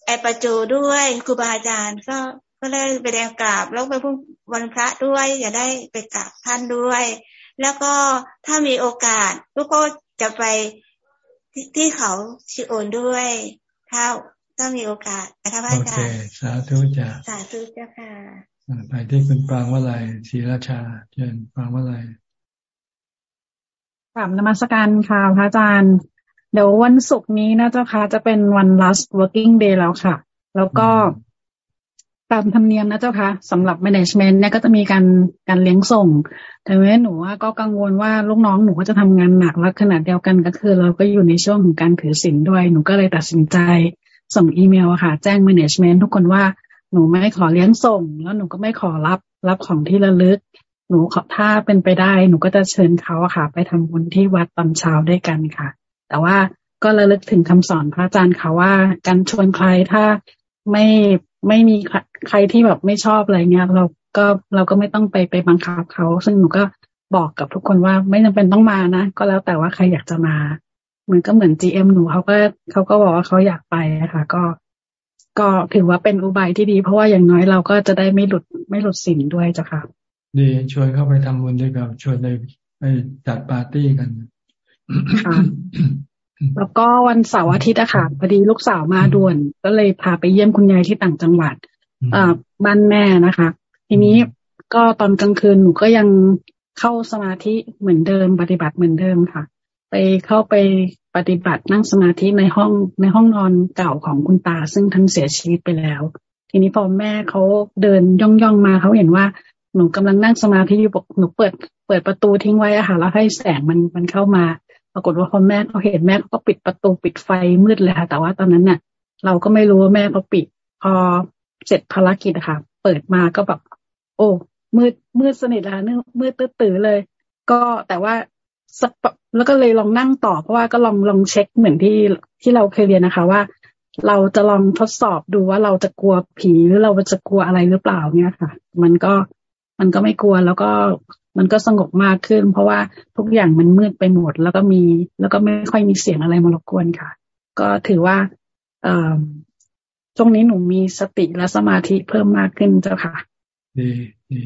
[SPEAKER 27] แอปโจด้วยครูบาอาจารย์ก็ก็ได้ไปแดงกราบแล้วไปพุ่งวันพระด้วย อย่าได้ไปกราบท่านด้วย แล้วก็ถ้ามีโอกาสลูกก็จะไปที่เขาชิโอนด้วยถ้าถ้ามีโอกาสนะคะพระอาจารย์โอเค
[SPEAKER 1] สาธุจ้ะ
[SPEAKER 27] สาธุเจ้าค่ะ
[SPEAKER 1] ไปที่คุณปรางวลัยศรีราชาเชิญปรางวลัย
[SPEAKER 22] กลับนมัสการค่ะพระอาจารย์ เดี๋ยววันศุกร์นี้นะเจ้าค่ะจะเป็นวัน last working day แล้วค่ะ แล้วก็ ตามธรรมเนียมนะเจ้าค่ะสำหรับ management เนี่ยก็จะมีการการเลี้ยงส่ง แต่เมื่อหนูว่าก็กังวลว่าลูกน้องหนูก็จะทำงานหนักแล้วขนาดเดียวกันก็คือ เราก็อยู่ในช่วงของการถือศีลด้วย หนูก็เลยตัดสินใจส่งอีเมลค่ะ แจ้ง management ทุกคนว่าหนูไม่ขอเลี้ยงส่ง แล้วหนูก็ไม่ขอรับรับของที่ระลึก หนูขอถ้าเป็นไปได้ หนูก็จะเชิญเขาค่ะ ไปทำบุญที่วัดตอนเช้าด้วยกันค่ะ แต่ว่าก็ระลึกถึงคำสอนพระอาจารย์ค่ะว่า การชวนใครถ้าไม่ ไม่มีใครที่แบบไม่ชอบอะไรเงี้ยเราก็เราก็ไม่ต้องไปไปบังคับเขา ซึ่งหนูก็บอกกับทุกคนว่าไม่จำเป็นต้องมานะ ก็แล้วแต่ว่าใครอยากจะมาเหมือนก็เหมือน GM หนูเขาก็เขาก็บอกว่าเขาอยากไปนะคะก็ก็ถือว่าเป็นอุบายที่ดี เพราะว่าอย่างน้อยเราก็จะได้ไม่หลุดไม่หลุดสิ่งด้วยจ้ะค่ะ
[SPEAKER 1] ดีชวนเข้าไปทำบุญด้วยกันชวนไปไปจัดปาร์ตี้กัน
[SPEAKER 22] ค่ะ แล้วก็วันเสาร์อาทิตย์อะค่ะพอดีลูกสาวมาด่วน ก็เลยพาไปเยี่ยมคุณยายที่ต่างจังหวัดอ่าบ้านแม่นะคะ ทีนี้ก็ตอนกลางคืนหนูก็ยังเข้าสมาธิเหมือนเดิม ปฏิบัติเหมือนเดิมค่ะ ไปเข้าไปปฏิบัตินั่งสมาธิในห้องในห้องนอนเก่าของคุณตา ซึ่งท่านเสียชีวิตไปแล้ว ทีนี้พอแม่เขาเดินย่องย่องมาเขาเห็นว่าหนูกำลังนั่งสมาธิอยู่บอกหนูเปิด เปิดประตูทิ้งไว้อะค่ะแล้วให้แสงมันมันเข้ามา ปรากฏว่าพอแม่เขาเห็นแม่เขาก็ปิดประตูปิดไฟมืดเลยค่ะ แต่ว่าตอนนั้นเนี่ยเราก็ไม่รู้ว่าแม่เขาปิด พอเสร็จภารกิจอะค่ะ เปิดมาก็แบบ โอ้มืดมืดสนิทแล้วมืดตื้อเลย ก็แต่ว่าสักแล้วก็เลยลองนั่งต่อเพราะว่าก็ลองลองเช็คเหมือนที่ที่เราเคยเรียนนะคะว่า เราจะลองทดสอบดูว่าเราจะกลัวผีหรือเราจะกลัวอะไรหรือเปล่าเนี่ยค่ะ มันก็ มันก็ไม่กลัวแล้วก็มันก็สงบมากขึ้น เพราะว่าทุกอย่างมันมืดไปหมด แล้วก็มี แล้วก็ไม่ค่อยมีเสียงอะไรมารบกวนค่ะ ก็ถือว่าเอ่อช่วงนี้หนูมีสติและสมาธิเพิ่มมากขึ้นเจ้าค่ะ
[SPEAKER 1] ดีดี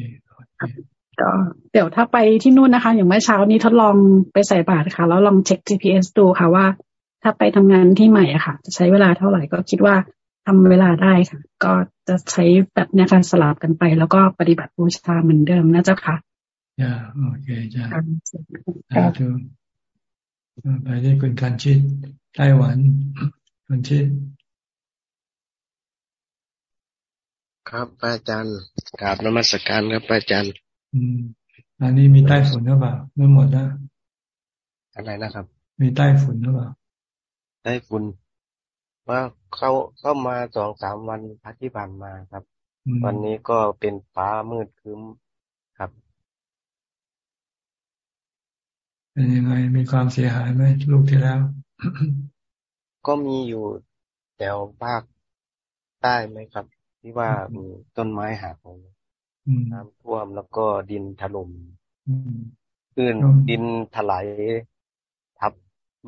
[SPEAKER 28] ก็เดี๋ยวถ้าไปที่นู่นนะคะ อย่างเมื่อเช้านี้ทดลองไปใส่บาตรค่ะ แล้วลองเช็ค GPS ดูค่ะว่า ถ้าไปทำงานที่ใหม่อะค่ะ จะใช้เวลาเท่าไหร่ก็คิดว่า ทำเวลาได้ค่ะ ก็จะใช้แบบนี้การสลับกันไป แล้วก็ปฏิบัติบูชาเหมือนเดิมนะเจ้าค่ะ
[SPEAKER 1] จ้าโอเคจ้าสาธุไปที่คุณคันชิตไต้หวันคันชิต
[SPEAKER 29] ครับอาจารย์กราบนมัสการครับอาจารย์
[SPEAKER 1] อืมอันนี้มีใต้ฝุ่นหรือเปล่าไม่หมดนะ
[SPEAKER 29] อะไรนะครับ
[SPEAKER 1] มีใต้ฝุ่นหรือเปล่า
[SPEAKER 29] ใต้ฝุ่น ว่าเข้าเข้ามาสองสามวันพักที่ผ่านมาครับ วันนี้ก็เป็นฟ้ามืดคึ้มครับ
[SPEAKER 1] เป็นยังไงมีความเสียหายไหมลูกที่แล้ว
[SPEAKER 29] ก็มีอยู่แถวภาคใต้ไหมครับ ที่ว่ามีต้นไม้หักน้ำท่วมแล้วก็ดินถล่มขึ้นดินถลายทับ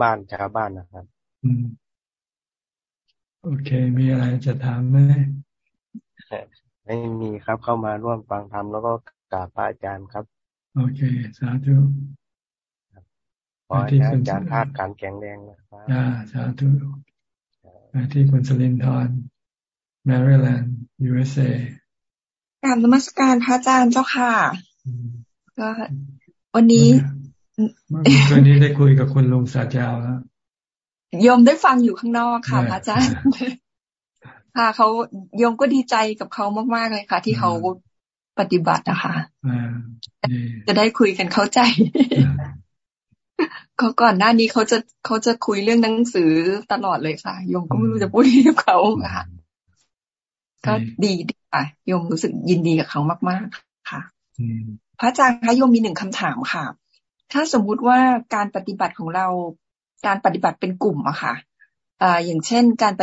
[SPEAKER 29] บ้านชาวบ้านนะครับ
[SPEAKER 1] โอเค มีอะไรจะถามไหม
[SPEAKER 29] ไม่มีครับเข้ามาร่วมฟังธรรมแล้วก็กราบพระอาจารย์ครับ
[SPEAKER 1] โอเค สาธุ
[SPEAKER 29] ขอให้อาจารย์ธาตุขันธ์แข็งแรงนะครับ
[SPEAKER 1] อ่าสาธุไปที่คุณสลินทอน Maryland USAก
[SPEAKER 30] ราบนมัสการพระอาจารย์เจ้าค่ะก็วันนี้
[SPEAKER 1] เมื่อคืนนี้ได้คุยกับคุณลุงสาเจ้าแล้ว โย
[SPEAKER 30] มได้ฟังอยู่ข้างนอกค่ะพระอาจารย์ค่ะเขายมก็ดีใจกับเขามากๆเลยค่ะ ที่เขาปฏิบัตินะคะจะได้คุยกันเข้าใจเขาก่อนหน้านี้เขาจะเขาจะคุยเรื่องหนังสือตลอดเลยค่ะยมก็ไม่รู้จะพูดยังไงกับเขาค่ะ ก็ดีดีค่ะยมรู้สึกยินดีกับเขามาก ๆ ค่ะพระอาจารย์คะยมมีหนึ่งคำถามค่ะ ถ้าสมมุติว่าการปฏิบัติของเรา การปฏิบัติเป็นกลุ่มอะค่ะอ่าอย่างเช่นการไป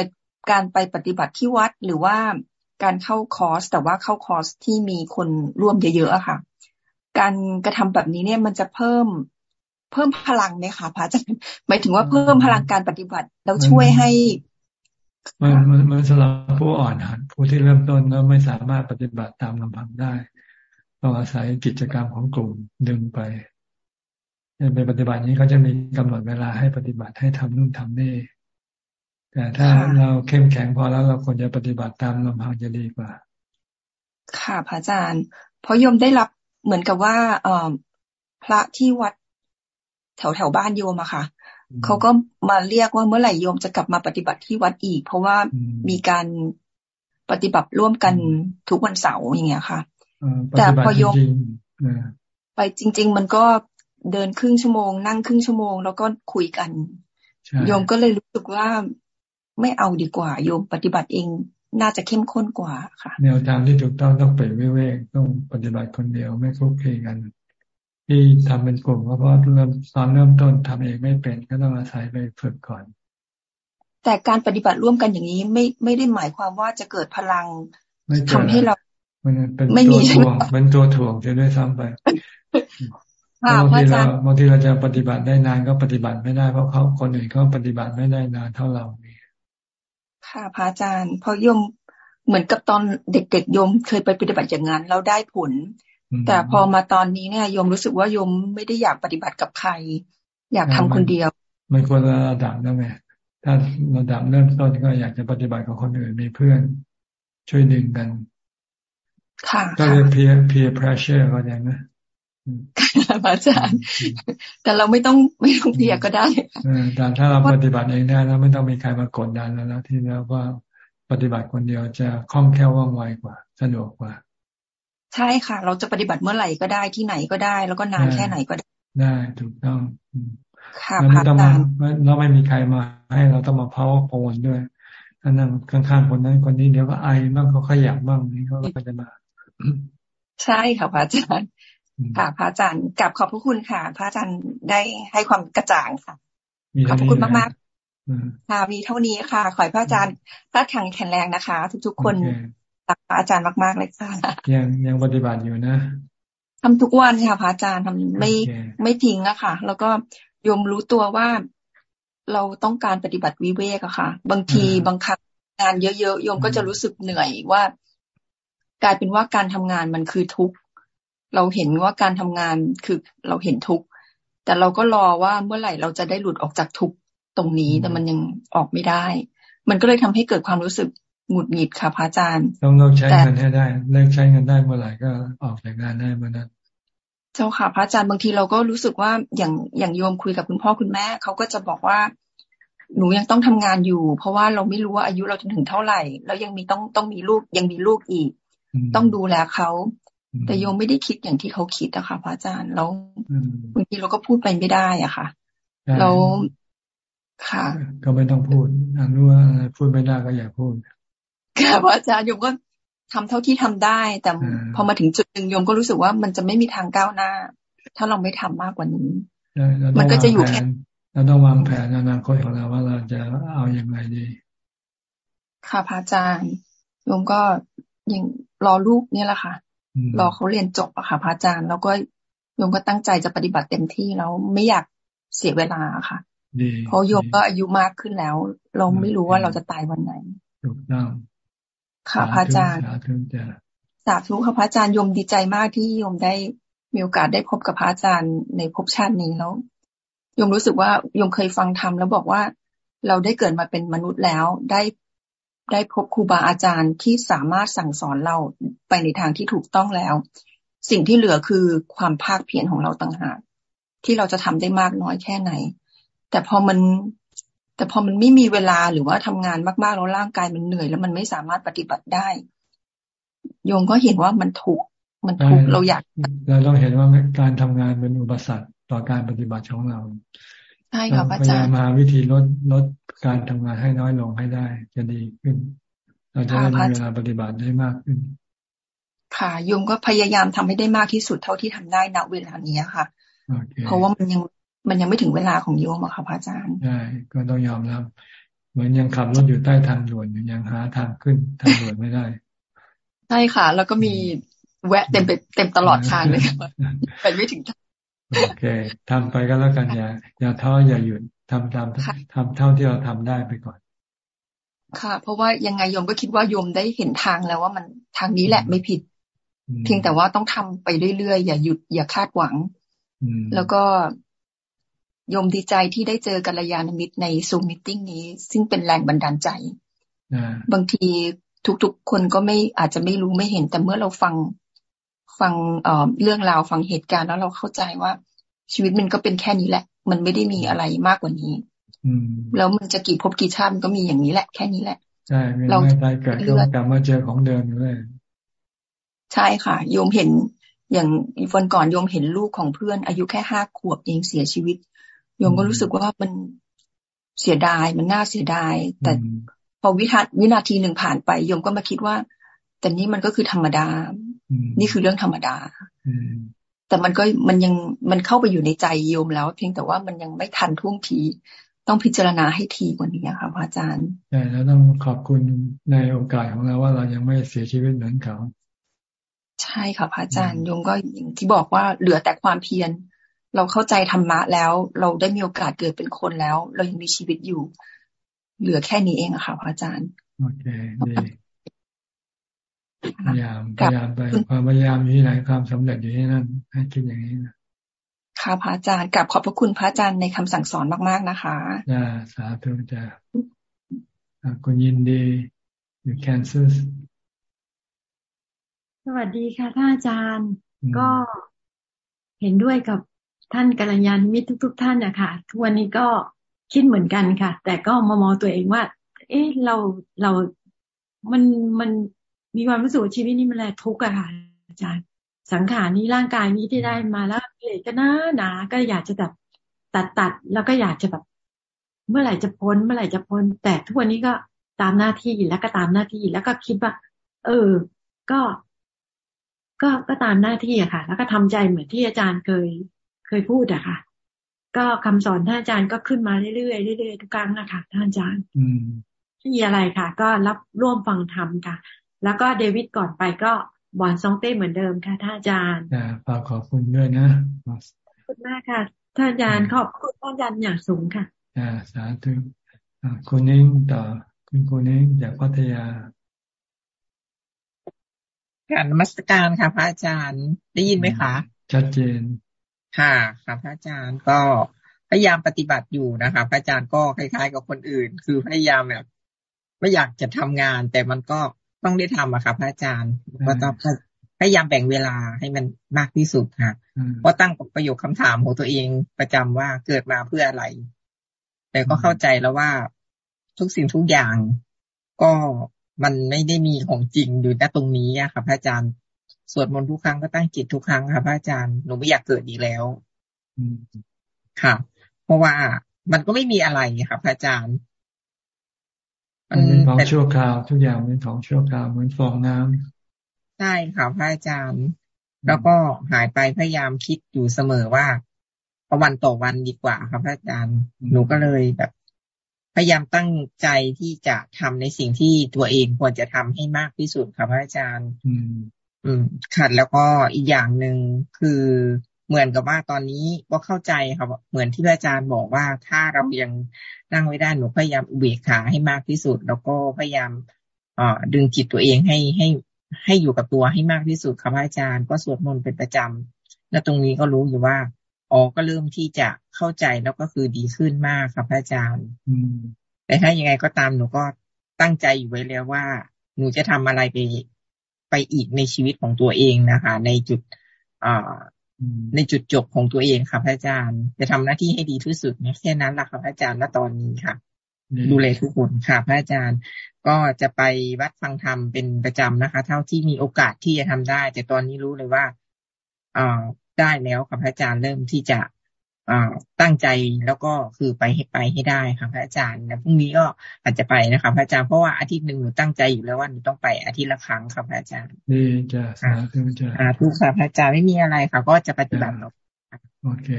[SPEAKER 30] การไปปฏิบัติที่วัดหรือว่าการเข้าคอร์สแต่ว่าเข้าคอร์สที่มีคนร่วมเยอะๆอะค่ะ การกระทำแบบนี้เนี่ยมันจะเพิ่มเพิ่มพลังไหมคะพระอาจารย์หมายถึงว่าเพิ่มพลังการปฏิบัติแล้วช่วยให้
[SPEAKER 1] มันมันมันสำหรับผู้อ่อนหัดผู้ที่เริ่มต้นแล้วไม่สามารถปฏิบัติตามลำพังได้ต้องอาศัยกิจกรรมของกลุ่มดึงไป ไปปฏิบัตินี้เขาจะมีกำหนดเวลาให้ปฏิบัติให้ทำนู่นทำนี่แต่ถ้าเราเข้มแข็งพอแล้วเราควรจะปฏิบัติตามลำพังจะดีกว่า
[SPEAKER 30] ค่ะพระอาจารย์ เพราะโยมได้รับเหมือนกับว่าเออพระที่วัดแถวแถวบ้านโยมอะค่ะเขาก็มาเรียกว่าเมื่อไหร่โยมจะกลับมาปฏิบัติที่วัดอีก เพราะว่ามีการปฏิบัติร่วมกันทุกวันเสาร์อย่างเงี้ยค่ะแต่พอโยมไปจริง ๆ มันก็ เดินครึ่งชั่วโมง นั่งครึ่งชั่วโมง แล้วก็คุยกันโยมก็เลยรู้สึกว่าไม่เอาดีกว่า โยมปฏิบัติเองน่าจะเข้มข้นกว่าค่ะ
[SPEAKER 1] แนวทางที่ถูกต้องต้องไปเว้ต้องปฏิบัติคนเดียวไม่คุกคีกัน ที่ทำเป็นกลุ่มเพราะว่าเริ่มตอนเริ่มต้นทำเองไม่เป็นก็ต้องอาศัยไปฝึกก่อน
[SPEAKER 30] แต่การปฏิบัติร่วมกันอย่างนี้ไม่ไม่ได้หมายความว่าจะเกิดพลังทำให้เรา
[SPEAKER 1] มันเป็นตัวถ่วงเป็นตัวถ่วงจะด้วยซ้ำไป บางทีเราบางทีเราจะปฏิบัติได้นานก็ปฏิบัติไม่ได้เพราะเขาคนอื่นเขาปฏิบัติไม่ได้นานเท่าเรา
[SPEAKER 30] ค่ะพระอาจารย์พอยมเหมือนกับตอนเด็กๆโยมเคยไปปฏิบัติอย่างนั้นเราได้ผล แต่พอมาตอนนี้เนี่ยโยมรู้สึกว่าโยมไม่ได้อยากปฏิบัติกับใคร อยากทำคนเดียว
[SPEAKER 1] มันควรระดับนะแม่ถ้าระดับเริ่มต้นก็อยากจะปฏิบัติกับคนอื่นมีเพื่อน ช่วยดึงกัน
[SPEAKER 30] ค่ะ
[SPEAKER 1] ก็เลยเพียร์เพียร์เพรสเชอร์ก็ได้นะ
[SPEAKER 30] อาจารย์ แต่เราไม่ต้องไม่ต้องเพียก็ได้
[SPEAKER 1] แต่ถ้าเราปฏิบัติเองได้แล้วไม่ต้องมีใครมากดดันแล้วนะที่แล้วว่าปฏิบัติคนเดียวจะคล่องแคล่วว่องไวกว่า สะดวกกว่า
[SPEAKER 30] ใช่ค่ะ เราจะปฏิบัติเมื่อไหร่ก็ได้ที่ไหนก็ได้ แล้วก็นานแค่ไหนก็ได้
[SPEAKER 1] ได้ถูกต้อง
[SPEAKER 30] ค่ะ
[SPEAKER 1] พระอาจารย์เราไม่มีใครมา ให้เราต้องมาเพ้าโอนด้วยถ้านั่งข้างๆคนนั้นคนนี้เดี๋ยวก็ไอบ้างเขาขยับบ้างนี่เขาก็จะมา
[SPEAKER 30] ใช่ค่ะพระอาจารย์ ค่ะ พระอาจารย์กลับขอบพระคุณค่ะ พระอาจารย์ได้ให้ความกระจ่างค่ะ ขอบพระคุณมากๆค่ะมีเท่านี้ค่ะ ขอให้พระอาจารย์พระแข็งแข็งแรงนะคะ ทุกๆคนรักพระอาจารย์มากๆเลยค่ะ
[SPEAKER 1] ยังยังปฏิบัติอยู่นะ
[SPEAKER 30] ทำทุกวันค่ะพระอาจารย์ทำไม่ไม่ทิ้งอะค่ะ แล้วก็โยมรู้ตัวว่าเราต้องการปฏิบัติวิเวกอะค่ะ บางทีบางครั้งงานเยอะๆโยมก็จะรู้สึกเหนื่อยว่ากลายเป็นว่าการทำงานมันคือทุกข์ เราเห็นว่าการทำงานคือเราเห็นทุกข์แต่เราก็รอว่าเมื่อไหร่เราจะได้หลุดออกจากทุกข์ตรงนี้แต่มันยังออกไม่ได้ มันก็เลยทำให้เกิดความรู้สึกหงุดหงิดค่ะพระอาจารย์
[SPEAKER 1] ต้องเลิกใช้เงินให้ได้เลิกใช้เงินได้เมื่อไหร่ก็ออกจากงานได้เมื่อนั้น
[SPEAKER 30] เจ้าค่ะพระอาจารย์บางทีเราก็รู้สึกว่าอย่างอย่างโยมคุยกับคุณพ่อคุณแม่เขาก็จะบอกว่า หนูยังต้องทำงานอยู่ เพราะว่าเราไม่รู้ว่าอายุเราจะถึงเท่าไหร่ แล้วยังมีต้องต้องมีลูกยังมีลูกอีก ต้องดูแลเขา แต่โยมไม่ได้คิดอย่างที่เขาคิดอะค่ะพระอาจารย์แล้วบางทีเราก็พูดไปไม่ได้อะค่ะเราค่ะ
[SPEAKER 1] ก็ไม่ต้องพูดอันรู้ว่าพูดไม่ได้ก็อย่าพูด
[SPEAKER 30] ค่ะพระอาจารย์โยมก็ทำเท่าที่ทำได้ แต่พอมาถึงจุดหนึ่งโยมก็รู้สึกว่ามันจะไม่มีทางก้าวหน้า ถ้าเราไม่ทำมากกว่านี้
[SPEAKER 1] มันก็จะอยู่แค่เราต้องวางแผนอนาคตของเราว่าเราจะเอาอย่างไรดี
[SPEAKER 30] ค่ะพระอาจารย์โยมก็ยังรอลูกเนี่ยแหละค่ะ รอเขาเรียนจบอะค่ะพระอาจารย์ แล้วก็โยมก็ตั้งใจจะปฏิบัติเต็มที่แล้วไม่อยากเสียเวลาค่ะเพราะโยมก็อายุมากขึ้นแล้ว เราไม่รู้ว่าเราจะตายวันไหน
[SPEAKER 1] ถูกต้อง
[SPEAKER 30] ค่ะพระอาจารย์สาธุค่ะพระอาจารย์โยมดีใจมากที่โยมได้มีโอกาสได้พบกับพระอาจารย์ในภพชาตินี้แล้วโยมรู้สึกว่าโยมเคยฟังธรรมแล้วบอกว่าเราได้เกิดมาเป็นมนุษย์แล้วได้ ได้พบครูบาอาจารย์ที่สามารถสั่งสอนเราไปในทางที่ถูกต้องแล้ว สิ่งที่เหลือคือความภาคเพียรของเราต่างหากที่เราจะทำได้มากน้อยแค่ไหน แต่พอมัน แต่พอมันไม่มีเวลาหรือว่าทำงานมากๆแล้วร่างกายมันเหนื่อย แล้วมันไม่สามารถปฏิบัติได้ โยมก็เห็นว่ามันถูกมันถูกเราอยาก
[SPEAKER 1] เราต้องเห็นว่าการทำงานเป็นอุปสรรคต่อการปฏิบัติของเรา
[SPEAKER 30] ใช่ค่ะอาจารย์
[SPEAKER 1] พยายามมาวิธีลดลดการทำงานให้น้อยลงให้ได้ จะดีขึ้น เราจะได้มีเวลาปฏิบัติได้มากขึ้น
[SPEAKER 30] ค่ะโยมก็พยายามทำให้ได้มากที่สุดเท่าที่ทำได้ณเวลานี้ค่ะ เพราะว่ามันยังมันยังไม่ถึงเวลาของโยมอะค่ะพระอาจารย์
[SPEAKER 1] ใช่ก็ต้องยอมรับเหมือนยังขับรถอยู่ใต้ทางด่วนยังหาทางขึ้นทางด่วนไม่ได้
[SPEAKER 30] ใช่ค่ะ แล้วก็มีแวะเต็มไปเต็มตลอดทางเลยไปไม่ถึง
[SPEAKER 1] โอเคทำไปก็แล้วกันอย่าอย่าท้ออย่าหยุดทำตามทำเท่าที่เราทำได้ไปก่อน
[SPEAKER 30] ค่ะ เพราะว่ายังไงโยมก็คิดว่าโยมได้เห็นทางแล้วว่ามันทางนี้แหละไม่ผิด เพียงแต่ว่าต้องทำไปเรื่อยๆอย่าหยุดอย่าคาดหวังแล้วก็โยมดีใจที่ได้เจอกัลยาณมิตรในซูมมิทติ้งนี้ ซึ่งเป็นแรงบันดาลใจบางทีทุกๆคนก็ไม่อาจจะไม่รู้ไม่เห็นแต่เมื่อเราฟัง ฟังเอ่อเรื่องราวฟังเหตุการณ์แล้วเราเข้าใจว่า ชีวิตมันก็เป็นแค่นี้แหละ มันไม่ได้มีอะไรมากกว่านี้แล้วมันจะกี่ภพกี่ชาติมันก็มีอย่างนี้แหละ แค่นี้แหละ
[SPEAKER 1] ใช่เราไม่ตายเกิดก็กลับมาเจอของเดิมเลย
[SPEAKER 30] ใช่ค่ะ โยมเห็นอย่างวันก่อนโยมเห็นลูกของเพื่อน อายุแค่ห้าขวบเองเสียชีวิตโยมก็รู้สึกว่ามันเสียดายมันน่าเสียดาย แต่พอวินาวินาทีหนึ่งผ่านไปโยมก็มาคิดว่า แต่นี่มันก็คือธรรมดา นี่คือเรื่องธรรมดาแต่มันก็มันยังมันเข้าไปอยู่ในใจโยมแล้ว เพียงแต่ว่ามันยังไม่ทันท่วงทีต้องพิจารณาให้ทีกว่านี้ค่ะพระอาจารย์
[SPEAKER 1] ใช่แล้วต้องขอบคุณในโอกาสของเราว่าเรายังไม่เสียชีวิตเหมือนเขา
[SPEAKER 30] ใช่ค่ะพระอาจารย์โยมก็อย่างที่บอกว่าเหลือแต่ความเพียรเราเข้าใจธรรมะแล้ว เราได้มีโอกาสเกิดเป็นคนแล้ว เรายังมีชีวิตอยู่ เหลือแค่นี้เองอะค่ะพระอาจารย์
[SPEAKER 1] โอเคดี พยายามพยายามไปความพยายามอยู่ที่ไหนความสำเร็จอยู่ที่นั่นให้คิดอย่างนี้นะ
[SPEAKER 30] ค่ะพระอาจารย์กับขอบพระคุณพระอาจารย์ในคำสั่งสอนมากๆนะคะ
[SPEAKER 1] จ้าสาธุจ้าคุณยินดีอยู่แคนซัส
[SPEAKER 31] สวัสดีค่ะท่านอาจารย์ ก็เห็นด้วยกับท่านกัลยาณมิตรทุก ๆ ท่านนะคะทุกวันนี้ก็คิดเหมือนกันค่ะ แต่ก็มามองตัวเองว่า เอ๊ะเราเรา มันมัน มีความรู้สึกว่าชีวิตนี้มันแหละทุกข์อะค่ะอาจารย์ สังขารนี้ร่างกายนี้ที่ได้มาแล้วเกลียดก็น่าหนา ก็อยากจะแบบตัดตัดแล้วก็อยากจะแบบ เมื่อไหร่จะพ้น เมื่อไหร่จะพ้น แต่ทุกวันนี้ก็ตามหน้าที่แล้วก็ตามหน้าที่แล้วก็คิดว่า เออ ก็ ก็ก็ตามหน้าที่อะค่ะ แล้วก็ทำใจเหมือนที่อาจารย์เคยเคยพูดอะค่ะ ก็คำสอนท่านอาจารย์ก็ขึ้นมาเรื่อยๆเรื่อยๆทุกครั้งนะคะท่านอาจารย์ที่อะไรค่ะ ก็รับร่วมฟังธรรมค่ะ แล้วก็เดวิดก่อนไปก็บอนซองเต้เหมือนเดิมค่ะท่านอาจารย์
[SPEAKER 1] ฝากขอบคุณด้วยนะ
[SPEAKER 31] ขอบคุณมากค่ะท่านอาจารย์ขอบคุณท่านอาจารย์อย่างสูงค่ะ
[SPEAKER 1] อ่าสาธุคุณนิ้งต่อคุณคุณนิ้งจากพัทยา
[SPEAKER 32] การนมัสการค่ะ พระอาจารย์ได้ยินไหมคะ
[SPEAKER 1] ชัดเจน
[SPEAKER 32] ค่ะค่ะพระอาจารย์ก็พยายามปฏิบัติอยู่นะคะพระอาจารย์ก็คล้ายๆ กับคนอื่น คือพยายามแบบไม่อยากจะทำงาน แต่มันก็ ต้องได้ทำอะค่ะพระอาจารย์ก็ต้องพยายามแบ่งเวลาให้มันมากที่สุดค่ะเพราะตั้งประโยคคำถามของตัวเองประจำว่าเกิดมาเพื่ออะไร แต่ก็เข้าใจแล้วว่าทุกสิ่งทุกอย่างก็มันไม่ได้มีของจริงอยู่ณตรงนี้อะค่ะพระอาจารย์สวดมนต์ทุกครั้งก็ตั้งจิตทุกครั้งค่ะพระอาจารย์หนูไม่อยากเกิดอีกแล้วค่ะ เพราะว่ามันก็ไม่มีอะไรค่ะพระอาจารย์
[SPEAKER 1] มันเป็นของชั่วคราวทุกอย่างเป็นของชั่วคราวเหมือนฟองน้ำ
[SPEAKER 32] ใช่ค่ะพระอาจารย์ แล้วก็หายไปพยายามคิดอยู่เสมอว่าวันต่อวันดีกว่าครับพระอาจารย์ หนูก็เลยแบบ พยายามตั้งใจที่จะทำในสิ่งที่ตัวเองควรจะทำให้มากที่สุดครับพระอาจารย์
[SPEAKER 1] อืม
[SPEAKER 32] อืมขัดแล้วก็อีกอย่างหนึ่งคือ เหมือนกับว่าตอนนี้ก็เข้าใจครับเหมือนที่อาจารย์บอกว่าถ้าเรายังนั่งไม่ได้หนูพยายามอุเบกขาให้มากที่สุด แล้วก็พยายามอ่าดึงจิตตัวเองให้ให้ให้อยู่กับตัวให้มากที่สุดครับอาจารย์ก็สวดมนต์เป็นประจำและตรงนี้ก็รู้อยู่ว่าอ๋อก็เริ่มที่จะเข้าใจแล้วก็คือดีขึ้นมากครับอาจารย์
[SPEAKER 1] อืม
[SPEAKER 32] แต่ถ้ายังไงก็ตามหนูก็ตั้งใจอยู่ไว้แล้วว่า หนูจะทำอะไรไปไปอีกในชีวิตของตัวเองนะคะ ในจุดอ่า ในจุดจบของตัวเองครับอาจารย์ จะทำหน้าที่ให้ดีที่สุดเนี่ยแค่นั้นแหละครับอาจารย์ณตอนนี้ค่ะ ดูแลทุกคนค่ะพระอาจารย์ ก็จะไปวัดฟังธรรมเป็นประจำนะคะ เท่าที่มีโอกาสที่จะทำได้ แต่ตอนนี้รู้เลยว่าอ่าได้แล้วครับพระอาจารย์เริ่มที่จะอ่า ตั้งใจแล้วก็คือไปให้ไปให้ได้ครับพระอาจารย์นะพรุ่งนี้ก็อาจจะไปนะครับพระอาจารย์เพราะว่าอาทิตย์หนึ่งหนูตั้งใจอยู่แล้วว่าหนูต้องไปอาทิตย์ละครั้งครับพระอาจารย์
[SPEAKER 1] นี่จะสาธุจะ
[SPEAKER 32] สาธุค่ะพระอาจารย์ไม่มีอะไรค่ะ ก็จะปฏิบัติ
[SPEAKER 1] โอเค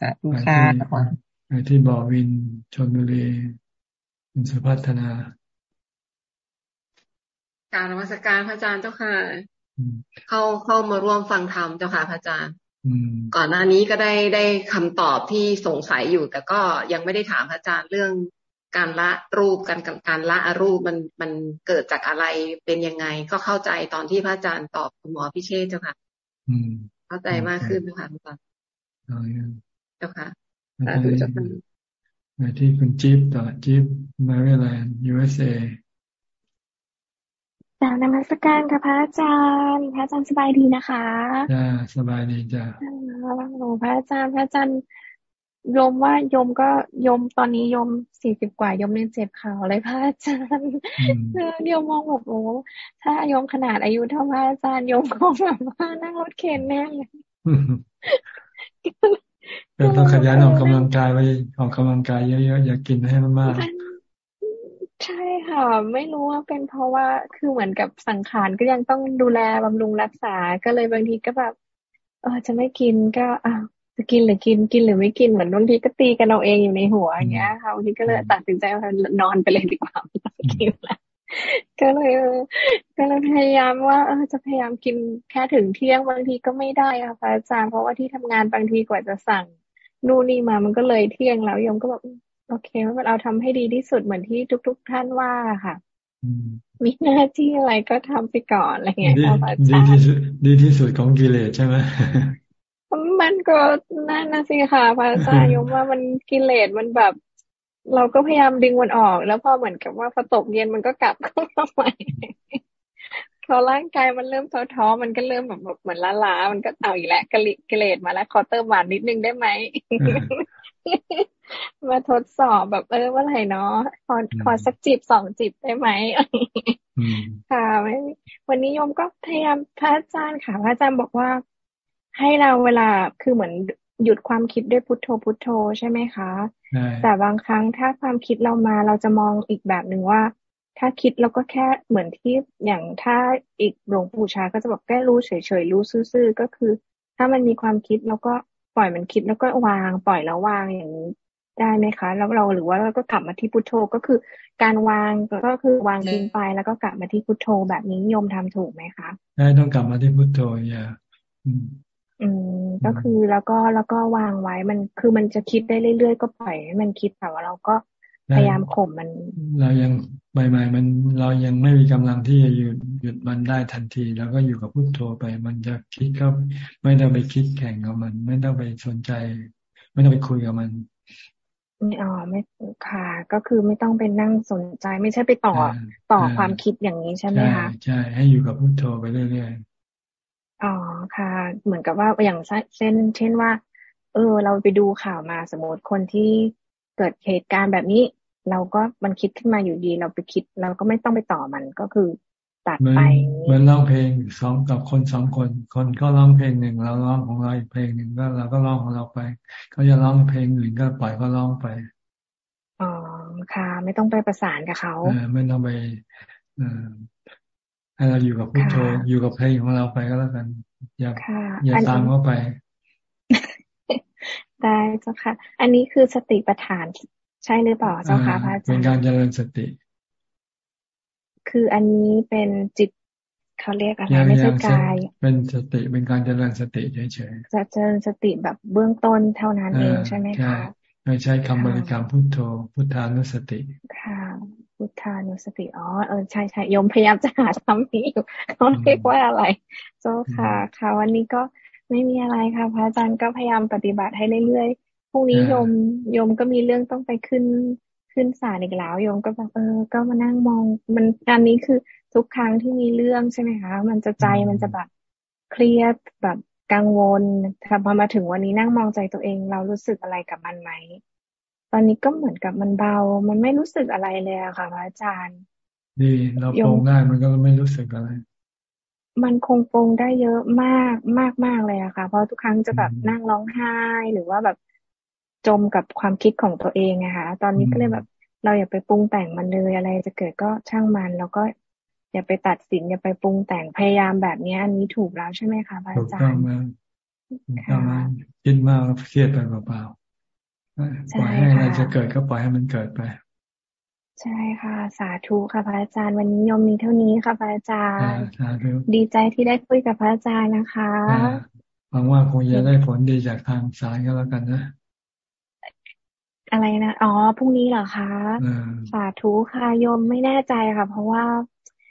[SPEAKER 32] สาธุค่ะ
[SPEAKER 1] ไปที่บ่อวินชนบุรีคุณสุพัฒนา
[SPEAKER 33] การนมัสการพระอาจารย์เจ้าค่ะ เข้าเข้ามาร่วมฟังธรรมเจ้าค่ะพระอาจารย์ ก่อนหน้านี้ก็ได้ได้คำตอบที่สงสัยอยู่ แต่ก็ยังไม่ได้ถามพระอาจารย์เรื่องการละรูปการการละอรูปมันมันเกิดจากอะไรเป็นยังไง ก็เข้าใจตอนที่พระอาจารย์ตอบคุณหมอพิเชษเจ้าค่ะเข้าใจมากขึ้นนะคะพระอาจารย์เจ้าค่ะสาธุเจ้าค่ะ
[SPEAKER 1] มาที่คุณจิ๊บต่อจิ๊บมาเวลนด์ USA
[SPEAKER 34] จารนมัสการค่ะพระอาจารย์ พระอาจารย์สบายดีนะคะ
[SPEAKER 1] จ้าสบายดีจ้า
[SPEAKER 34] หนูพระอาจารย์ พระอาจารย์ยมว่ายมก็ยมตอนนี้ยมสี่สิบกว่ายมเรียนเจ็บเข่าเลยพระอาจารย์เดี๋ยวมองบอกโอ้ถ้ายมขนาดอายุเท่าพระอาจารย์ยมก็แบบว่านั่งรถเข็นแน่เลย
[SPEAKER 1] ก็ต้องขยันออกกำลังกายไปออกกำลังกายเยอะๆอย่ากินให้มันมาก
[SPEAKER 34] ใช่ค่ะ ไม่รู้ว่าเป็นเพราะว่าคือเหมือนกับสังขารก็ยังต้องดูแลบำรุงรักษาก็เลยบางทีก็แบบเออจะไม่กินก็อ่าจะกินหรือกินกินหรือไม่กินเหมือนบางทีก็ตีกันเอาเองอยู่ในหัวอย่างเงี้ยค่ะบางทีก็เลยตัดสินใจว่านอนไปเลยดีกว่าไม่ต้องกินละก็เลยก็เลยพยายามว่าเออจะพยายามกินแค่ถึงเที่ยงบางทีก็ไม่ได้ค่ะอาจารย์เพราะว่าที่ทำงานบางทีกว่าจะสั่งนู่นนี่มามันก็เลยเที่ยงแล้วยมก็แบบ โอเคว่าเราทำให้ดีที่สุดเหมือนที่ทุก ๆ ท่านว่าค่ะมีหน้าที่อะไรก็ทำไปก่อนอะไรเงี้ย
[SPEAKER 1] ค่ะดีที่สุดดีที่สุดของกิเลสใช่ไหม
[SPEAKER 34] มันก็นั่นนะสิค่ะพระอาจารย์ยมว่ามันกิเลสมันแบบ เราก็พยายามดึงมันออก แล้วพอเหมือนกับว่าพอตกเย็นมันก็กลับเข้ามาใหม่พอร่างกายมันเริ่มท้อๆมันก็เริ่มแบบเหมือนล้าๆมันก็เอาอีกแล้วกิเลสมาแล้วขอเติมหวานนิดนึงได้ไหม มาทดสอบแบบเออว่าไรเนาะขอขอสักจิบสองจิบได้ไหมค่ะวันนี้โยมก็พยายามพระอาจารย์ค่ะ พระอาจารย์บอกว่า ให้เราเวลาคือเหมือนหยุดความคิดด้วยพุทโธพุทโธใช่ไหมคะ แต่บางครั้งถ้าความคิดเรามาเราจะมองอีกแบบหนึ่งว่า ถ้าคิดเราก็แค่เหมือนที่อย่างถ้าอีกหลวงปู่ชาก็จะบอกแค่รู้เฉยๆรู้ซื่อๆก็คือ ถ้ามันมีความคิดเราก็ ปล่อยมันคิดแล้วก็วาง ปล่อยแล้ววางอย่างนี้ได้ไหมคะ แล้วเราหรือว่าเราก็กลับมาที่พุทโธก็คือ การวางก็คือวางทิ้งไปแล้วก็กลับมาที่พุทโธแบบนี้โยมทำถูกไหมคะ
[SPEAKER 1] ใช่ต้องกลับมาที่พุทโธอย่า
[SPEAKER 34] อืมก็คือแล้วก็แล้วก็วางไว้มันคือมันจะคิดได้เรื่อยๆ ก็ปล่อยให้มันคิดแต่ว่าเราก็ พยายามข่มมัน
[SPEAKER 1] เรายังใหม่ๆมันเรายังไม่มีกำลังที่จะหยุดหยุดมันได้ทันที แล้วก็อยู่กับพุทโธไป มันจะคิดก็ไม่ต้องไปคิดแข่งกับมัน ไม่ต้องไปสนใจ ไม่ต้องไปคุยกับมัน
[SPEAKER 34] อ๋อไม่ค่ะ ก็คือไม่ต้องไปนั่งสนใจ ไม่ใช่ไปต่อต่อความคิดอย่างนี้ใช่ไหมคะ
[SPEAKER 1] ใช่ให้อยู่กับพุทโธไปเรื่อย
[SPEAKER 34] ๆอ๋อค่ะ เหมือนกับว่าอย่างเช่น เช่นว่า เออ เราไปดูข่าวมาสมมติคนที่เกิดเหตุการณ์แบบนี้ เราก็มันคิดขึ้นมาอยู่ดี เราไปคิด เราก็ไม่ต้องไปต่อมันก็คือตัดไป
[SPEAKER 1] เหมือนร้องเพลงสองกับคนสองคน คนก็ร้องเพลงหนึ่งเราร้องของเราอีกเพลงหนึ่งก็เราก็ร้องของเราไปเขาจะร้องเพลงอื่นก็ปล่อยก็ร้องไป
[SPEAKER 34] อ๋อค่ะ ไม่ต้องไปประสานกับเขา
[SPEAKER 1] เออไม่ต้องไปเออให้เราอยู่กับพุทโธอยู่กับเพลงของเราไปก็แล้วกัน อย่าอย่าตามเข้าไป
[SPEAKER 34] ได้เจ้าค่ะ อันนี้คือสติปัฏฐาน ใช่หรือเปล่าเจ้าค่ะพระอาจารย์
[SPEAKER 1] เป็นการเจริญสติ
[SPEAKER 34] คืออันนี้เป็นจิตเขาเรียกอะไรไม่ใช่กาย
[SPEAKER 1] เป็นสติเป็นการเจริญสติเฉย
[SPEAKER 34] ๆจะเจริญสติแบบเบื้องต้นเท่านั้นเองใช่ไหมคะ
[SPEAKER 1] ไม่ใช่คำบริกรรมพุทโธ พุทธานุสติ
[SPEAKER 34] ค่ะ พุทธานุสติอ๋อเออใช่ใช่ยมพยายามจะหาคำนี้อยู่เขาเรียกว่าอะไรโจ้ค่ะ ค่ะ วันนี้ก็ไม่มีอะไรค่ะ พระอาจารย์ก็พยายามปฏิบัติให้เรื่อยๆพ รุ่งนี้โยมโยมก็มีเรื่องต้องไปขึ้นขึ้นศาลอีกแล้วโยมก็แบบเออ ก็มานั่งมอง มันอันนี้คือทุกครั้งที่มีเรื่องใช่ไหมคะมันจะใจมันจะแบบเครียดแบบกังวลถ้าพอมาถึงวันนี้นั่งมองใจตัวเอง เรารู้สึกอะไรกับมันไหมตอนนี้ก็เหมือนกับมันเบา มันไม่รู้สึกอะไรเลยอะค่ะพระอาจารย์
[SPEAKER 1] ดีเราปรงได้มันก็ไม่รู้สึกอะไร
[SPEAKER 34] มันคงปรงได้เยอะมากมากมากเลยอะค่ะ เพราะทุกครั้งจะแบบนั่งร้องไห้หรือว่าแบบ จมกับความคิดของตัวเองอะค่ะตอนนี้ก็เลยแบบเราอย่าไปปรุงแต่งมันเลยอะไรจะเกิดก็ช่างมันแล้วก็อย่าไปตัดสินอย่าไปปรุงแต่งพยายามแบบนี้อันนี้ถูกแล้วใช่ไหมคะพระอาจารย์ถูกต้อง
[SPEAKER 1] มาถูกต้องมาคิดมากเครียดไปเปล่าๆปล่อยให้อะไรจะเกิดก็ปล่อยให้มันเกิดไป
[SPEAKER 34] ใช่ค่ะ สาธุค่ะพระอาจารย์ วันนี้ยมมีเท่านี้ค่ะพระอาจารย์ดีใจที่ได้คุยกับพระอาจารย์นะคะ
[SPEAKER 1] หวังว่าคงจะได้ผลดีจากทางสายก็แล้วกันนะ
[SPEAKER 34] อะไรนะ อ๋อ พรุ่งนี้เหรอคะ สาธุค่ะโยมไม่แน่ใจค่ะ เพราะว่า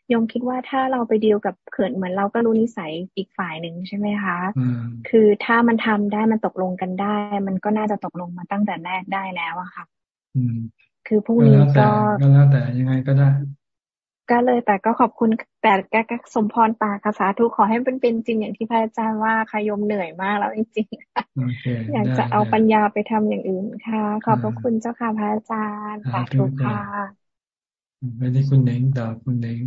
[SPEAKER 34] โยมคิดว่าถ้าเราไปดีลกับเขินเหมือนเราก็รู้นิสัยอีกฝ่ายหนึ่งใช่ไหมคะ คือถ้ามันทำได้มันตกลงกันได้ มันก็น่าจะตกลงมาตั้งแต่แรกได้แล้วอะค่ะคือพรุ่งนี้ก็
[SPEAKER 1] ก็แล้วแต่ยังไงก็ได้
[SPEAKER 34] ก็เลยแต่ก็ขอบคุณแต่แกก็สมพรปากสาธุขอให้เป็นเป็นจริงอย่างที่พระอาจารย์ว่าค่ะยมเหนื่อยมากแล้วจริงๆอยากจะเอาปัญญาไปทำอย่างอื่นค่ะ ขอบพระคุณเจ้าค่ะพระอาจารย์สาธุค่ะ
[SPEAKER 1] ไปที่คุณเน่งต่อคุณเน่ง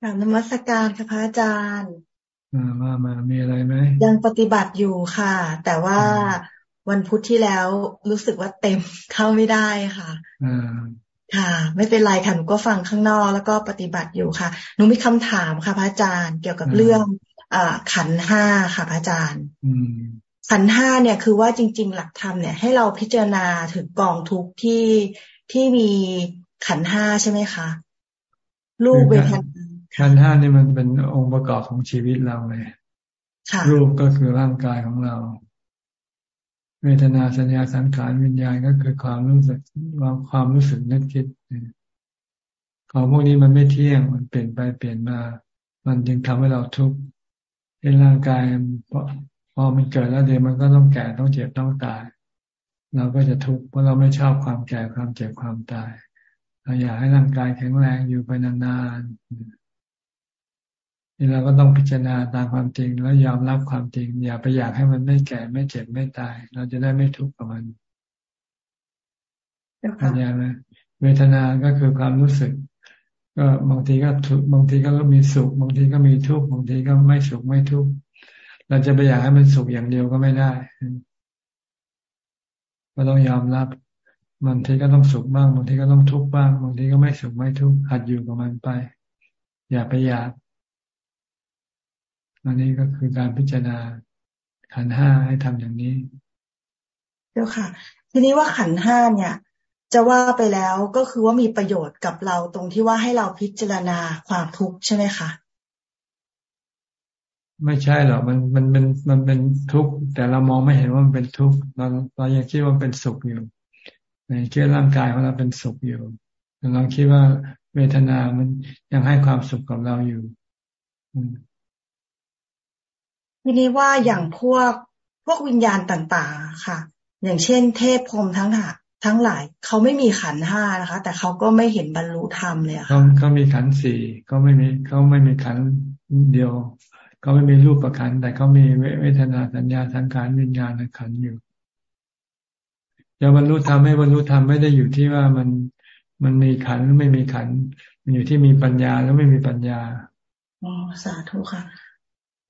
[SPEAKER 35] กราบนมัสการค่ะพระอาจารย์
[SPEAKER 1] มามามีอะไรไหม
[SPEAKER 35] ยังปฏิบัติอยู่ค่ะ แต่ว่าวันพุธที่แล้วรู้สึกว่าเต็มเข้าไม่ได้ค่ะ ค่ะ ไม่เป็นไรค่ะหนูก็ฟังข้างนอกแล้วก็ปฏิบัติอยู่ค่ะหนูมีคำถามค่ะพระอาจารย์ เกี่ยวกับเรื่องอขันห้าค่ะพระอาจารย์ขันห้าเนี่ยคือว่าจริง ๆ หลักธรรมเนี่ยให้เราพิจารณาถึงกองทุกที่ที่มีขันห้าใช่ไหมคะรูปเวทนา
[SPEAKER 1] ขันห้านี่มันเป็นองค์ประกอบของชีวิตเราเลยรูปก็คือร่างกายของเรา เวทนาสัญญาสังขารวิญญาณก็คือความรู้สึกความรู้สึกนึกคิดของพวกนี้มันไม่เที่ยงมันเปลี่ยนไปเปลี่ยนมา มันจึงทำให้เราทุกข์ในร่างกายพอพอมันเกิดแล้วเดี๋ยวมันก็ต้องแก่ต้องเจ็บต้องตาย เราก็จะทุกข์เพราะเราไม่ชอบความแก่ความเจ็บความตายเราอยากให้ร่างกายแข็งแรงอยู่ไปนานๆ นี่เราก็ต้องพิจารณาตามความจริงแล้วยอมรับความจริง อย่าไปอยากให้มันไม่แก่ไม่เจ็บไม่ตาย เราจะได้ไม่ทุกข์กับมันเข้าใจไหมเวทนา ก็คือความรู้สึก ก็บางทีก็ทุกบางทีก็มีสุข บางทีก็มีทุกข์บางทีก็ไม่สุขไม่ทุกข์เราจะไปอยากให้มันสุขอย่างเดียวก็ไม่ได้ก็ต้องยอมรับบางทีก็ต้องสุขบ้างบางทีก็ต้องทุกข์บ้างบางทีก็ไม่สุขไม่ทุกข์หัดอยู่กับมันไป อย่าไปอยาก อันนี้ก็คือการพิจารณาขันห้าให้ทำอย่างนี้
[SPEAKER 35] เดี๋ยวค่ะ ทีนี้ว่าขันห้าเนี่ย จะว่าไปแล้วก็คือว่ามีประโยชน์กับเราตรงที่ว่าให้เราพิจารณาความทุกข์ใช่ไหมคะ
[SPEAKER 1] ไม่ใช่หรอกมันมันเป็นมันเป็นทุกข์แต่เรามองไม่เห็นว่ามันเป็นทุกข์เราเรายังคิดว่าเป็นสุขอยู่ในคิดร่างกายของเราเป็นสุขอยู่เราคิดว่าเวทนามันยังให้ความสุขกับเราอยู่
[SPEAKER 35] ทีนี้ว่าอย่างพวกพวกวิญญาณต่างๆค่ะ อย่างเช่น เทพพรมทั้งหาทั้งหลายเขาไม่มีขันห้านะคะ แต่เขาก็ไม่เห็นบรรลุธรรมเลยค่ะ
[SPEAKER 1] เขามีขันสี่ก็ไม่มีเขาไม่มีขันเดียวเขาไม่มีรูปประขันแต่เขามีเวทนาสัญญาสังขารวิญญาณขันอยู่จะบรรลุธรรมไม่บรรลุธรรมไม่ได้อยู่ที่ว่ามันมันมีขันหรือไม่มีขัน มันอยู่ที่มีปัญญาแล้วไม่มีปัญญา
[SPEAKER 35] อ๋อสาธุค่ะ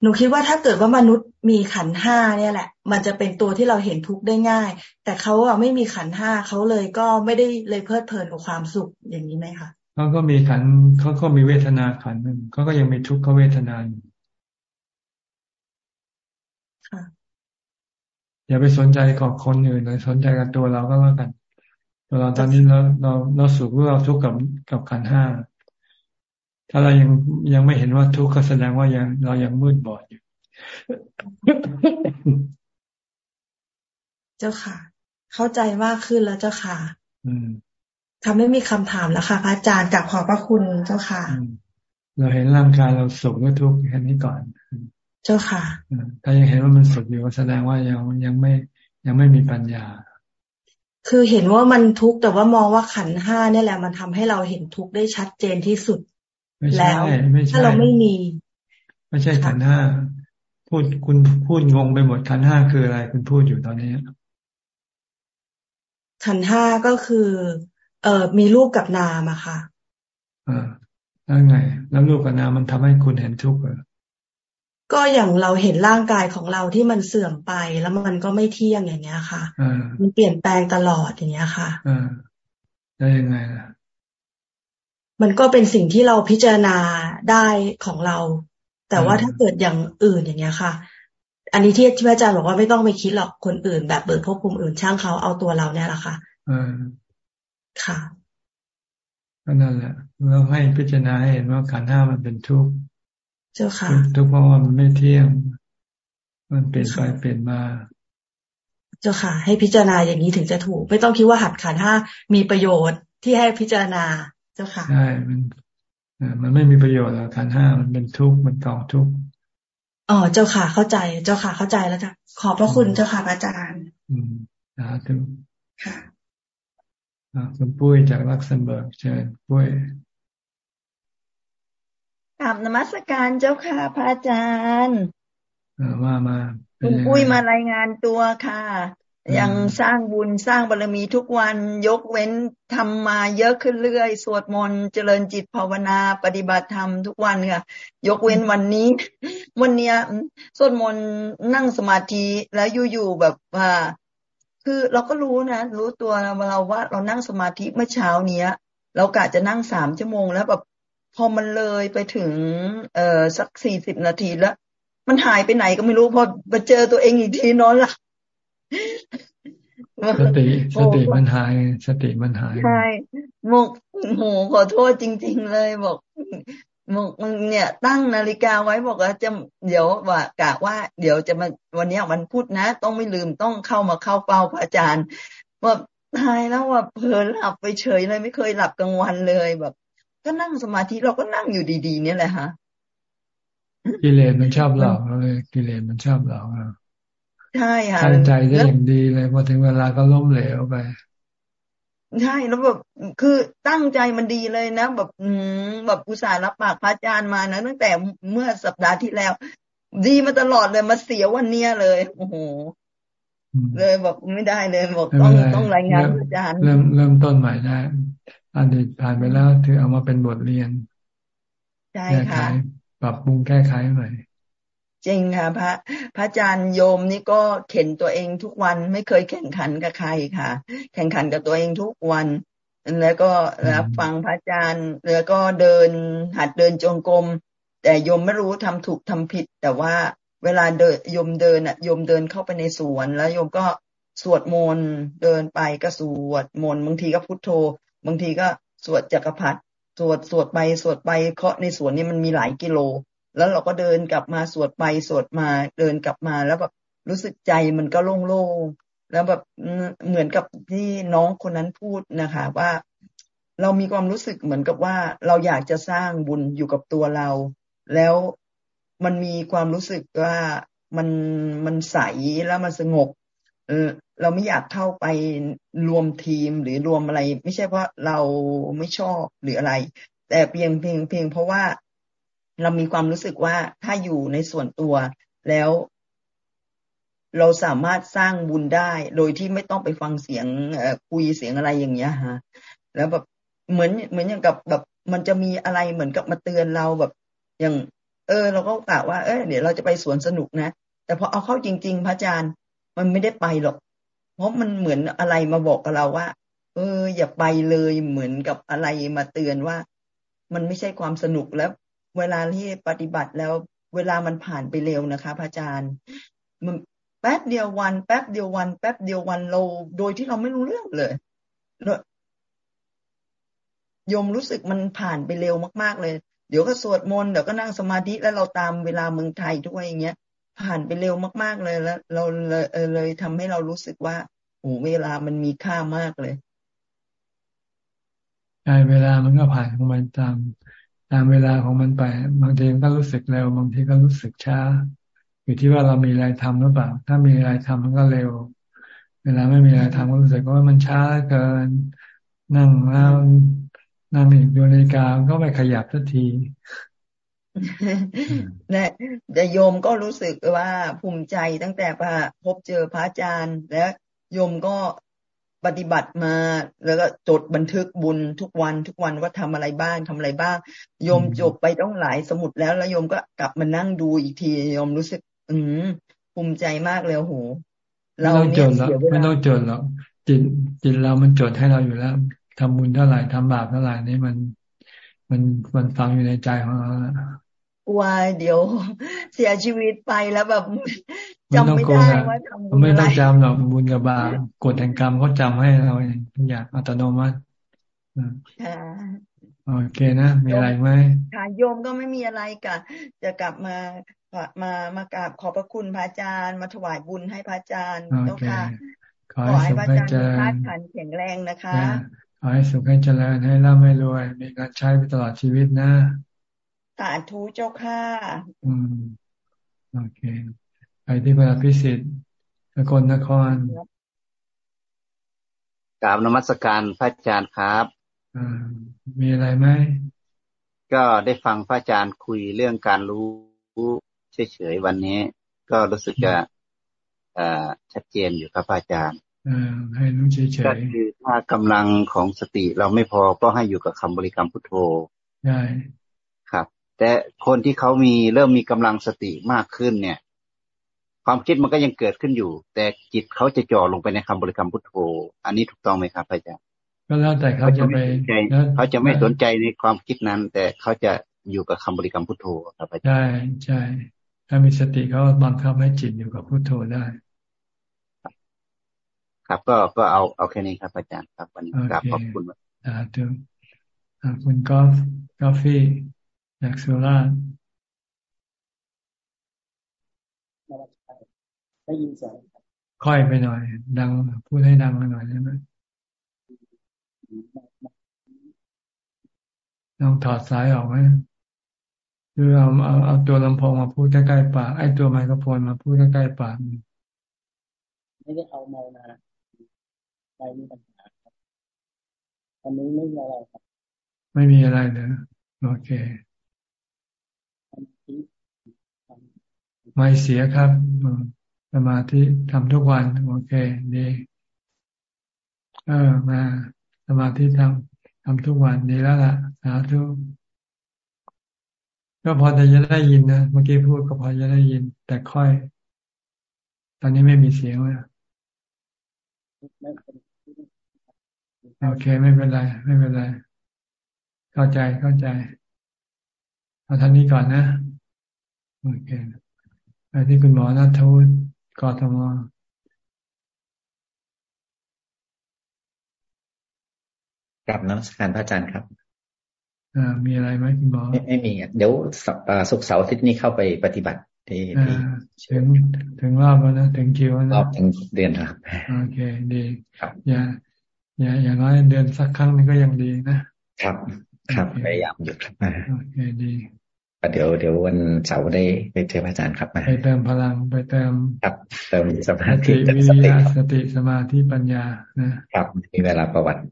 [SPEAKER 35] หนูคิดว่าถ้าเกิดว่ามนุษย์มีขันห้าเนี่ยแหละ มันจะเป็นตัวที่เราเห็นทุกข์ได้ง่าย แต่เขาอะไม่มีขันห้าเขาเลยก็ไม่ได้เลยเพลิดเพลินกับความสุขอย่างนี้ไหมคะ
[SPEAKER 1] เขาก็มีขันเขาก็มีเวทนาขันหนึ่งเขาก็ยังมีทุกขเวทนาอยู่อย่าไปสนใจกับคนอื่นเลยสนใจกับตัวเราก็แล้วกันตัวเราตอนนี้เราเราเราสุขหรือเราทุกข์กับกับขันห้า ถ้าเรายังยังไม่เห็นว่าทุกข์ก็แสดงว่ายังเรายังมืดบอดอยู่
[SPEAKER 35] เจ้าค่ะ เข้าใจมากขึ้นแล้วเจ้าค่ะ
[SPEAKER 1] อืม
[SPEAKER 35] ทำไม่มีคำถามแล้วค่ะ พระอาจารย์กับขอบพระคุณเจ้าค่ะ
[SPEAKER 1] เราเห็นร่างกายเราสุขหรือทุกข์แค่นี้ก่อน
[SPEAKER 35] เจ้าค่ะ
[SPEAKER 1] ถ้ายังเห็นว่ามันสุขอยู่แสดงว่ายังยังไม่ยังไม่มีปัญญา
[SPEAKER 35] คือเห็นว่ามันทุกข์แต่ว่ามองว่าขันห้าเนี่ยแหละมันทำให้เราเห็นทุกข์ได้ชัดเจนที่สุด แล้วถ้าเราไม่มี
[SPEAKER 1] ไม่ใช่ขันห้าพูดคุณพูดงงไปหมดขันห้าคืออะไร คุณพูดอยู่ตอนนี้
[SPEAKER 35] ขันห้าก็คือ เอ่อมีรูปกับนามอะค่ะ
[SPEAKER 1] อ่าแล้วไง แล้วรูปกับนามมันทำให้คุณเห็นทุกข์เหรอ
[SPEAKER 35] ก็อย่างเราเห็นร่างกายของเราที่มันเสื่อมไปแล้วมันก็ไม่เที่ยงอย่างเงี้ยค่ะมันเปลี่ยนแปลงตลอดอย่างเงี้ยค่ะ
[SPEAKER 1] อ่าได้ยังไงล่ะ
[SPEAKER 35] มันก็เป็นสิ่งที่เราพิจารณาได้ของเรา แต่ว่าถ้าเกิดอย่างอื่นอย่างเงี้ยค่ะ อันนี้ที่ที่อาจารย์บอกว่าไม่ต้องไปคิดหรอกคนอื่น แบบเปิดภพภูมิอื่นช่างเขาเอาตัวเราเนี่ยแหละค่ะ
[SPEAKER 1] อ่า
[SPEAKER 35] ค่ะ
[SPEAKER 1] ก็นั่นแหละเราให้พิจารณาให้เห็นว่าขันห้ามันเป็นทุกข์
[SPEAKER 35] เจ้าค่ะ
[SPEAKER 1] ทุกข์เพราะว่ามันไม่เที่ยง มันเปลี่ยนไปเปลี่ยนมา
[SPEAKER 35] เจ้าค่ะ ให้พิจารณาอย่างนี้ถึงจะถูก ไม่ต้องคิดว่าหัดขันห้ามีประโยชน์ที่ให้พิจารณา เจ้าค่ะ
[SPEAKER 1] ใช่มันมันไม่มีประโยชน์หรอกขันธ์ห้ามันเป็นทุกข์มันกองทุกข์
[SPEAKER 35] อ๋อเจ้าค่ะเข้าใจ เจ้าค่ะเข้าใจแล้วจ้ะขอบพระคุณเจ้าค่ะอาจารย์
[SPEAKER 1] อืมสาธุ
[SPEAKER 35] ค่ะ
[SPEAKER 1] คุณปุ้ยจากลักเซมเบิร์กเชิญปุ้ย
[SPEAKER 36] กราบนมัสการเจ้าค่ะพระอาจารย์
[SPEAKER 1] ว่ามา
[SPEAKER 36] คุณปุ้ยมารายงานตัวค่ะ ยังสร้างบุญสร้างบารมีทุกวันยกเว้นทำมาเยอะขึ้นเรื่อย สวดมนต์เจริญจิตภาวนาปฏิบัติธรรมทุกวันค่ะยกเว้นวันนี้ วันเนี้ยสวดมนต์นั่งสมาธิแล้วอยู่ๆแบบว่าคือเราก็รู้นะ รู้ตัวเราว่าเรานั่งสมาธิเมื่อเช้าเนี้ย เรากะจะนั่งสามชั่วโมงแล้วแบบพอมันเลยไปถึง เอ่อสักสี่สิบนาทีแล้ว มันหายไปไหนก็ไม่รู้พอมาเจอตัวเองอีกทีนอนหลับ
[SPEAKER 1] สติสติมันหาย สติมันหาย
[SPEAKER 36] ใช่มกโหขอโทษจริง ๆ เลยบอกมกมึงเนี่ย ตั้งนาฬิกาไว้บอกว่าจะเดี๋ยวว่ากะว่า เดี๋ยวจะมาวันนี้วันพุธนะ ต้องไม่ลืมต้องเข้ามาเข้าเป้าพระอาจารย์ว่าตายแล้วว่าเพลินหลับไปเฉยเลยไม่เคยหลับกลางวันเลยแบบ ก็นั่งสมาธิเราก็นั่งอยู่ดี ๆ เนี่ยแหละฮะ
[SPEAKER 1] กิเลสมันชอบหลอกเลยกิเลสมันชอบหลอกเรา
[SPEAKER 36] ใช่ค่ะ
[SPEAKER 1] ตั้งใจได้อย่างดีเลยพอถึงเวลาก็ล้มเหลวไป
[SPEAKER 36] ใช่แล้วแบบคือตั้งใจมันดีเลยนะ แบบอืมแบบอุตส่าห์รับปากพระอาจารย์มานะตั้งแต่เมื่อสัปดาห์ที่แล้ว ดีมาตลอดเลยมาเสียวันเนี้ยเลย โอ้โหเลยแบบไม่ได้เลยบอกต้องต้องรายงานอาจารย์
[SPEAKER 1] เริ่มเริ่มต้นใหม่ได้อดีตผ่านไปแล้วถือเอามาเป็นบทเรียน
[SPEAKER 36] ใช่ค่ะ
[SPEAKER 1] ปรับปรุงแก้ไขใหม่
[SPEAKER 36] จริงค่ะ พระพระอาจารย์โยมนี่ก็เข็นตัวเองทุกวันไม่เคยแข่งขันกับใครค่ะ แข่งขันกับตัวเองทุกวันแล้วก็รับฟังพระอาจารย์ แล้วก็เดินหัดเดินจงกรมแต่โยมไม่รู้ทำถูกทำผิด แต่ว่าเวลาเดินโยมเดินอะโยมเดินเข้าไปในสวน แล้วโยมก็สวดมนต์เดินไปก็สวดมนต์บางทีก็พุทโธ บางทีก็สวดจักรพรรดิสวดสวดไปสวดไปเคาะในสวนนี่มันมีหลายกิโล แล้วเราก็เดินกลับมาสวดไปสวดมาเดินกลับมาแล้วแบบรู้สึกใจมันก็โล่งๆแล้วแบบเหมือนกับที่น้องคนนั้นพูดนะคะ ว่าเรามีความรู้สึกเหมือนกับว่าเราอยากจะสร้างบุญอยู่กับตัวเรา แล้วมันมีความรู้สึกว่ามันมันใสแล้วมันสงบเออเราไม่อยากเข้าไปรวมทีมหรือรวมอะไร ไม่ใช่เพราะเราไม่ชอบหรืออะไร แต่เพียงเพียงเพียงเพราะว่า เรามีความรู้สึกว่าถ้าอยู่ในส่วนตัวแล้ว เราสามารถสร้างบุญได้ โดยที่ไม่ต้องไปฟังเสียงคุยเสียงอะไรอย่างเงี้ยฮะ แล้วแบบเหมือนเหมือนอย่างกับแบบมันจะมีอะไรเหมือนกับมาเตือนเราแบบ อย่าง เออ เราก็กะว่าเออเดี๋ยวเราจะไปสวนสนุกนะ แต่พอเอาเข้าจริง ๆ พระอาจารย์มันไม่ได้ไปหรอก เพราะมันเหมือนอะไรมาบอกกับเราว่า เออ อย่าไปเลยเหมือนกับอะไรมาเตือนว่า มันไม่ใช่ความสนุกแล้ว เวลาที่ปฏิบัติแล้วเวลามันผ่านไปเร็วนะคะพระอาจารย์มันแป๊บเดียววัน แป๊บเดียววัน แป๊บเดียววันเราโดยที่เราไม่รู้เรื่องเลยโยมรู้สึกมันผ่านไปเร็วมากๆเลย เดี๋ยวก็สวดมนต์เดี๋ยวก็นั่งสมาธิแล้วเราตามเวลาเมืองไทยด้วยอย่างเงี้ย ผ่านไปเร็วมาก ๆเลยแล้ว เราเลยเลยทำให้เรารู้สึกว่าโอ้เวลามันมีค่ามากเลย
[SPEAKER 1] ใช่เวลามันก็ผ่านของมันตาม ตามเวลาของมันไป บางทีมันก็รู้สึกเร็ว บางทีก็รู้สึกช้า อยู่ที่ว่าเรามีอะไรทำหรือเปล่า ถ้ามีอะไรทำมันก็เร็ว เวลาไม่มีอะไรทำก็รู้สึกว่ามันช้าเกิน นั่งแล้วนั่งอีกดูนาฬิกาก็ไม่ขยับสักที
[SPEAKER 36] นะแต่โยมก็รู้สึกว่าภูมิใจตั้งแต่พพบเจอพระอาจารย์ และโยมก็ ปฏิบัติมาแล้วก็จดบันทึกบุญทุกวันทุกวันว่าทำอะไรบ้างทำอะไรบ้างโยมจบไปต้องหลายสมุดแล้วแล้วโยมก็กลับมานั่งดูอีกทีโยมรู้สึก อืมภูมิใจมากเลยโห
[SPEAKER 1] เราเนี่ยเสียเวลาไม่ต้องจดหรอกจิตจิตเรามันจดให้เราอยู่แล้วทำบุญเท่าไหร่ทำบาปเท่าไหร่นี่มัน มันมันฟังอยู่ในใจของเรา
[SPEAKER 36] ว่าเดี๋ยวเสียชีวิตไปแล้วแบบจำไม่ได้ว่าทำบุญ
[SPEAKER 1] อะไรไม่ต้องจำหรอกบุญกับบาปกฎแห่งกรรมเขาจาให้เราเองทุกอย่างอัตโนมัติโอเคนะ มีอะไรไหม
[SPEAKER 36] ค่ะโยมก็ไม่มีอะไรกันจะกลับมามามากราบขอบพระคุณพระอาจารย์ มาถวายบุญให้พระอาจารย์เจ้าค่ะขอให้พระอาจารย์มีธาตุขันแข็งแรงนะคะ
[SPEAKER 1] ขอให้สุขให้เจริญให้ร่ำให้รวย มีการใช้ไปตลอดชีวิตนะ
[SPEAKER 36] สาธุเจ้าค่ะ
[SPEAKER 1] อืม โอเค ไปที่พระพิสิทธิ์สกลนคร
[SPEAKER 37] กราบนมัสการพระอาจารย์ครับ
[SPEAKER 1] มีอะไรไหม
[SPEAKER 37] ก็ได้ฟังพระอาจารย์คุยเรื่องการรู้เฉยๆวันนี้ ก็รู้สึกจะชัดเจนอยู่ครับอาจารย์
[SPEAKER 1] ให้รู้เฉยๆก็
[SPEAKER 37] คือถ้ากำลังของสติเราไม่พอก็ให้อยู่กับคำบริกรรมพุทโธ
[SPEAKER 1] ใช่
[SPEAKER 37] ครับ แต่คนที่เขามีเริ่มมีกำลังสติมากขึ้นเนี่ย ความคิดมันก็ยังเกิดขึ้นอยู่ แต่จิตเขาจะจ่อลงไปในคำบริกรรมพุทโธ อันนี้ถูกต้องไหมครับอาจารย์
[SPEAKER 1] ก็แล้วแต่เขาจะไป
[SPEAKER 37] เขาจะไม่สนใจในความคิดนั้น แต่เขาจะอยู่กับคำบริกรรมพุทโธครับอาจารย์ใช่
[SPEAKER 1] ใช่ถ้ามีสติเขาบังคับให้จิตอยู่กับพุทโธได้
[SPEAKER 37] ครับก็ก็เอาเอาแค่นี้ครับอาจารย์ครับวันนี้กราบขอบคุณ
[SPEAKER 1] อ่าถึงคุณกอล์ฟกาแฟจากสุราษฎร์ ได้ยินเสียงค่อยไปหน่อย ดังพูดให้ดังหน่อยได้ไหมลองถอดสายออกไหมคือเอาเอาเอาตัวลำโพงมาพูดใกล้ๆปากไอ้ตัวไมโครโฟนมาพูดใกล้ๆปากไม่ได้เอาเมานะไม่มีปัญหาครับอันนี้ไม่มีอะไรครับ ไม่มีอะไรเนอะโอเค ไม่เสียครับ สมาธิทำทุกวัน โอเคดีเออมาสมาธิทำทำทุกวันดีแล้วล่ะสาธุก็พอจะได้ยินนะเมื่อกี้พูดก็พอจะได้ยิน แต่ค่อย ตอนนี้ไม่มีเสียงเลยโอเค ไม่เป็นไร ไม่เป็นไร เข้าใจเข้าใจเอาท่านนี้ก่อนนะ โอเคไปที่คุณหมอนัทวุฒิ กทม
[SPEAKER 10] กลับนักการพระอาจารย์ครับ
[SPEAKER 1] อ่ามีอะไรไหมคุณหมอ
[SPEAKER 38] ไม่มีเดี๋ยวสุกเสาร์อาทิตย์นี้เข้าไปปฏิบัติที่
[SPEAKER 1] ถึงถึงรอบแล้วนะถึงคิวนะ
[SPEAKER 38] รอบถึงเดือนครับ
[SPEAKER 1] โอเคดีอย่าอย่าอย่างน้อยเดือนสักครั้งนึงก็ยังดีนะครับ
[SPEAKER 38] ครับพยายามอยู่ครับ
[SPEAKER 1] โอเคดี
[SPEAKER 38] เดี๋ยวเดี๋ยววันเสาร์ได้ไปเจออาจารย์ครับ
[SPEAKER 1] ไปเติมพลังไปเติม
[SPEAKER 38] ครับเติมสมาธิ
[SPEAKER 1] วิริยะสติสมาธิปัญญา
[SPEAKER 38] นะครับมีเวลาประวัติ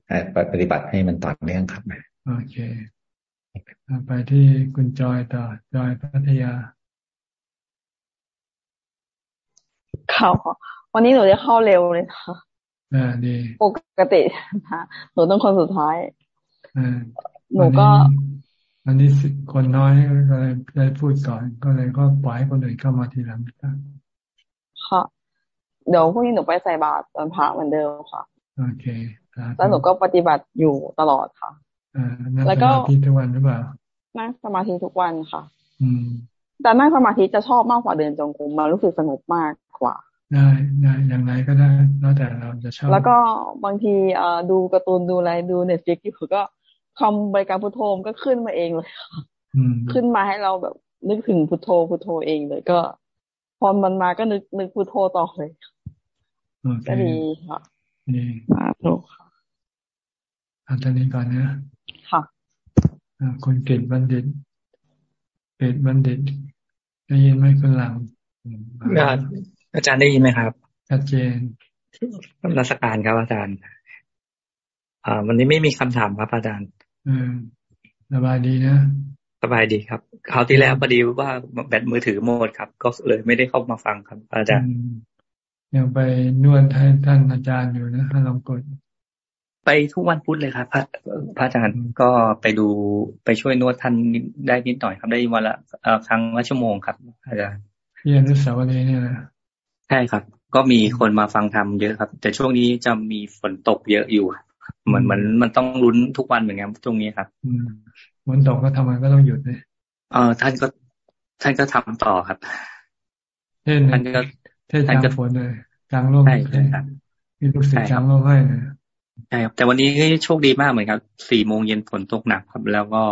[SPEAKER 38] ปฏิบัติให้มันต่อเนื่องครับ
[SPEAKER 1] โอเคไปที่คุณจอยต่อจอยพัทยา
[SPEAKER 19] เข้าวันนี้หนูจะเข้าเร็วเลยค่ะ
[SPEAKER 1] อ่าดี
[SPEAKER 19] ปกติค่ะหนูต้องคนสุดท้าย
[SPEAKER 1] อ่า
[SPEAKER 19] หนูก็
[SPEAKER 1] อันนี้คนน้อยก็เลยได้พูดก่อน ก็เลยก็ปล่อยคนอื่นเข้ามาทีหลัง
[SPEAKER 19] ค่ะเดี๋ยวพรุ่งนี้หนูไปใส่บาตรตอนพระเหมือนเดิมค่ะ
[SPEAKER 1] โอเค
[SPEAKER 19] แล้วหนูก็ปฏิบัติอยู่ตลอดค่ะ
[SPEAKER 1] อ่าแล้วก็สมาธิทุกวันหรือเปล่า
[SPEAKER 19] นั่งสมาธิทุกวันค่ะ
[SPEAKER 1] อืม
[SPEAKER 19] แต่นั่งสมาธิจะชอบมากกว่าเดินจงกรมมารู้สึกสงบมากกว่า
[SPEAKER 1] ได้ได้อย่างไรก็ได้แล้วแต่เราจะชอบ
[SPEAKER 19] แล้วก็บางทีเอ่อดูการ์ตูนดูอะไรดู Netflix อยู่ก็ คำบริกรรมพุทโธก็ขึ้นมาเองเลยค่ะขึ้นมาให้เราแบบนึกถึงพุทโธพุทโธเองเลยก็ พอมันมาก็นึกนึกพุทโธต่อเลยก็ดีค่ะ
[SPEAKER 1] ดี
[SPEAKER 19] มาถูกค่ะ
[SPEAKER 1] อันนี้ก่อนนะ
[SPEAKER 19] ค่ะ
[SPEAKER 1] คนเก่งบัณฑิตเกตบัณฑิตได้ยินไหมคนหลัง
[SPEAKER 39] อาจารย์ได้ยินไหมครับ
[SPEAKER 1] ชัดเจน
[SPEAKER 39] รัศการครับอาจารย์ อ่า วันนี้ไม่มีคำถามครับอาจารย์
[SPEAKER 1] อืม สบายดีนะ
[SPEAKER 39] สบายดีครับคราวที่แล้วพอดีว่าแบตมือถือหมดครับ ก็เลยไม่ได้เข้ามาฟังครับ อาจารย์
[SPEAKER 1] ยังไปนวดให้ท่านอาจารย์อยู่นะลองกด
[SPEAKER 39] ไปทุกวันพุธเลยครับ พระพระอาจารย์ก็ไปดูไปช่วยนวดท่านได้นิดหน่อยครับได้วันละครั้งละชั่วโมงครับ อาจารย์
[SPEAKER 1] ที่อนุสาวรีย์เนี่ยนะ
[SPEAKER 39] ใช่ครับ ก็มีคนมาฟังธรรมเยอะครับ แต่ช่วงนี้จะมีฝนตกเยอะอยู่ เหมือนมันมันต้องลุ้นทุกวันเหมือนกันตรงนี้ครับ
[SPEAKER 1] ฝนตกก็ทำไมก็ต้องหยุดเลย
[SPEAKER 39] เออท่านก็ ท่านก็ทำต่อครับ
[SPEAKER 1] ท่านก็ท่านก็ฝนเลยกลางร่มใช่ครับมีลูกศิษย์กลางร่มให้เลย
[SPEAKER 39] ใช่ครับแต่วันนี้โชคดีมากเหมือนกันสี่โมงเย็นฝนตกหนักครับ แล้วก็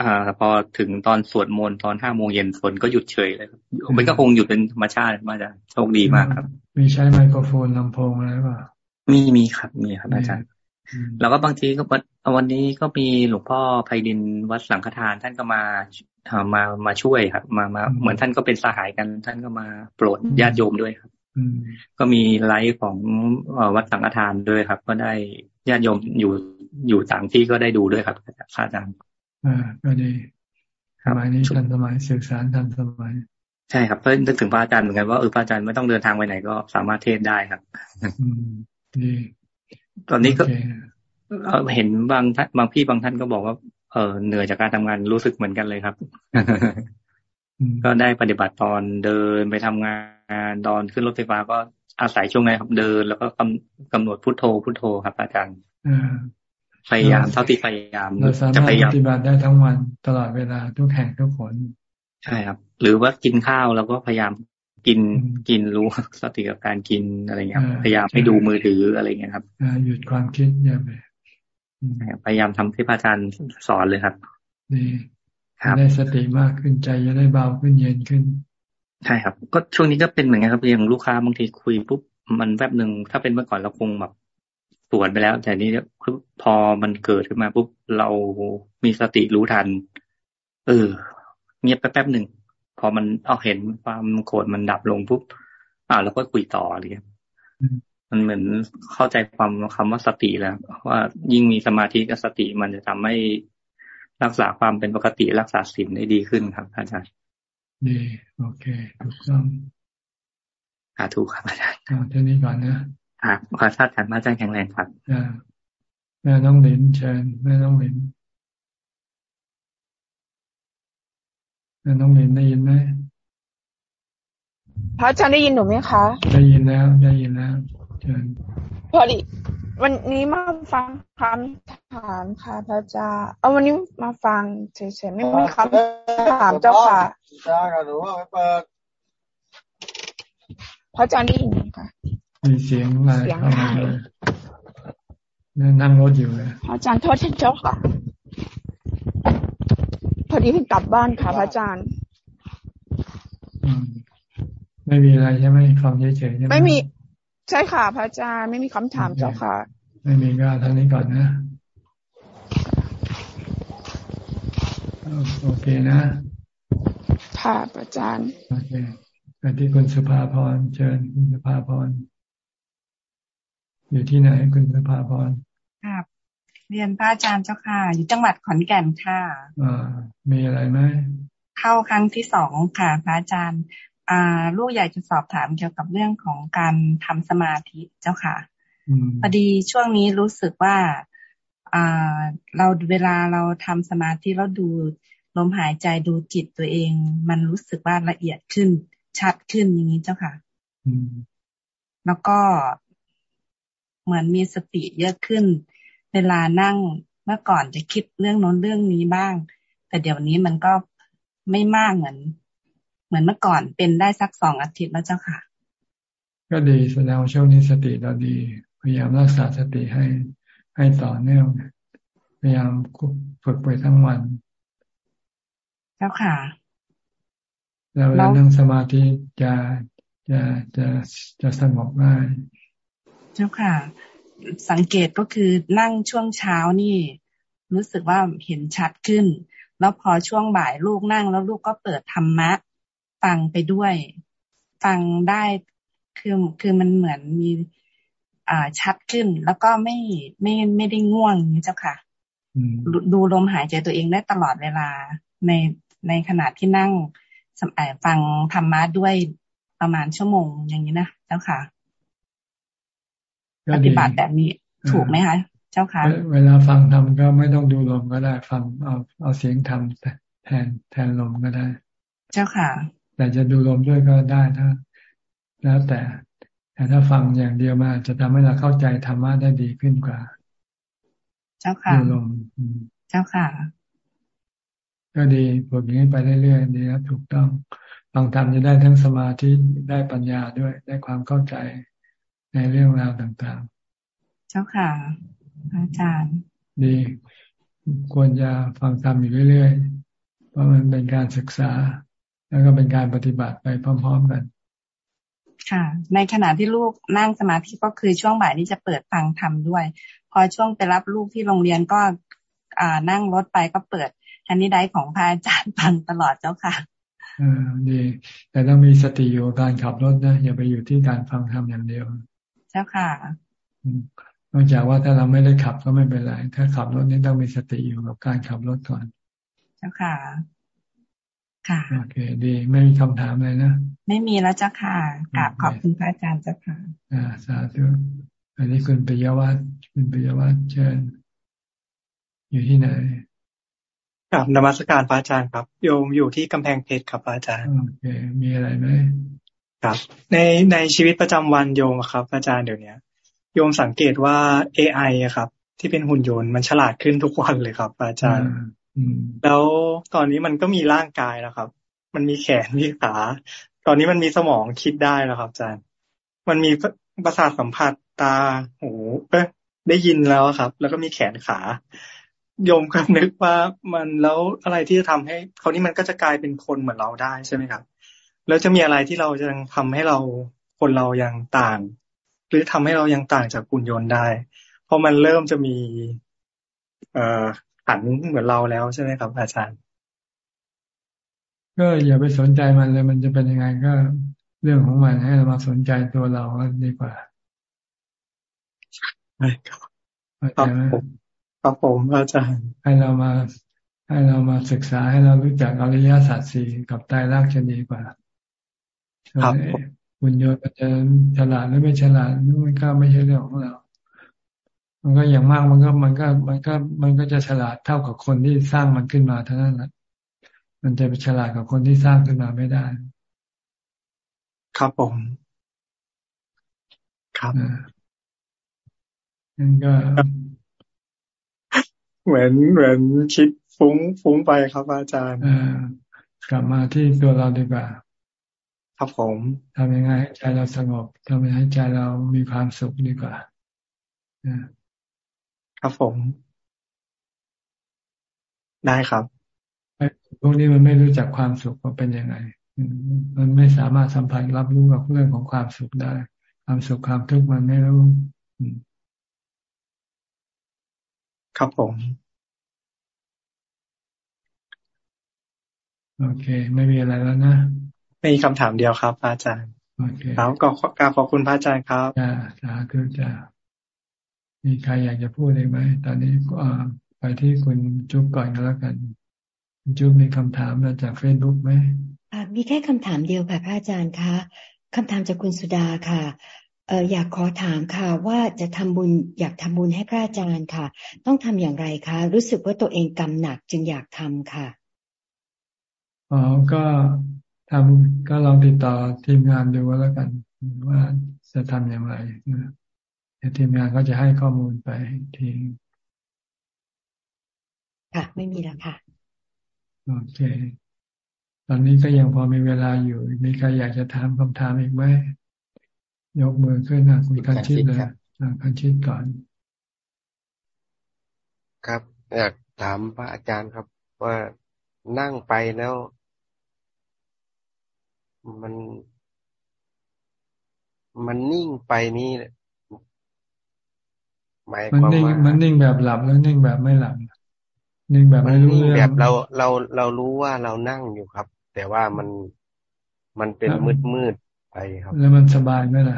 [SPEAKER 39] อ่าพอถึงตอนสวดมนต์ตอนห้าโมงเย็นฝนก็หยุดเฉยเลยมันก็คงหยุดเป็นธรรมชาติมาจะโชคดีมากครับ
[SPEAKER 1] มีใช้ไมโครโฟนลำโพงอะไรป่ะ
[SPEAKER 39] มีมีครับมีครับอาจารย์ แล้วก็บางทีก็วันนี้ก็มีหลวงพ่อไพดินวัดสังฆทาน ท่านก็มามามาช่วยครับ มามาเหมือนท่านก็เป็นสหายกัน ท่านก็มาโปรดญาติโยมด้วยครับก็มีไลฟ์ของวัดสังฆทานด้วยครับ ก็ได้ญาติโยมอยู่อยู่ต่างที่ก็ได้ดูด้วยครับอาจารย์
[SPEAKER 1] อ่าก็ดีสมัยนี้ทันสมัยสื่อสารทันสมัย
[SPEAKER 39] ใช่ครับเพิ่งนึกถึงพระอาจารย์เหมือนกันว่าเออพระอาจารย์ไม่ต้องเดินทางไปไหนก็สามารถเทศได้ครับ
[SPEAKER 1] อืมดี
[SPEAKER 39] ตอนนี้ก็เห็นบางท่านบางพี่บางท่านก็บอกว่า เออเหนื่อยจากการทำงานรู้สึกเหมือนกันเลยครับ ก็ได้ปฏิบัติตอนเดินไปทำงานตอนขึ้นรถไฟฟ้าก็อาศัยช่วงนั้นครับเดิน แล้วก็กำกำหนดพุทโธพุทโธครับ อาจารย์พยายามเท่าที่พยายาม
[SPEAKER 1] จะพยายามปฏิบัติได้ทั้งวันตลอดเวลาทุกแห่งทุกคน
[SPEAKER 39] ใช่ครับ หรือว่ากินข้าวแล้วก็พยายาม กินกินรู้สติกับการกินอะไรเงี้ยพยายามไม่ดูมือถืออะไรเงี้ยครับ
[SPEAKER 1] หยุดความคิดอย่าไป
[SPEAKER 39] พยายามทำที่พระอาจารย์สอนเลยครับ
[SPEAKER 1] ดีได้สติมากขึ้นใจจะได้เบาขึ้นเย็นขึ้น
[SPEAKER 39] ใช่ครับ ก็ช่วงนี้ก็เป็นเหมือนกันครับอย่างลูกค้าบางทีคุยปุ๊บมันแวบหนึ่งถ้าเป็นเมื่อก่อนเราคงแบบสวนไปแล้ว แต่นี้คือพอมันเกิดขึ้นมาปุ๊บเรามีสติรู้ทัน เออ เงียบแป๊บหนึ่ง พอมันเอาเห็นความโกรธมันดับลงปุ๊บอ่าแล้วก็คุยต่ออะไรเงี้ยมันเหมือนเข้าใจความคำว่าสติแล้วว่ายิ่งมีสมาธิกับสติมันจะทำให้รักษาความเป็นปกติรักษาศีลได้ดีขึ้นครับ อาจารย์
[SPEAKER 1] ดีโอเคถูกต้อง
[SPEAKER 39] อาถูกครับอาจารย์
[SPEAKER 1] เอาท่านี้ก่อนนะ
[SPEAKER 39] ครับขอชาติฐานอาจารย์แข็งแรงครับ
[SPEAKER 1] แม่น้องหลินเชิญแม่น้องหลิน น้องหลินได้ยินไหม
[SPEAKER 40] พระอาจารย์ได้ยินหนูไหมคะ
[SPEAKER 1] ได้ยินแล้ว ได้ยินแล้วเชิญ
[SPEAKER 40] พอดีวันนี้มาฟังคำถามค่ะพระอาจารย์เอาวันนี้มาฟังเฉยๆไม่มีคำถามเจ้าค่ะจ้ากับหนูว่าไม่เปิดพระอาจารย์ได้ยินไหมคะ
[SPEAKER 1] มีเสียงอะไรเข้ามาเลยนั่งรถอยู่เลย
[SPEAKER 40] อาจารย์โทษเจ้าค่ะ ดีเพิ่งกลับบ้านค่ะพระอาจารย์
[SPEAKER 1] ไม่มีอะไรใช่ไหมฟังเฉยๆใช่ไหม
[SPEAKER 40] ไม่มีใช่ค่ะพระอาจารย์ไม่มีคำถามเจ้าค่ะ
[SPEAKER 1] ไม่มีก็ท่านี้ก่อนนะโอเคนะ
[SPEAKER 40] ค่ะอาจารย์
[SPEAKER 1] โอเคไปที่คุณสุภาพรเชิญคุณสุภาพรอยู่ที่ไหนคุณสุภาพร
[SPEAKER 41] ครับ เรียนพระอาจารย์เจ้าค่ะ อยู่จังหวัดขอนแก่นค่ะ
[SPEAKER 1] อ่ามีอะไรไหม
[SPEAKER 41] เข้าครั้งที่สองค่ะพระอาจารย์อ่าลูกอยากจะสอบถามเกี่ยวกับเรื่องของการทำสมาธิเจ้าค่ะพอดีช่วงนี้รู้สึกว่าอ่าเราเวลาเราทำสมาธิแล้วดูลมหายใจดูจิตตัวเอง มันรู้สึกว่าละเอียดขึ้น ชัดขึ้นอย่างนี้เจ้าค่ะแล้วก็เหมือนมีสติเยอะขึ้น เวลานั่งเมื่อก่อนจะคิดเรื่องโน้นเรื่องนี้บ้าง แต่เดี๋ยวนี้มันก็ไม่มากเหมือน เหมือนเมื่อก่อนเป็นได้สักสองอาทิตย์แล้วเจ้าค่ะ
[SPEAKER 1] ก็ดีแสดงว่าช่วงนี้สติเราดี พยายามรักษาสติให้ให้ต่อเนื่องพยายามฝึกไปทั้งวัน
[SPEAKER 41] เจ้าค่ะ
[SPEAKER 1] แล้วเวลานั่งสมาธิจะจะจะจะสงบง่าย
[SPEAKER 41] เจ้าค่ะ สังเกตก็คือนั่งช่วงเช้านี่ รู้สึกว่าเห็นชัดขึ้น แล้วพอช่วงบ่ายลูกนั่งแล้วลูกก็เปิดธรรมะ ฟังไปด้วย ฟังได้คือคือมันเหมือนมีอ่าชัดขึ้น แล้วก็ไม่ไม่ไม่ได้ง่วงนี่เจ้าค่ะดูลมหายใจตัวเองได้ตลอดเวลาในในขณะที่นั่งฟังธรรมะด้วยประมาณชั่วโมงอย่างนี้นะเจ้าค่ะ ปฏิบัติแบบนี้ ถูกไหมคะ เจ้าค่ะ
[SPEAKER 1] เวลาฟังธรรมก็ไม่ต้องดูลมก็ได้ ฟังเอาเอาเสียงธรรมแทนแทนลมก็ได้
[SPEAKER 41] เจ้าค่ะ
[SPEAKER 1] แต่จะดูลมด้วยก็ได้ถ้า แล้วแต่แต่ถ้าฟังอย่างเดียวมาจะทำให้เราเข้าใจธรรมะได้ดีขึ้นกว่า
[SPEAKER 41] เจ้าค่ะดูลมเจ้าค่ะ
[SPEAKER 1] ก็ดีฝึกอย่างนี้ไปเรื่อยๆดีครับถูกต้องฟังธรรมจะได้ทั้งสมาธิได้ปัญญาด้วยได้ความเข้าใจ ในเรื่องราวต่าง
[SPEAKER 41] ๆ เจ้าค่ะ อาจารย์
[SPEAKER 1] ดี ควรจะฟังธรรมอยู่เรื่อยๆ เพราะมันเป็นการศึกษา แล้วก็เป็นการปฏิบัติไปพร้อมๆกัน
[SPEAKER 41] ค่ะ ในขณะที่ลูกนั่งสมาธิก็คือช่วงบ่ายนี้จะเปิดฟังธรรมด้วย พอช่วงไปรับลูกที่โรงเรียนก็อ่านั่งรถไปก็เปิดอันนี้ได้ของพระอาจารย์ฟังตลอดเจ้าค่ะ
[SPEAKER 1] อ่าดี แต่ต้องมีสติอยู่การขับรถนะ อย่าไปอยู่ที่การฟังธรรมอย่างเดียว
[SPEAKER 41] เจ้าค่ะ
[SPEAKER 1] นอกจากว่าถ้าเราไม่ได้ขับก็ไม่เป็นไร ถ้าขับรถนี่ต้องมีสติอยู่กับการขับรถก่อน
[SPEAKER 41] เจ้าค่ะ ค่ะ
[SPEAKER 1] โอเค ดี ไม่มีคำถามเลยนะ
[SPEAKER 41] ไม่มีแล้วเจ้าค่ะกราบขอบคุณพระอาจารย์เจ้าค่ะ
[SPEAKER 1] อ่า สาธุ อันนี้คุณปิยวัฒน์คุณปิยวัฒน์เชิญ อยู่ที่ไหน
[SPEAKER 42] กับนมัสการพระอาจารย์ครับ โยมอยู่ที่กำแพงเพชรครับพระอาจารย์
[SPEAKER 1] โอเค มีอะไรไหม
[SPEAKER 42] ครับ ในในชีวิตประจำวันโยมครับ อาจารย์เดี๋ยวนี้โยมสังเกตว่า AI อะครับ ที่เป็นหุ่นยนต์มันฉลาดขึ้นทุกวันเลยครับ อาจารย์แล้วตอนนี้มันก็มีร่างกายแล้วครับ มันมีแขนมีขาตอนนี้มันมีสมองคิดได้แล้วครับอาจารย์ มันมีประสาทสัมผัสตาหูเอ๊ะได้ยินแล้วครับ แล้วก็มีแขนขาโยมก็นึกว่ามันแล้วอะไรที่จะทำให้เขานี่มันก็จะกลายเป็นคนเหมือนเราได้ใช่ไหมครับ แล้วจะมีอะไรที่เราจะทำให้เราคนเรายังต่าง หรือทำให้เรายังต่างจากกุญยนต์ได้ เพราะมันเริ่มจะมี เอ่อขันเหมือนเราแล้วใช่ไหมครับ อาจารย์
[SPEAKER 1] ก็อย่าไปสนใจมันเลย มันจะเป็นยังไงก็เรื่องของมันให้เรามาสนใจตัวเราดีกว่า
[SPEAKER 42] ใช่ครับครับครับผมอาจารย์
[SPEAKER 1] ให้เรามาให้เรามาศึกษาให้เรารู้จักอริยสัจสี่กับตายรักจะดีกว่า ครับบุญโยนจะฉลาดหรือไม่ฉลาดมันก็ไม่ใช่เรื่องของเรา มันก็อย่างมากมันก็มันก็มันก็มันก็จะฉลาดเท่ากับคนที่สร้างมันขึ้นมาเท่านั้นแหละมันจะไปฉลาดกับคนที่สร้างขึ้นมาไม่ได้
[SPEAKER 42] ครับผม ครับ
[SPEAKER 1] นั่นก็
[SPEAKER 42] เหมือนเหมือนคิดฟุ้งฟุ้งไปครับอาจารย์
[SPEAKER 1] กลับมาที่ตัวเราดีกว่า
[SPEAKER 42] ครับผม
[SPEAKER 1] ทำยังไงให้ใจเราสงบทำยังไงให้ใจเรามีความสุขดีกว่า
[SPEAKER 42] ครับผม ได้ครับ
[SPEAKER 1] พวกนี้มันไม่รู้จักความสุขว่าเป็นยังไง มันไม่สามารถสัมผัสรับรู้กับเรื่องของความสุขได้ ความสุขความทุกข์มันไม่รู้
[SPEAKER 42] ครับผม
[SPEAKER 1] โอเค ไม่มีอะไรแล้วนะ
[SPEAKER 42] มีคำถามเดียวครับอาจารย์โอเคครับก็กราบขอบคุณพระอาจารย์ครับ
[SPEAKER 1] จ้าสาธุจ้ามีใครอยากจะพูดอะไรไหมตอนนี้ก็ไปที่คุณจุ๊บก่อนก็แล้วกันจุ๊บมีคำถามมาจากเฟซบุ๊กไหม
[SPEAKER 43] มีแค่คำถามเดียวค่ะพระอาจารย์คะคำถามจากคุณสุดาค่ะเอออยากขอถามค่ะ ว่าจะทำบุญอยากทำบุญให้พระอาจารย์ค่ะ ต้องทำอย่างไรคะ รู้สึกว่าตัวเองกำหนักจึงอยากทำค่ะ
[SPEAKER 1] อ๋อก็ ทำก็ลองติดต่อทีมงานดูว่าแล้วกันว่าจะทำอย่างไรนะทีมงานก็จะให้ข้อมูลไปที
[SPEAKER 43] ค่ะ ไม่มีแล้วค่ะ
[SPEAKER 1] โอเค ตอนนี้ก็ยังพอมีเวลาอยู่ มีใครอยากจะถามคำถามอีกไหมยกมือขึ้นนะคุณคันชิตเลยคันชิตก่อน
[SPEAKER 29] ครับ อยากถามพระอาจารย์ครับว่านั่งไปแล้ว มัน มันนิ่งไปนี่
[SPEAKER 1] หมายความว่ามันนิ่งแบบหลับแล้วนิ่งแบบไม่หลับนิ่งแบบไม่รู้เรื่อง
[SPEAKER 29] แบบเราเราเรารู้ว่าเรานั่งอยู่ครับ แต่ว่ามันมันเป็นมืดมืดไปครับ
[SPEAKER 1] แล้วมันสบายไหมล่ะ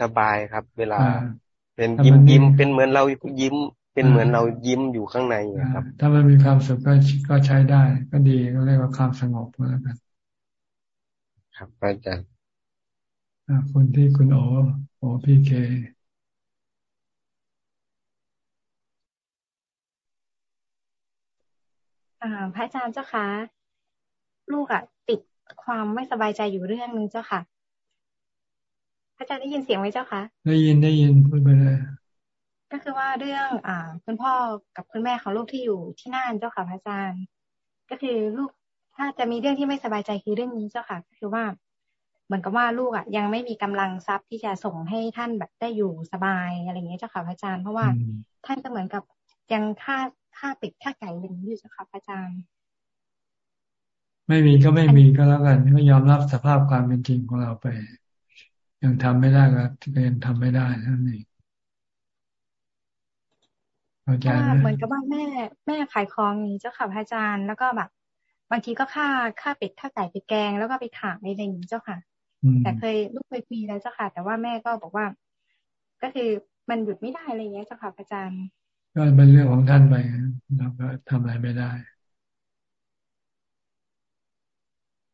[SPEAKER 29] สบายครับ เวลา เป็นยิ้มยิ้มเป็นเหมือนเรายิ้ม เป็นเหมือนเรายิ้มอยู่ข้างในครับ
[SPEAKER 1] ถ้ามันมีความสุขก็ก็ใช้ได้ ก็ดีก็เรียกว่าความสงบแล้วกัน
[SPEAKER 29] ครับอาจารย์
[SPEAKER 1] คนที่คุณโอโอพีเค
[SPEAKER 25] พระอาจารย์เจ้าคะ ลูกอะติดความไม่สบายใจอยู่เรื่องนึงเจ้าค่ะ พระอาจารย์ได้ยินเสียงไหมเจ้าคะ
[SPEAKER 1] ได้ยินได้ยินพูดไปเลย
[SPEAKER 25] ก็คือว่าเรื่อง อ่า คุณพ่อกับคุณแม่ของลูกที่อยู่ที่น่านเจ้าค่ะพระอาจารย์ ก็คือลูก ถ้าจะมีเรื่องที่ไม่สบายใจคือเรื่องนี้เจ้าค่ะก็คือว่าเหมือนกับว่าลูกอะ ยังไม่มีกำลังทรัพย์ที่จะส่งให้ท่านแบบได้อยู่สบายอะไรอย่างเงี้ยเจ้าค่ะพระอาจารย์เพราะว่าท่านก็เหมือนกับยังค่าค่าเป็ดค่าไก่อะไรอย่างนี้อยู่เจ้าค่ะอาจารย์
[SPEAKER 1] ไม่มีก็ไม่มีก็แล้วกันก็ยอมรับสภาพความเป็นจริงของเราไป ยังทำไม่ได้ก็ยังทำไม่ได้นั่นเอง
[SPEAKER 25] เข้าใจไหมเหมือนกับว่าแม่ แม่ขายของนี้เจ้าค่ะพระอาจารย์แล้วก็แบบ บางทีก็ค่าค่าเป็ดค่าไก่ไปแกง แล้วก็ไปขายอะไรอย่างนี้เจ้าค่ะ แต่เคยลูกเคยคุยแล้วเจ้าค่ะ แต่ว่าแม่ก็บอกว่า ก็คือมันหยุดไม่ได้อะไรอย่างเงี้ยเจ้าค่ะพระอาจารย์
[SPEAKER 1] ก็เป็นเรื่องของท่านไปเราก็ทำอะไรไม่ได้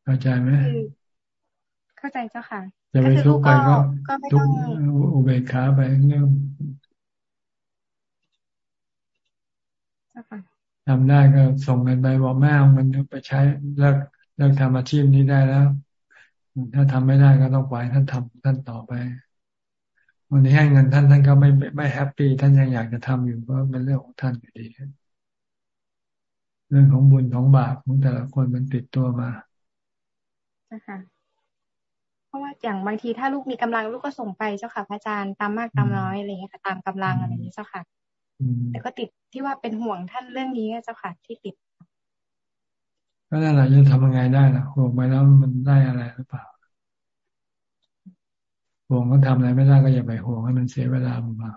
[SPEAKER 1] เข้าใจไหม
[SPEAKER 25] เข้าใจเจ้าค่ะ
[SPEAKER 1] จะไปทุกข์ไปก็ทุกอุเบกขาไปเรื่อง ทำได้ก็ส่งเงินไปบอกแม่เอาเงินไปใช้เลิกเลิกทำอาชีพนี้ได้แล้ว ถ้าทำไม่ได้ก็ต้องปล่อยท่านทำท่านต่อไป วันนี้ให้เงินท่านท่านก็ไม่ไม่ happy ท่านยังอยากจะทำอยู่ก็เป็นเรื่องของท่านอยู่ดีเรื่องของบุญของบาปของแต่ละคนมันติดตัวมา
[SPEAKER 25] นะคะเพราะว่าอย่างบางทีถ้าลูกมีกำลังลูกก็ส่งไปเจ้าค่ะพระอาจารย์ตามมากตามน้อยอะไรเงี้ยค่ะตามกำลังอะไรอย่างนี้เจ้าค่ะ แต่ก็ติดที่ว่าเป็นห่วงท่านเรื่องนี้เจ้าค่ะที่ติด
[SPEAKER 1] ก็นั่นแหละจะทำยังไงได้ล่ะห่วงไปแล้วมันได้อะไรหรือเปล่าห่วงก็ทำอะไรไม่ได้ก็อย่าไปห่วงให้มันเสียเวลาเปล่า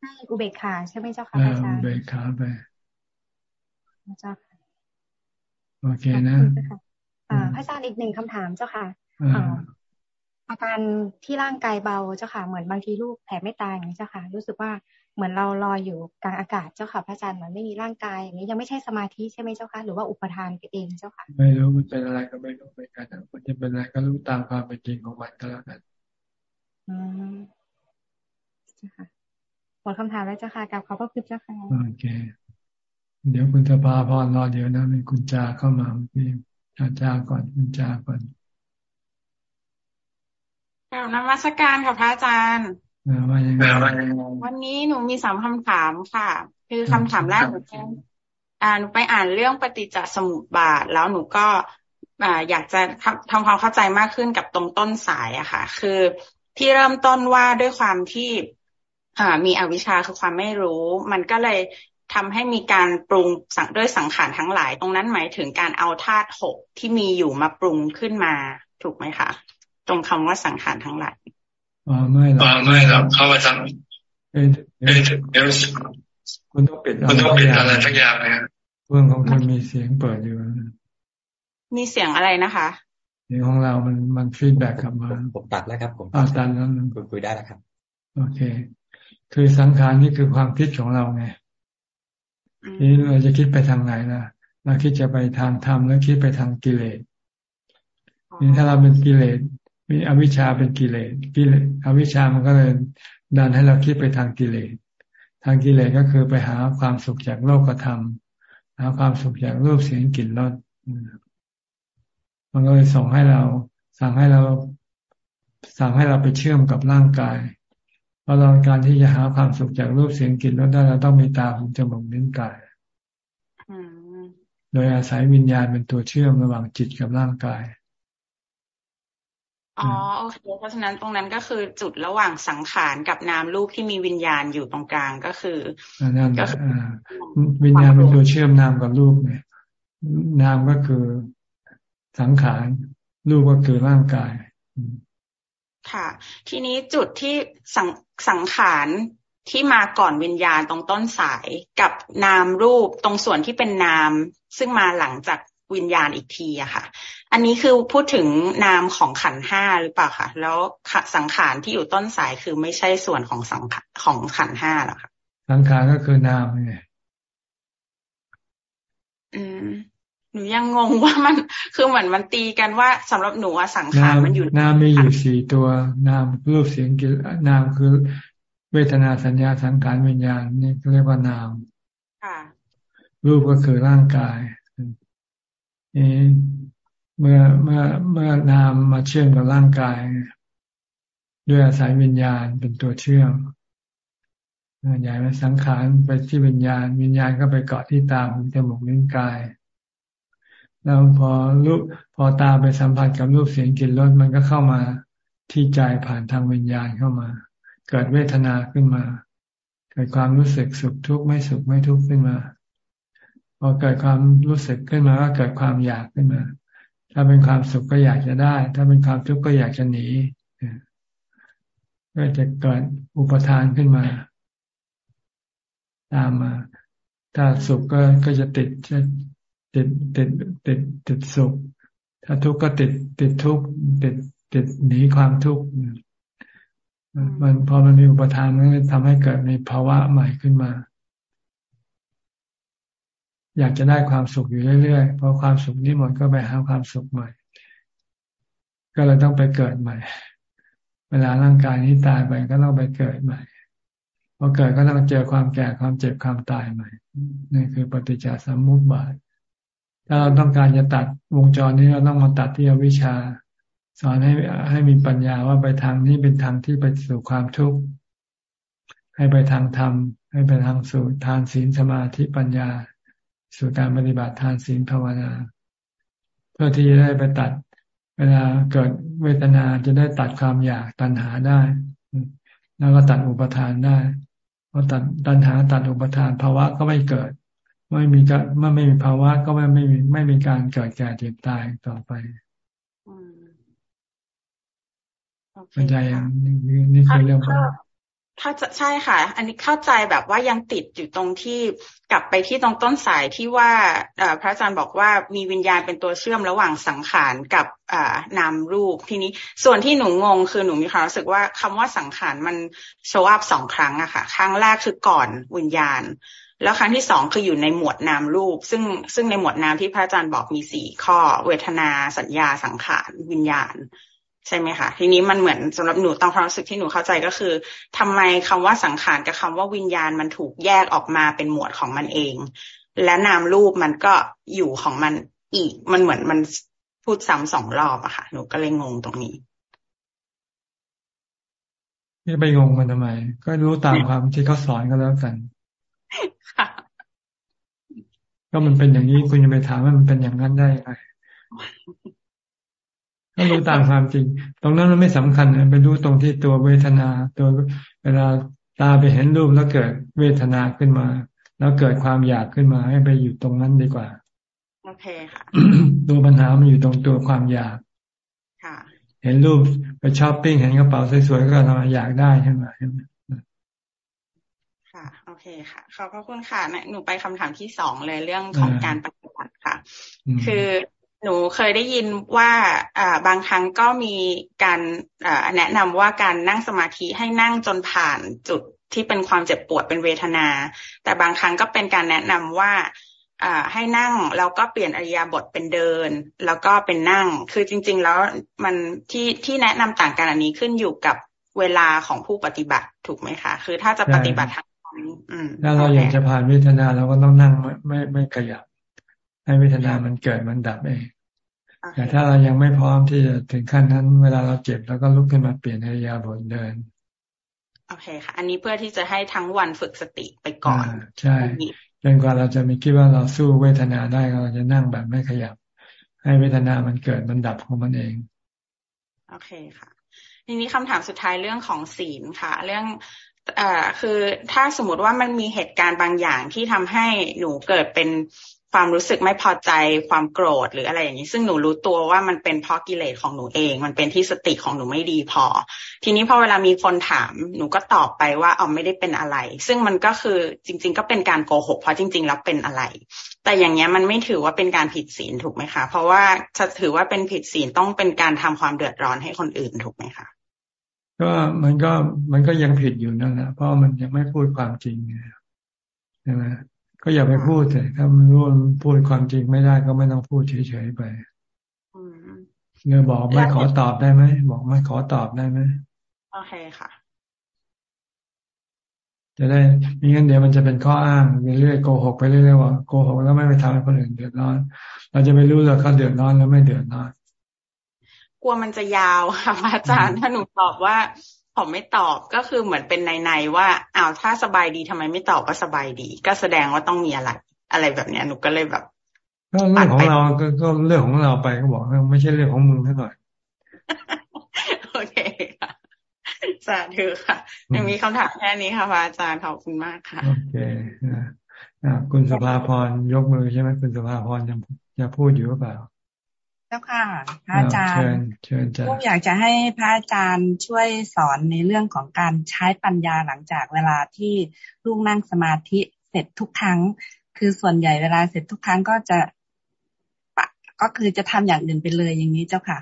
[SPEAKER 25] ใช่อุเบกขาใช่ไหมเจ้าค่ะอาจารย์อุ
[SPEAKER 1] เบกขาไป
[SPEAKER 25] เจ้าค่ะ
[SPEAKER 1] โอเคนะ
[SPEAKER 25] อ่าพระอาจารย์อีกหนึ่งคำถามเจ้าค่ะ อาการที่ร่างกายเบาเจ้าค่ะ เหมือนบางทีลูกแผลไม่ตายอย่างนี้เจ้าค่ะ รู้สึกว่าเหมือนเราลอยอยู่กลางอากาศเจ้าค่ะพระอาจารย์เหมือนไม่มีร่างกายอย่างนี้ยังไม่ใช่สมาธิใช่ไหมเจ้าค่ะหรือว่าอุปทานไปเองเจ้าค่ะ
[SPEAKER 1] ไม่รู้มันเป็นอะไรก็ไม่รู้ไปกันมันจะเป็นอะไรก็รู้ตามความเป็นจริงของมันก็แล้วกัน
[SPEAKER 25] อืมเจ้าค่ะหมดคำถามแล้วเจ้าค่ะกับขอบพระคุณเจ้าค่ะ
[SPEAKER 1] โอเค เดี๋ยวคุณจะพาพรรอเดี๋ยวนะมีคุณจาเข้ามาพี่าจาก่อนคุณจาก่อน
[SPEAKER 44] กล่าวนมัสการค่ะพระอาจารย์วันนี้หนูมีสามคำถามค่ะ คือคำถามแรกหนูอ่าหนูไปอ่านเรื่องปฏิจจสมุปบาท แล้วหนูก็อ่าอยากจะทำความเข้าใจมากขึ้นกับตรงต้นสายอะค่ะ คือที่เริ่มต้นว่าด้วยความที่อ่ามีอวิชชาคือความไม่รู้ มันก็เลยทำให้มีการปรุงสังด้วยสังขารทั้งหลาย ตรงนั้นหมายถึงการเอาธาตุหกที่มีอยู่มาปรุงขึ้นมาถูกไหมคะ ตรงคำว่าสังขารทั้งหลาย
[SPEAKER 1] อ๋อไม่หรอก
[SPEAKER 45] ไม่หรอกเขาว่าทำเอเอเอ
[SPEAKER 1] คุณต้องปิด
[SPEAKER 45] คุณต้องปิดอะไรสักอย่างนะ
[SPEAKER 1] เรื่องของคุณมีเสียงเปิดอยู่
[SPEAKER 44] มีเสียงอะไรนะคะ
[SPEAKER 1] เสียงของเรามันมัน feedback กลับมา
[SPEAKER 10] ผมตัดแล้วครับ ผม
[SPEAKER 1] ตัดแล้ว
[SPEAKER 10] คุยได้แล้วครับ
[SPEAKER 1] โอเค คือสังขารนี่คือความคิดของเราไงนี่เราจะคิดไปทางไหนล่ะเราคิดจะไปทางธรรมแล้วคิดไปทางกิเลสนี่ถ้าเราเป็นกิเลส มีอวิชชาเป็นกิเลสกิเลสอวิชชามันก็เลยดันให้เราคิดไปทางกิเลสทางกิเลสก็คือไปหาความสุขจากโลกธรรมหาความสุขจากรูปเสียงกลิ่นรสมันก็เลยส่งให้เรา สั่งให้เรา สั่งให้เราไปเชื่อมกับร่างกาย เพราะเราการที่จะหาความสุขจากรูปเสียงกลิ่นรสได้เราต้องมีตาหูจมูกลิ้นกายโดยอาศัยวิญญาณเป็นตัวเชื่อมระหว่างจิตกับร่างกาย
[SPEAKER 44] อ๋อโอเคเพราะฉะนั้นตรงนั้นก็คือจุดระหว่างสังขารกับนามรูปที่มีวิญญาณอยู่ตรงกลางก็คือ
[SPEAKER 1] ก็คือวิญญาณเป็นตัวเชื่อมนามกับรูปเนี่ยนามก็คือสังขารรูปก็คือร่างกาย
[SPEAKER 44] ค่ะ ทีนี้จุดที่สังสังขารที่มาก่อนวิญญาณตรงต้นสายกับนามรูปตรงส่วนที่เป็นนาม ซึ่งมาหลังจากวิญญาณอีกทีอะค่ะ อันนี้คือพูดถึงนามของขันห้าหรือเปล่าคะแล้วสังขารที่อยู่ต้นสายคือไม่ใช่ส่วนของสังขของขันห้าหรอคะ
[SPEAKER 1] สังขารก็คือนามไง
[SPEAKER 44] อืมหนูยังงงว่ามันคือเหมือนมันตีกันว่าสำหรับหนูสังขารมันอยู่
[SPEAKER 1] นามมีอยู่สี่ตัวนามรูปเสียงกินามคือเวทนาสัญญาสังขารวิญญาณนี่เรียกว่านาม
[SPEAKER 44] ค่ะ
[SPEAKER 1] รูปก็คือร่างกาย เมื่อเมื่อเมื่อนามมาเชื่อมกับร่างกาย ด้วยอาศัยวิญญาณเป็นตัวเชื่อมใหญ่มาสังขารไปที่วิญญาณ วิญญาณก็ไปเกาะที่ตาหูจมูกลิ้นกาย แล้วพอรูปพอตาไปสัมผัสกับรูปเสียงกลิ่นรสมันก็เข้ามาที่ใจผ่านทางวิญญาณเข้ามา เกิดเวทนาขึ้นมา เกิดความรู้สึกสุขทุกข์ไม่สุขไม่ทุกข์ขึ้นมา พอเกิดความรู้สึกขึ้นมาก็เกิดความอยากขึ้นมา ถ้าเป็นความสุขก็อยากจะได้ ถ้าเป็นความทุกข์ก็อยากจะหนีก็จะเกิดอุปทานขึ้นมา ตามมา ถ้าสุขก็ก็จะติดจะติดติดติดติดสุข ถ้าทุกข์ก็ติดติดทุกข์ติดติดหนีความทุกข์มันพอมันมีอุปทานมันทำให้เกิดในภาวะใหม่ขึ้นมา อยากจะได้ความสุขอยู่เรื่อยๆเพราะความสุขนี้หมดก็ไปหาความสุขใหม่ ก็เลยต้องไปเกิดใหม่ เวลาร่างกายนี้ตายไปก็ต้องไปเกิดใหม่พอเกิดก็ต้องเจอความแก่ความเจ็บความตายใหม่นี่คือปฏิจจสมุปบาทถ้าเราต้องการจะตัดวงจรนี้เราต้องมาตัดที่อวิชชา สอนให้ให้มีปัญญาว่าไปทางนี้เป็นทางที่ไปสู่ความทุกข์ให้ไปทางธรรมให้ไปทางสู่ทานศีลสมาธิปัญญา สู่การปฏิบัติทานศีลภาวนา เพื่อที่จะได้ไปตัด เวลาเกิดเวทนาจะได้ตัดความอยากตัณหาได้ แล้วก็ตัดอุปทานได้พอตัดตัณหาตัดอุปทานภาวะก็ไม่เกิด ไม่มีก็เมื่อไม่มีภาวะก็ไม่ไม่มีไม่มีการเกิดแก่เจ็บตายต่อไปเข้าใจอย่างนี้นี่คือเรื่อง
[SPEAKER 44] ถ้าจะใช่ค่ะ อันนี้เข้าใจแบบว่ายังติดอยู่ตรงที่กลับไปที่ตรงต้นสายที่ว่าพระอาจารย์บอกว่ามีวิญญาณเป็นตัวเชื่อมระหว่างสังขารกับนามรูปทีนี้ส่วนที่หนูงงคือหนูมีความรู้สึกว่าคำว่าสังขารมันโชว์อัพสองครั้งอะค่ะ ครั้งแรกคือก่อนวิญญาณ แล้วครั้งที่สองคืออยู่ในหมวดนามรูป ซึ่งซึ่งในหมวดนามที่พระอาจารย์บอกมีสี่ข้อ เวทนาสัญญาสังขารวิญญาณ ใช่ไหมคะทีนี้มันเหมือนสำหรับหนูตามความรู้สึกที่หนูเข้าใจก็คือทำไมคำว่าสังขารกับคำว่าวิญญาณมันถูกแยกออกมาเป็นหมวดของมันเอง และนามรูปมันก็อยู่ของมันอีกมันเหมือนมันพูดซ้ำสองรอบอะค่ะ หนูก็เลยงงตรงนี้
[SPEAKER 1] นี่ไปงงมันทำไม ก็รู้ตามความที่เขาสอนก็แล้วกันก็มันเป็นอย่างนี้คุณจะไปถามว่ามันเป็นอย่างนั้นได้ไง ก็รู้ตามความจริง ตรงนั้นมันไม่สำคัญไปดูตรงที่ตัวเวทนา ตัวเวลาตาไปเห็นรูปแล้วเกิดเวทนาขึ้นมาเราแล้วเกิดความอยากขึ้นมา ให้ไปอยู่ตรงนั้นดีกว่า
[SPEAKER 44] โอเคค่ะ
[SPEAKER 1] ตัวปัญหามันอยู่ตรงตัวความอยาก
[SPEAKER 44] ค่ะ
[SPEAKER 1] เห็นรูปไปช้อปปิ้งเห็นกระเป๋าสวยๆก็ทำอยากได้ใช่ไหม
[SPEAKER 44] ค่ะโอเคค่ะขอบพระคุณค่ะหนูไปคำถามที่สองเลยเรื่องของการปฏิบัติค่ะ คือ หนูเคยได้ยินว่าอ่าบางครั้งก็มีการอ่าแนะนำว่าการนั่งสมาธิให้นั่งจนผ่านจุดที่เป็นความเจ็บปวดเป็นเวทนา แต่บางครั้งก็เป็นการแนะนำว่าอ่าให้นั่งแล้วก็เปลี่ยนอริยาบทเป็นเดิน แล้วก็เป็นนั่ง คือจริง ๆ แล้วมันที่ที่แนะนำต่างกันอันนี้ขึ้นอยู่กับเวลาของผู้ปฏิบัติถูกไหมคะ คือถ้าจะปฏิบัติทาง
[SPEAKER 1] ถ้าเราอยากจะผ่านเวทนาเราก็ต้องนั่งไม่ไม่ไม่ขยับ ให้เวทนามันเกิดมันดับเอง แต่ถ้าเรายังไม่พร้อมที่จะถึงขั้นนั้น เวลาเราเจ็บเราก็ลุกขึ้นมาเปลี่ยนอริยาบทเดิน
[SPEAKER 44] โอเคค่ะ อันนี้เพื่อที่จะให้ทั้งวันฝึกสติไปก่อน
[SPEAKER 1] ใช่จนกว่าเราจะมีคิดว่าเราสู้เวทนาได้เราจะนั่งแบบไม่ขยับ ให้เวทนามันเกิดมันดับของมันเอง
[SPEAKER 44] โอเคค่ะ ทีนี้คำถามสุดท้ายเรื่องของศีลค่ะ เรื่องเอ่อคือถ้าสมมติว่ามันมีเหตุการณ์บางอย่างที่ทำให้หนูเกิดเป็น ความรู้สึกไม่พอใจความโกรธหรืออะไรอย่างนี้ ซึ่งหนูรู้ตัวว่ามันเป็นเพราะกิเลสของหนูเอง มันเป็นที่สติของหนูไม่ดีพอ ทีนี้พอเวลามีคนถาม หนูก็ตอบไปว่าอ๋อไม่ได้เป็นอะไร ซึ่งมันก็คือจริง ๆ ก็เป็นการโกหกเพราะจริง ๆ แล้วเป็นอะไร แต่อย่างเงี้ยมันไม่ถือว่าเป็นการผิดศีลถูกไหมคะ เพราะว่าจะถือว่าเป็นผิดศีลต้องเป็นการทำความเดือดร้อนให้คนอื่นถูกไหมคะ
[SPEAKER 1] ก็มันก็มันก็ยังผิดอยู่นั่นแหละเพราะมันยังไม่พูดความจริงใช่ไหม ก็อย่าไปพูดเลยถ้ามันรู้พูดความจริงไม่ได้ก็ไม่ต้องพูดเฉยๆไปเงื่อบอกไม่ขอตอบได้ไหมบอกไม่ขอตอบได้ไหม
[SPEAKER 44] โอเคค่ะ
[SPEAKER 1] จะได้มีงั้นเดี๋ยวมันจะเป็นข้ออ้างเรื่อยๆโกหกไปเรื่อยๆว่าโกหกแล้วไม่ไปทำให้คนอื่นเดือดร้อน เราจะไม่รู้เลยเขาเดือดร้อนแล้วไม่เดือดร้อน
[SPEAKER 44] กลัวมันจะยาวค่ะอาจารย์ถ้าหนูตอบว่า ผมไม่ตอบก็คือเหมือนเป็นในๆว่าอ้าวถ้าสบายดีทำไมไม่ตอบก็สบายดี ก็แสดงว่าต้องมีอะไร อะไรแบบเนี้ยหนูก็เลยแบบ
[SPEAKER 1] ก็เรื่องของเราก็เรื่องของเราไปก็บอกไม่ใช่เรื่องของมึงเท่าไหร่
[SPEAKER 44] โอเคค่ะสาธุค่ะยังมีคำถามแค่นี้ค่ะพระอาจารย์ขอบคุณมากค่ะโอ
[SPEAKER 1] เคคุณสภาพรยกมือใช่ไหมคุณสภาพรยังจะพูดอยู่หรือเปล่า
[SPEAKER 41] จ้าค่ะ พระอาจารย์ลูกอยากจะให้พระอาจารย์ช่วยสอนในเรื่องของการใช้ปัญญาหลังจากเวลาที่ลูกนั่งสมาธิเสร็จทุกครั้ง คือส่วนใหญ่เวลาเสร็จทุกครั้งก็จะก็คือจะทำอย่างอื่นไปเลยอย่างนี้เจ้าค่ะ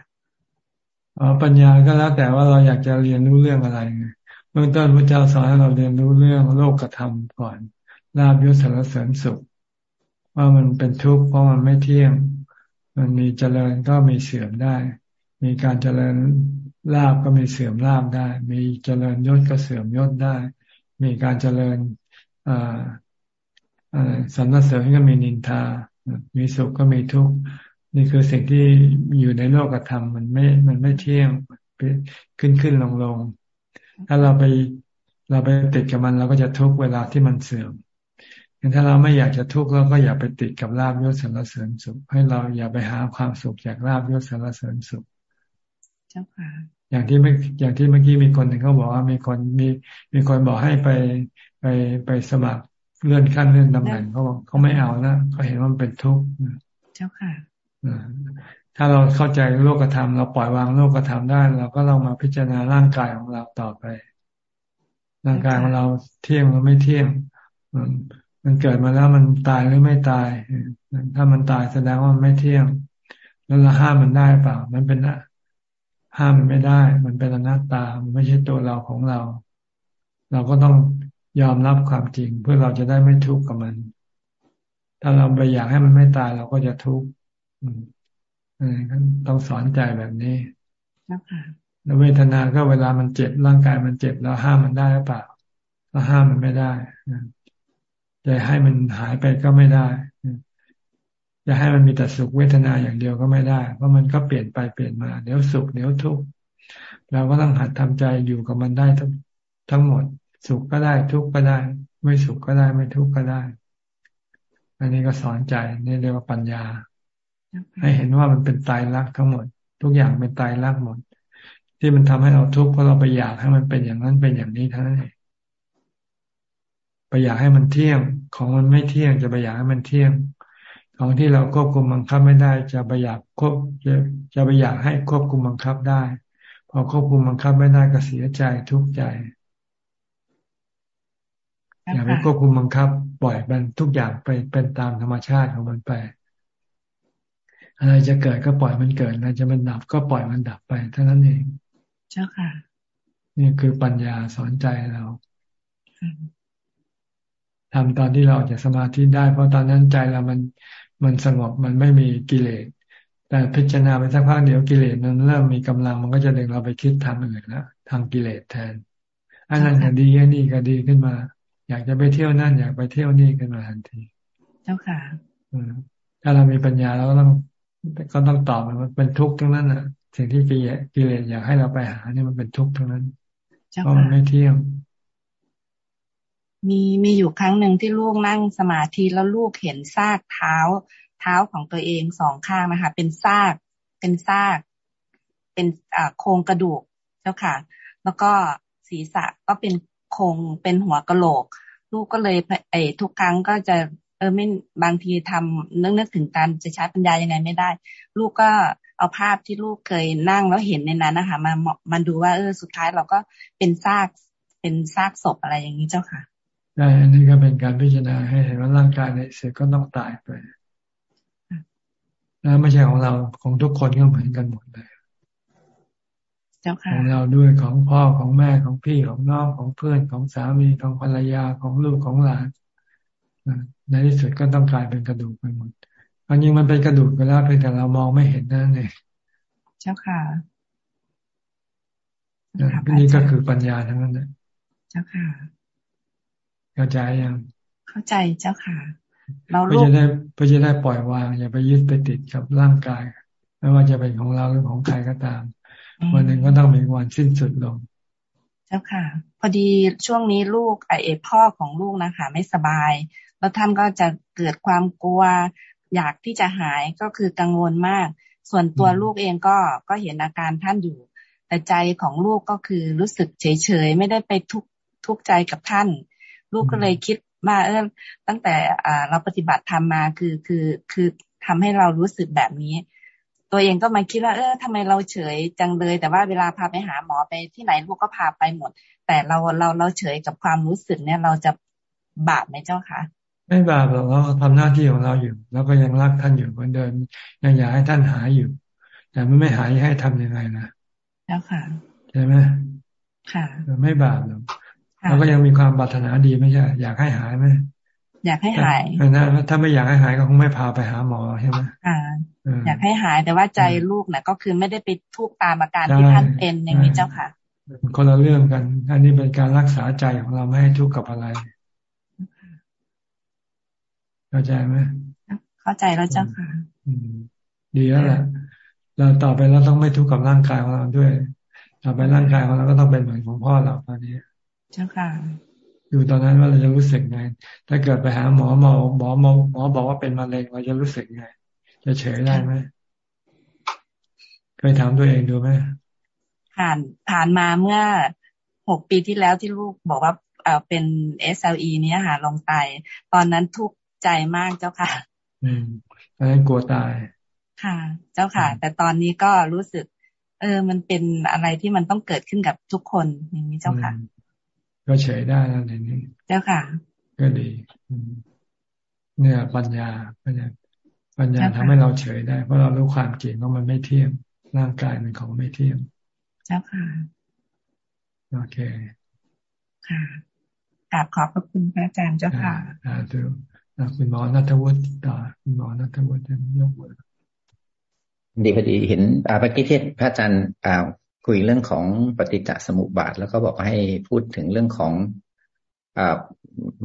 [SPEAKER 1] อ๋อปัญญาก็แล้วแต่ว่าเราอยากจะเรียนรู้เรื่องอะไรเบื้องต้นพระเจ้าสอนให้เราเรียนรู้เรื่องโลกกระทำก่อนลาบยศสารเสริญสุข ว่ามันเป็นทุกข์เพราะมันไม่เที่ยง มันมีเจริญก็มีเสื่อมได้ มีการเจริญลาบก็มีเสื่อมลาบได้ มีเจริญยศก็เสื่อมยศได้ มีการเจริญสรรเสริญก็มีนินทา มีสุขก็มีทุกข์นี่คือสิ่งที่อยู่ในโลกธรรมมันไม่ มันไม่เที่ยงขึ้นขึ้นลงลงถ้าเราไปเราไปติดกับมันเราก็จะทุกเวลาที่มันเสื่อม ถ้าเราไม่อยากจะทุกข์เราก็อย่าไปติดกับลาบยศสารเสริญสุข ให้เราอย่าไปหาความสุขจากลาบยศสารเสริญสุข
[SPEAKER 41] เจ้าค่ะ
[SPEAKER 1] อย่างที่เมื่ออย่างที่เมื่อกี้มีคนหนึ่งเขาบอกว่ามีคนมีมีคนบอกให้ไปไปไปสมัครเลื่อนขั้นเลื่อนตำแหน่งเขาบอกเขาไม่เอานะเขาเห็นว่ามันเป็นทุกข์
[SPEAKER 41] เจ้าค่ะ
[SPEAKER 1] ถ้าเราเข้าใจโลกธรรมเราปล่อยวางโลกธรรมได้เราก็ลองมาพิจารณาร่างกายของเราต่อไป ร่างกายของเราเที่ยงหรือไม่เที่ยง มันเกิดมาแล้วมันตายหรือไม่ตาย ถ้ามันตายแสดงว่ามันไม่เที่ยง แล้วเราห้ามมันได้เปล่า มันเป็นห้ามมันไม่ได้ มันเป็นอนัตตา มันไม่ใช่ตัวเราของเรา เราก็ต้องยอมรับความจริง เพื่อเราจะได้ไม่ทุกข์กับมัน ถ้าเราไปอยากให้มันไม่ตายเราก็จะทุกข์ต้องสอนใจแบบนี้แล้วเวทนาก็เวลามันเจ็บร่างกายมันเจ็บเราห้ามมันได้หรือเปล่าเราห้ามมันไม่ได้ จะให้มันหายไปก็ไม่ได้จะให้มันมีแต่สุขเวทนาอย่างเดียวก็ไม่ได้ เพราะมันก็เปลี่ยนไปเปลี่ยนมาเดี๋ยวสุขเดี๋ยวทุกข์เราก็ต้องหัดทำใจอยู่กับมันได้ทั้งทั้งหมด สุขก็ได้ทุกข์ก็ได้ ไม่สุขก็ได้ไม่ทุกข์ก็ได้ อันนี้ก็สอนใจนี่เรียกว่าปัญญา ให้เห็นว่ามันเป็นตายรักทั้งหมด ทุกอย่างเป็นตายรักหมด ที่มันทำให้เราทุกข์เพราะเราไปอยากให้มันเป็นอย่างนั้นเป็นอย่างนี้เท่านั้นเอง ไปอยากให้มันเที่ยง ของมันไม่เที่ยง จะไปอยากให้มันเที่ยง ของที่เราควบคุมบังคับไม่ได้ จะไปอยากควบจะจะไปอยากให้ควบคุมบังคับได้ พอควบคุมบังคับไม่ได้ก็เสียใจทุกข์ใจอย่าไปควบคุมบังคับ ปล่อยมันทุกอย่างไปเป็นตามธรรมชาติของมันไปอะไรจะเกิดก็ปล่อยมันเกิดอะไรจะมันดับก็ปล่อยมันดับไปเท่านั้นเอง
[SPEAKER 41] เจ้าค่ะ
[SPEAKER 1] นี่คือปัญญาสอนใจเรา ทำตอนที่เราจะสมาธิได้ เพราะตอนนั้นใจเรามันมันสงบมันไม่มีกิเลส แต่พิจารณาไปสักพักเดี๋ยวกิเลสมันเริ่มมีกำลังมันก็จะดึงเราไปคิดทำอื่นแล้วทางกิเลสแทน อันนั้นก็ดีอันนี้ก็ดีขึ้นมา อยากจะไปเที่ยวนั่นอยากไปเที่ยวนี่กันมาทันที
[SPEAKER 41] เจ้าค่ะ
[SPEAKER 1] ถ้าเรามีปัญญาเราก็ต้องก็ต้องตอบมันเป็นทุกข์ทั้งนั้นอะสิ่งที่กิเลสกิเลสอยากให้เราไปหาเนี่ยมันเป็นทุกข์ทั้งนั้นเพราะมันไม่เที่ยง
[SPEAKER 41] มีมีอยู่ครั้งหนึ่งที่ลูกนั่งสมาธิแล้วลูกเห็นซากเท้า เท้าของตัวเองสองข้างนะคะ เป็นซาก เป็นซาก เป็นอ่าโครงกระดูกเจ้าค่ะ แล้วก็ศีรษะก็เป็นโครงเป็นหัวกะโหลก ลูกก็เลยไอ้ทุกครั้งก็จะเออไม่บางทีทำนึกนึกถึงการจะใช้ปัญญายังไงไม่ได้ ลูกก็เอาภาพที่ลูกเคยนั่งแล้วเห็นในนั้นนะคะมามาดูว่าเออสุดท้ายเราก็เป็นซากเป็นซากศพอะไรอย่างนี้เจ้าค่ะ
[SPEAKER 1] ใช่อันนี้ก็เป็นการพิจารณาให้เห็นว่าร่างกายในเสียก็ต้องตายไปแล้วไม่ใช่ของเราของทุกคนก็เหมือนกันหมดเลยของเราด้วยของพ่อของแม่ของพี่ของน้องของเพื่อนของสามีของภรรยาของลูกของหลานในที่สุดก็ต้องกลายเป็นกระดูกไปหมดอันนี้มันเป็นกระดูกไปแล้วเพียงแต่เรามองไม่เห็นนั่นเอง
[SPEAKER 41] เจ้าค่ะ
[SPEAKER 1] นี่ก็คือปัญญาทั้งนั้นเลย
[SPEAKER 41] เจ้าค่ะ
[SPEAKER 1] เข้าใจยัง
[SPEAKER 41] เข้าใจเจ้าค่ะ เรา
[SPEAKER 1] เพื่อจะได้เพื่อจะได้ปล่อยวาง อย่าไปยึดไปติดกับร่างกาย ไม่ว่าจะเป็นของเราหรือของใครก็ตาม วันหนึ่งก็ต้องมีวันสิ้นสุดลง
[SPEAKER 41] เจ้าค่ะ พอดีช่วงนี้ลูกไอเอพ่อของลูกนะคะ ไม่สบาย แล้วท่านก็จะเกิดความกลัว อยากที่จะหายก็คือกังวลมาก ส่วนตัวลูกเองก็ก็เห็นอาการท่านอยู่ แต่ใจของลูกก็คือรู้สึกเฉยเฉยไม่ได้ไปทุกทุกใจกับท่าน ลูกก็เลยคิดว่าเออตั้งแต่อ่าเราปฏิบัติธรรมมาคือคือคือทำให้เรารู้สึกแบบนี้ ตัวเองก็มาคิดว่า เออทำไมเราเฉยจังเลย แต่ว่าเวลาพาไปหาหมอไปที่ไหนลูกก็พาไปหมด แต่เราเราเราเฉยกับความรู้สึกเนี่ยเราจะบาปไหมเจ้าคะ
[SPEAKER 1] ไม่บาปหรอกเราทำหน้าที่ของเราอยู่ แล้วก็ยังรักท่านอยู่เหมือนเดิมยังอยากให้ท่านหายอยู่ แต่มันไม่หายให้ทํำยังไงนะ
[SPEAKER 41] เจ้าค่ะ
[SPEAKER 1] ใช่ไหม
[SPEAKER 41] ค่ะ
[SPEAKER 1] ไม่บาปหรอก เราก็ยังมีความปรารถนาดีไม่ใช่ อยากให้หายไหม
[SPEAKER 41] อยากให้หาย
[SPEAKER 1] นะถ้าไม่อยากให้หายก็คงไม่พาไปหาหมอใช่ไหม
[SPEAKER 41] อ่าอยากให้หายแต่ว่าใจลูกนะก็คือไม่ได้ไปทุกตามอาการที่ท่านเป็นอย่างนี้เจ้าค่ะ
[SPEAKER 1] คนละเรื่องกัน อันนี้เป็นการรักษาใจของเราไม่ให้ทุกข์กับอะไร เข้าใจไหม
[SPEAKER 41] เข้าใจแล้วเจ้าค่ะ
[SPEAKER 1] ดีแล้วแหละเราต่อไปเราต้องไม่ทุกข์กับร่างกายของเราด้วย ต่อไปร่างกายของเราก็ต้องเป็นเหมือนของพ่อเราตอนนี้
[SPEAKER 41] เจ้าค่ะ
[SPEAKER 1] ดูตอนนั้นว่าเราจะรู้สึกไง ถ้าเกิดไปหาหมอหมอหมอหมอหมอบอกว่าเป็นมะเร็งเราจะรู้สึกไง จะเฉยได้ไหมเคยถามตัวเองดูไหม
[SPEAKER 41] ผ่านผ่านมาเมื่อหกปีที่แล้วที่ลูกบอกว่าเออเป็น SLE เนี้ยค่ะลงไตตอนนั้นทุกข์ใจมากเจ้าค่ะ
[SPEAKER 1] อืมตอนนั้นกลัวตาย
[SPEAKER 41] ค่ะ เจ้าค่ะ แต่ตอนนี้ก็รู้สึก เออ มันเป็นอะไรที่มันต้องเกิดขึ้นกับทุกคนอย่างนี้เจ้าค่ะ
[SPEAKER 1] ก็เฉยได้แล้วในนี้
[SPEAKER 41] เจ้าค่ะ
[SPEAKER 1] ก็ดี เนี่ย ปัญญาปัญญาปัญญาทำให้เราเฉยได้ เพราะเรารู้ความจริงว่ามันไม่เที่ยงร่างกายเป็นของไม่เที่ยง
[SPEAKER 41] เจ้าค่ะ
[SPEAKER 1] โอเค
[SPEAKER 41] ค่ะกราบขอบพระคุณพระอาจารย์เจ้าค่ะ
[SPEAKER 1] อ่าดูคุณหมอนัทวุฒิต่อคุณหมอนัทวุฒิยกมือ
[SPEAKER 38] ดีพอดีเห็นอาเมื่อกี้ที่พระอาจารย์อ่า คุยเรื่องของปฏิจจสมุปบาท แล้วก็บอกให้พูดถึงเรื่องของอ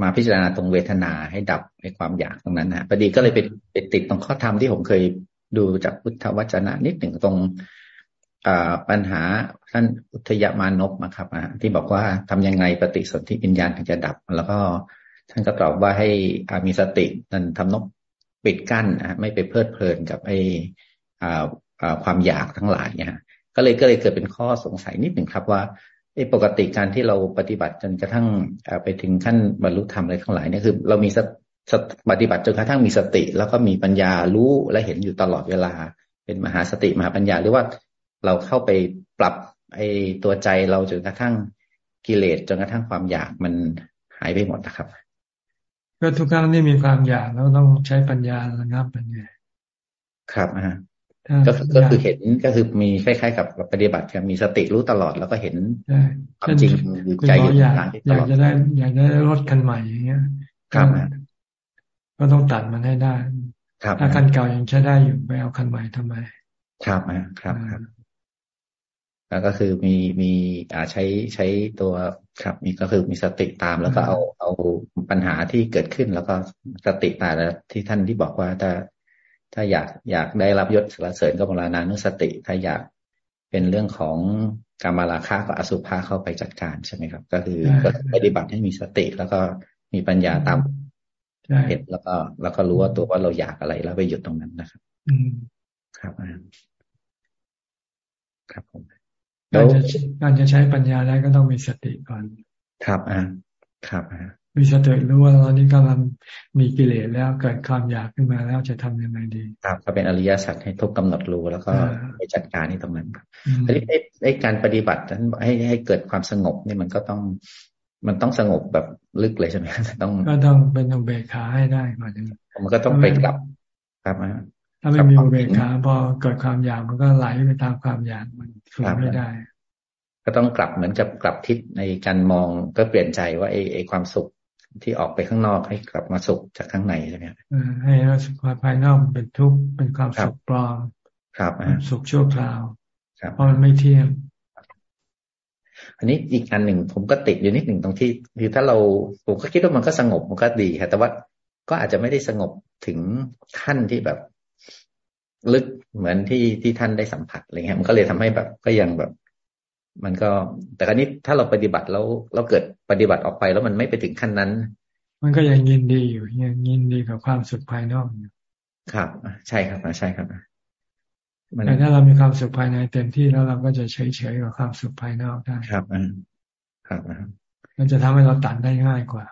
[SPEAKER 38] มาพิจารณาตรงเวทนาให้ดับในความอยากตรงนั้นนะพอดีก็เลยไปไปติดตรงข้อธรรมที่ผมเคยดูจากพุทธวจนะนิดหนึ่งตรงปัญหาท่านอุทยมานพนะครับที่บอกว่าทำยังไงปฏิสนธิวิญญาณถึงจะดับ แล้วก็ท่านก็ตอบว่าให้มีสตินั่นทำนกปิดกั้นไม่ไปเพลิดเพลินกับไอ้ความอยากทั้งหลายเนี่ย ก็เลยก็เลยเกิดเป็นข้อสงสัยนิดหนึ่งครับว่าไอ้ปกติการที่เราปฏิบัติจนกระทั่งไปถึงขั้นบรรลุธรรมอะไรทั้งหลายเนี่ยคือ เรามีปฏิบัติจนกระทั่งมีสติ แล้วก็มีปัญญารู้และเห็นอยู่ตลอดเวลา เป็นมหาสติมหาปัญญา หรือว่าเราเข้าไปปรับไอ้ตัวใจเราจนกระทั่งกิเลสจนกระทั่งความอยากมันหายไปหมดนะครับ
[SPEAKER 1] ก็ทุกครั้งที่มีความอยากเราต้องใช้ปัญญาระงับมันไง
[SPEAKER 38] ครับอ่า ก็ก็คือเห็นก็คือมีคล้ายๆ กับปฏิบัติมีสติรู้ตลอดแล้วก็เห็นความจริงอยู่ใจอยู่
[SPEAKER 1] อยากอยากจะได้อยากจะได้รถคันใหม่อย่างเงี้ย
[SPEAKER 38] ครับ
[SPEAKER 1] ก็ต้องตัดมันให้ได้
[SPEAKER 38] ครับ
[SPEAKER 1] ถ้าคันเก่ายังใช้ได้อยู่ไปเอาคันใหม่ทำไม
[SPEAKER 38] ครับอ่าครับครับ แล้วก็คือมีมีอ่าใช้ใช้ตัวครับ มีก็คือมีสติตามแล้วก็เอาเอาปัญหาที่เกิดขึ้นแล้วก็สติตามแล้วที่ท่านที่บอกว่าถ้า ถ้าอยากอยากได้รับยศสรรเสริญก็บรานานุสติ ถ้าอยากเป็นเรื่องของกามาราคะก็อสุภะเข้าไปจัดการใช่ไหมครับ ก็คือก็ปฏิบัติให้มีสติแล้วก็มีปัญญาตามเห็นแล้วก็แล้วก็รู้ว่าตัวว่าเราอยากอะไรแล้วไปหยุดตรงนั้นนะครับ
[SPEAKER 1] อืม
[SPEAKER 38] ครับครับผม
[SPEAKER 1] การจะการจะใช้ปัญญาได้ก็ต้องมีสติก่อน
[SPEAKER 38] ครับอ่าครับอ่า
[SPEAKER 1] มีสติรู้ว่าเรานี้กำลังมีกิเลสแล้วเกิดความอยากขึ้นมาแล้วจะทำยังไงดี
[SPEAKER 38] ครับก็เป็นอริยสัจให้ทุกกำหนดรู้แล้วก็ไปจัดการในตรงนั้นครับไอ้ไอ้การปฏิบัตินั้นให้ให้เกิดความสงบนี่มันก็ต้องมันต้องสงบแบบลึกเลยใช่ไหมต้อง
[SPEAKER 1] ก็ต้องเป็นอุเบกขาให้ได้ก่อน
[SPEAKER 38] มันก็ต้องไปกลับครับ
[SPEAKER 1] ถ้าไม่มีอุเบกขาพอเกิดความอยากมันก็ไหลไปตามความอยากมันฝึกไม่ได้
[SPEAKER 38] ก็ต้องกลับเหมือนกับกลับทิศในการมองก็เปลี่ยนใจว่าไอ้ไอ้ความสุข ที่ออกไปข้างนอกให้กลับมาสุขจากข้างในใช่ไหม
[SPEAKER 1] ให้สุขภายนอกเป็นทุกข์เป็นความสุขปลอม
[SPEAKER 38] ครับ
[SPEAKER 1] สุขชั่วคราวเพราะมันไม่เที่ยง
[SPEAKER 38] อันนี้อีกอันหนึ่งผมก็ติดอยู่นิดหนึ่งตรงที่คือถ้าเราผมก็คิดว่ามันก็สงบมันก็ดีค่ะแต่ว่าก็อาจจะไม่ได้สงบถึงขั้นที่แบบ ลึกเหมือนที่ที่ท่านได้สัมผัสอะไรเงี้ยมันก็เลยทำให้แบบ ก็ยังแบบ มันก็ แต่ครั้นี้ถ้าเราปฏิบัติแล้วเราเกิดปฏิบัติออกไปแล้วมันไม่ไปถึงขั้นนั้น
[SPEAKER 1] มันก็ยังยินดีอยู่ยังยินดีกับความสุขภายนอกอยู่
[SPEAKER 38] ครับ ใช่ครับใช่ครับ
[SPEAKER 1] แต่ถ้าเรามีความสุขภายในเต็มที่แล้วเราก็จะเฉยเฉยกับความสุขภายนอกได้
[SPEAKER 38] ครับอ่าครับ
[SPEAKER 1] มันจะทำให้เราตัดได้ง่ายกว่า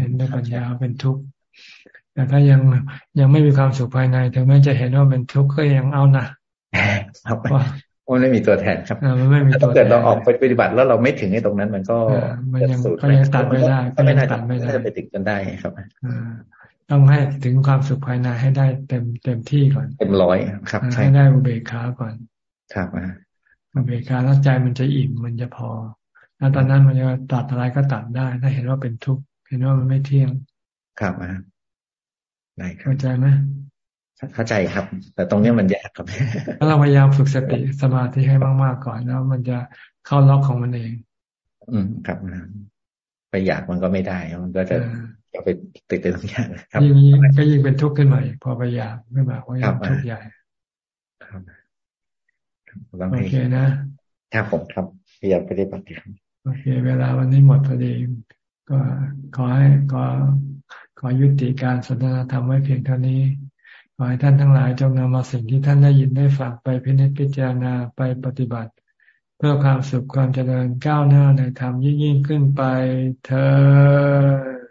[SPEAKER 1] เห็นด้วยปัญญาเป็นทุกข์แต่ถ้ายังยังไม่มีความสุขภายในถึงแม้จะเห็นว่าเป็นทุกข์ก็ยังเอานะ
[SPEAKER 38] ครับ มันไม่มีตัวแทนครับ
[SPEAKER 1] มันไม่มีตัว
[SPEAKER 38] แทนเราออกไปปฏิบัติแล้วเราไม่ถึงในตรงนั้น มันก็
[SPEAKER 1] มันยังก็ยังตัดไม่ได้
[SPEAKER 38] ก็ไม่ได้ตัดไม่ได้จะไปถึงกันได้ครับ
[SPEAKER 1] ต้องให้ถึงความสุขภายในให้ได้เต็มเต็มที่ก่อน
[SPEAKER 38] เต็มร้อยครับ
[SPEAKER 1] ให้ได้อุเบกขาก่อน
[SPEAKER 38] ครับ
[SPEAKER 1] อุเบกขาแล้วใจมันจะอิ่มมันจะพอแล้วตอนนั้นมันจะตัดอะไรก็ตัดได้ ถ้าเห็นว่าเป็นทุกข์เห็นว่ามันไม่เที่ยง
[SPEAKER 38] ครับอ่าได้
[SPEAKER 1] เข้าใจไหม
[SPEAKER 38] เข้าใจครับ แต่ตรงนี้มันยากครับ
[SPEAKER 1] ถ้าเราพยายามฝึกสติสมาธิให้มาก ๆ ก่อนแล้วมันจะเข้าล็อกของมันเอง
[SPEAKER 38] อืมครับไปอยากมันก็ไม่ได้มันก็จะจะไปติดในทุกอย่างครับ
[SPEAKER 1] ยิ่งก็ยิ่งเป็นทุกข์ขึ้นมาพอไปอยากไม่แบบว่ายังทุกข์ใหญ่
[SPEAKER 38] ครับ
[SPEAKER 1] โอเคนะ
[SPEAKER 38] ครับผมครับพยายามปฏิบัติครับ
[SPEAKER 1] โอเค เวลาวันนี้หมดพอดีก็ขอให้ขอขอยุติการสนทนาธรรมไว้เพียงเท่านี้ ขอให้ท่านทั้งหลายจงนำมาสิ่งที่ท่านได้ยินได้ฟังไปพินิจพิจารณาไปปฏิบัติ เพื่อความสุขความเจริญก้าวหน้าในธรรมยิ่งยิ่งขึ้นไปเธอ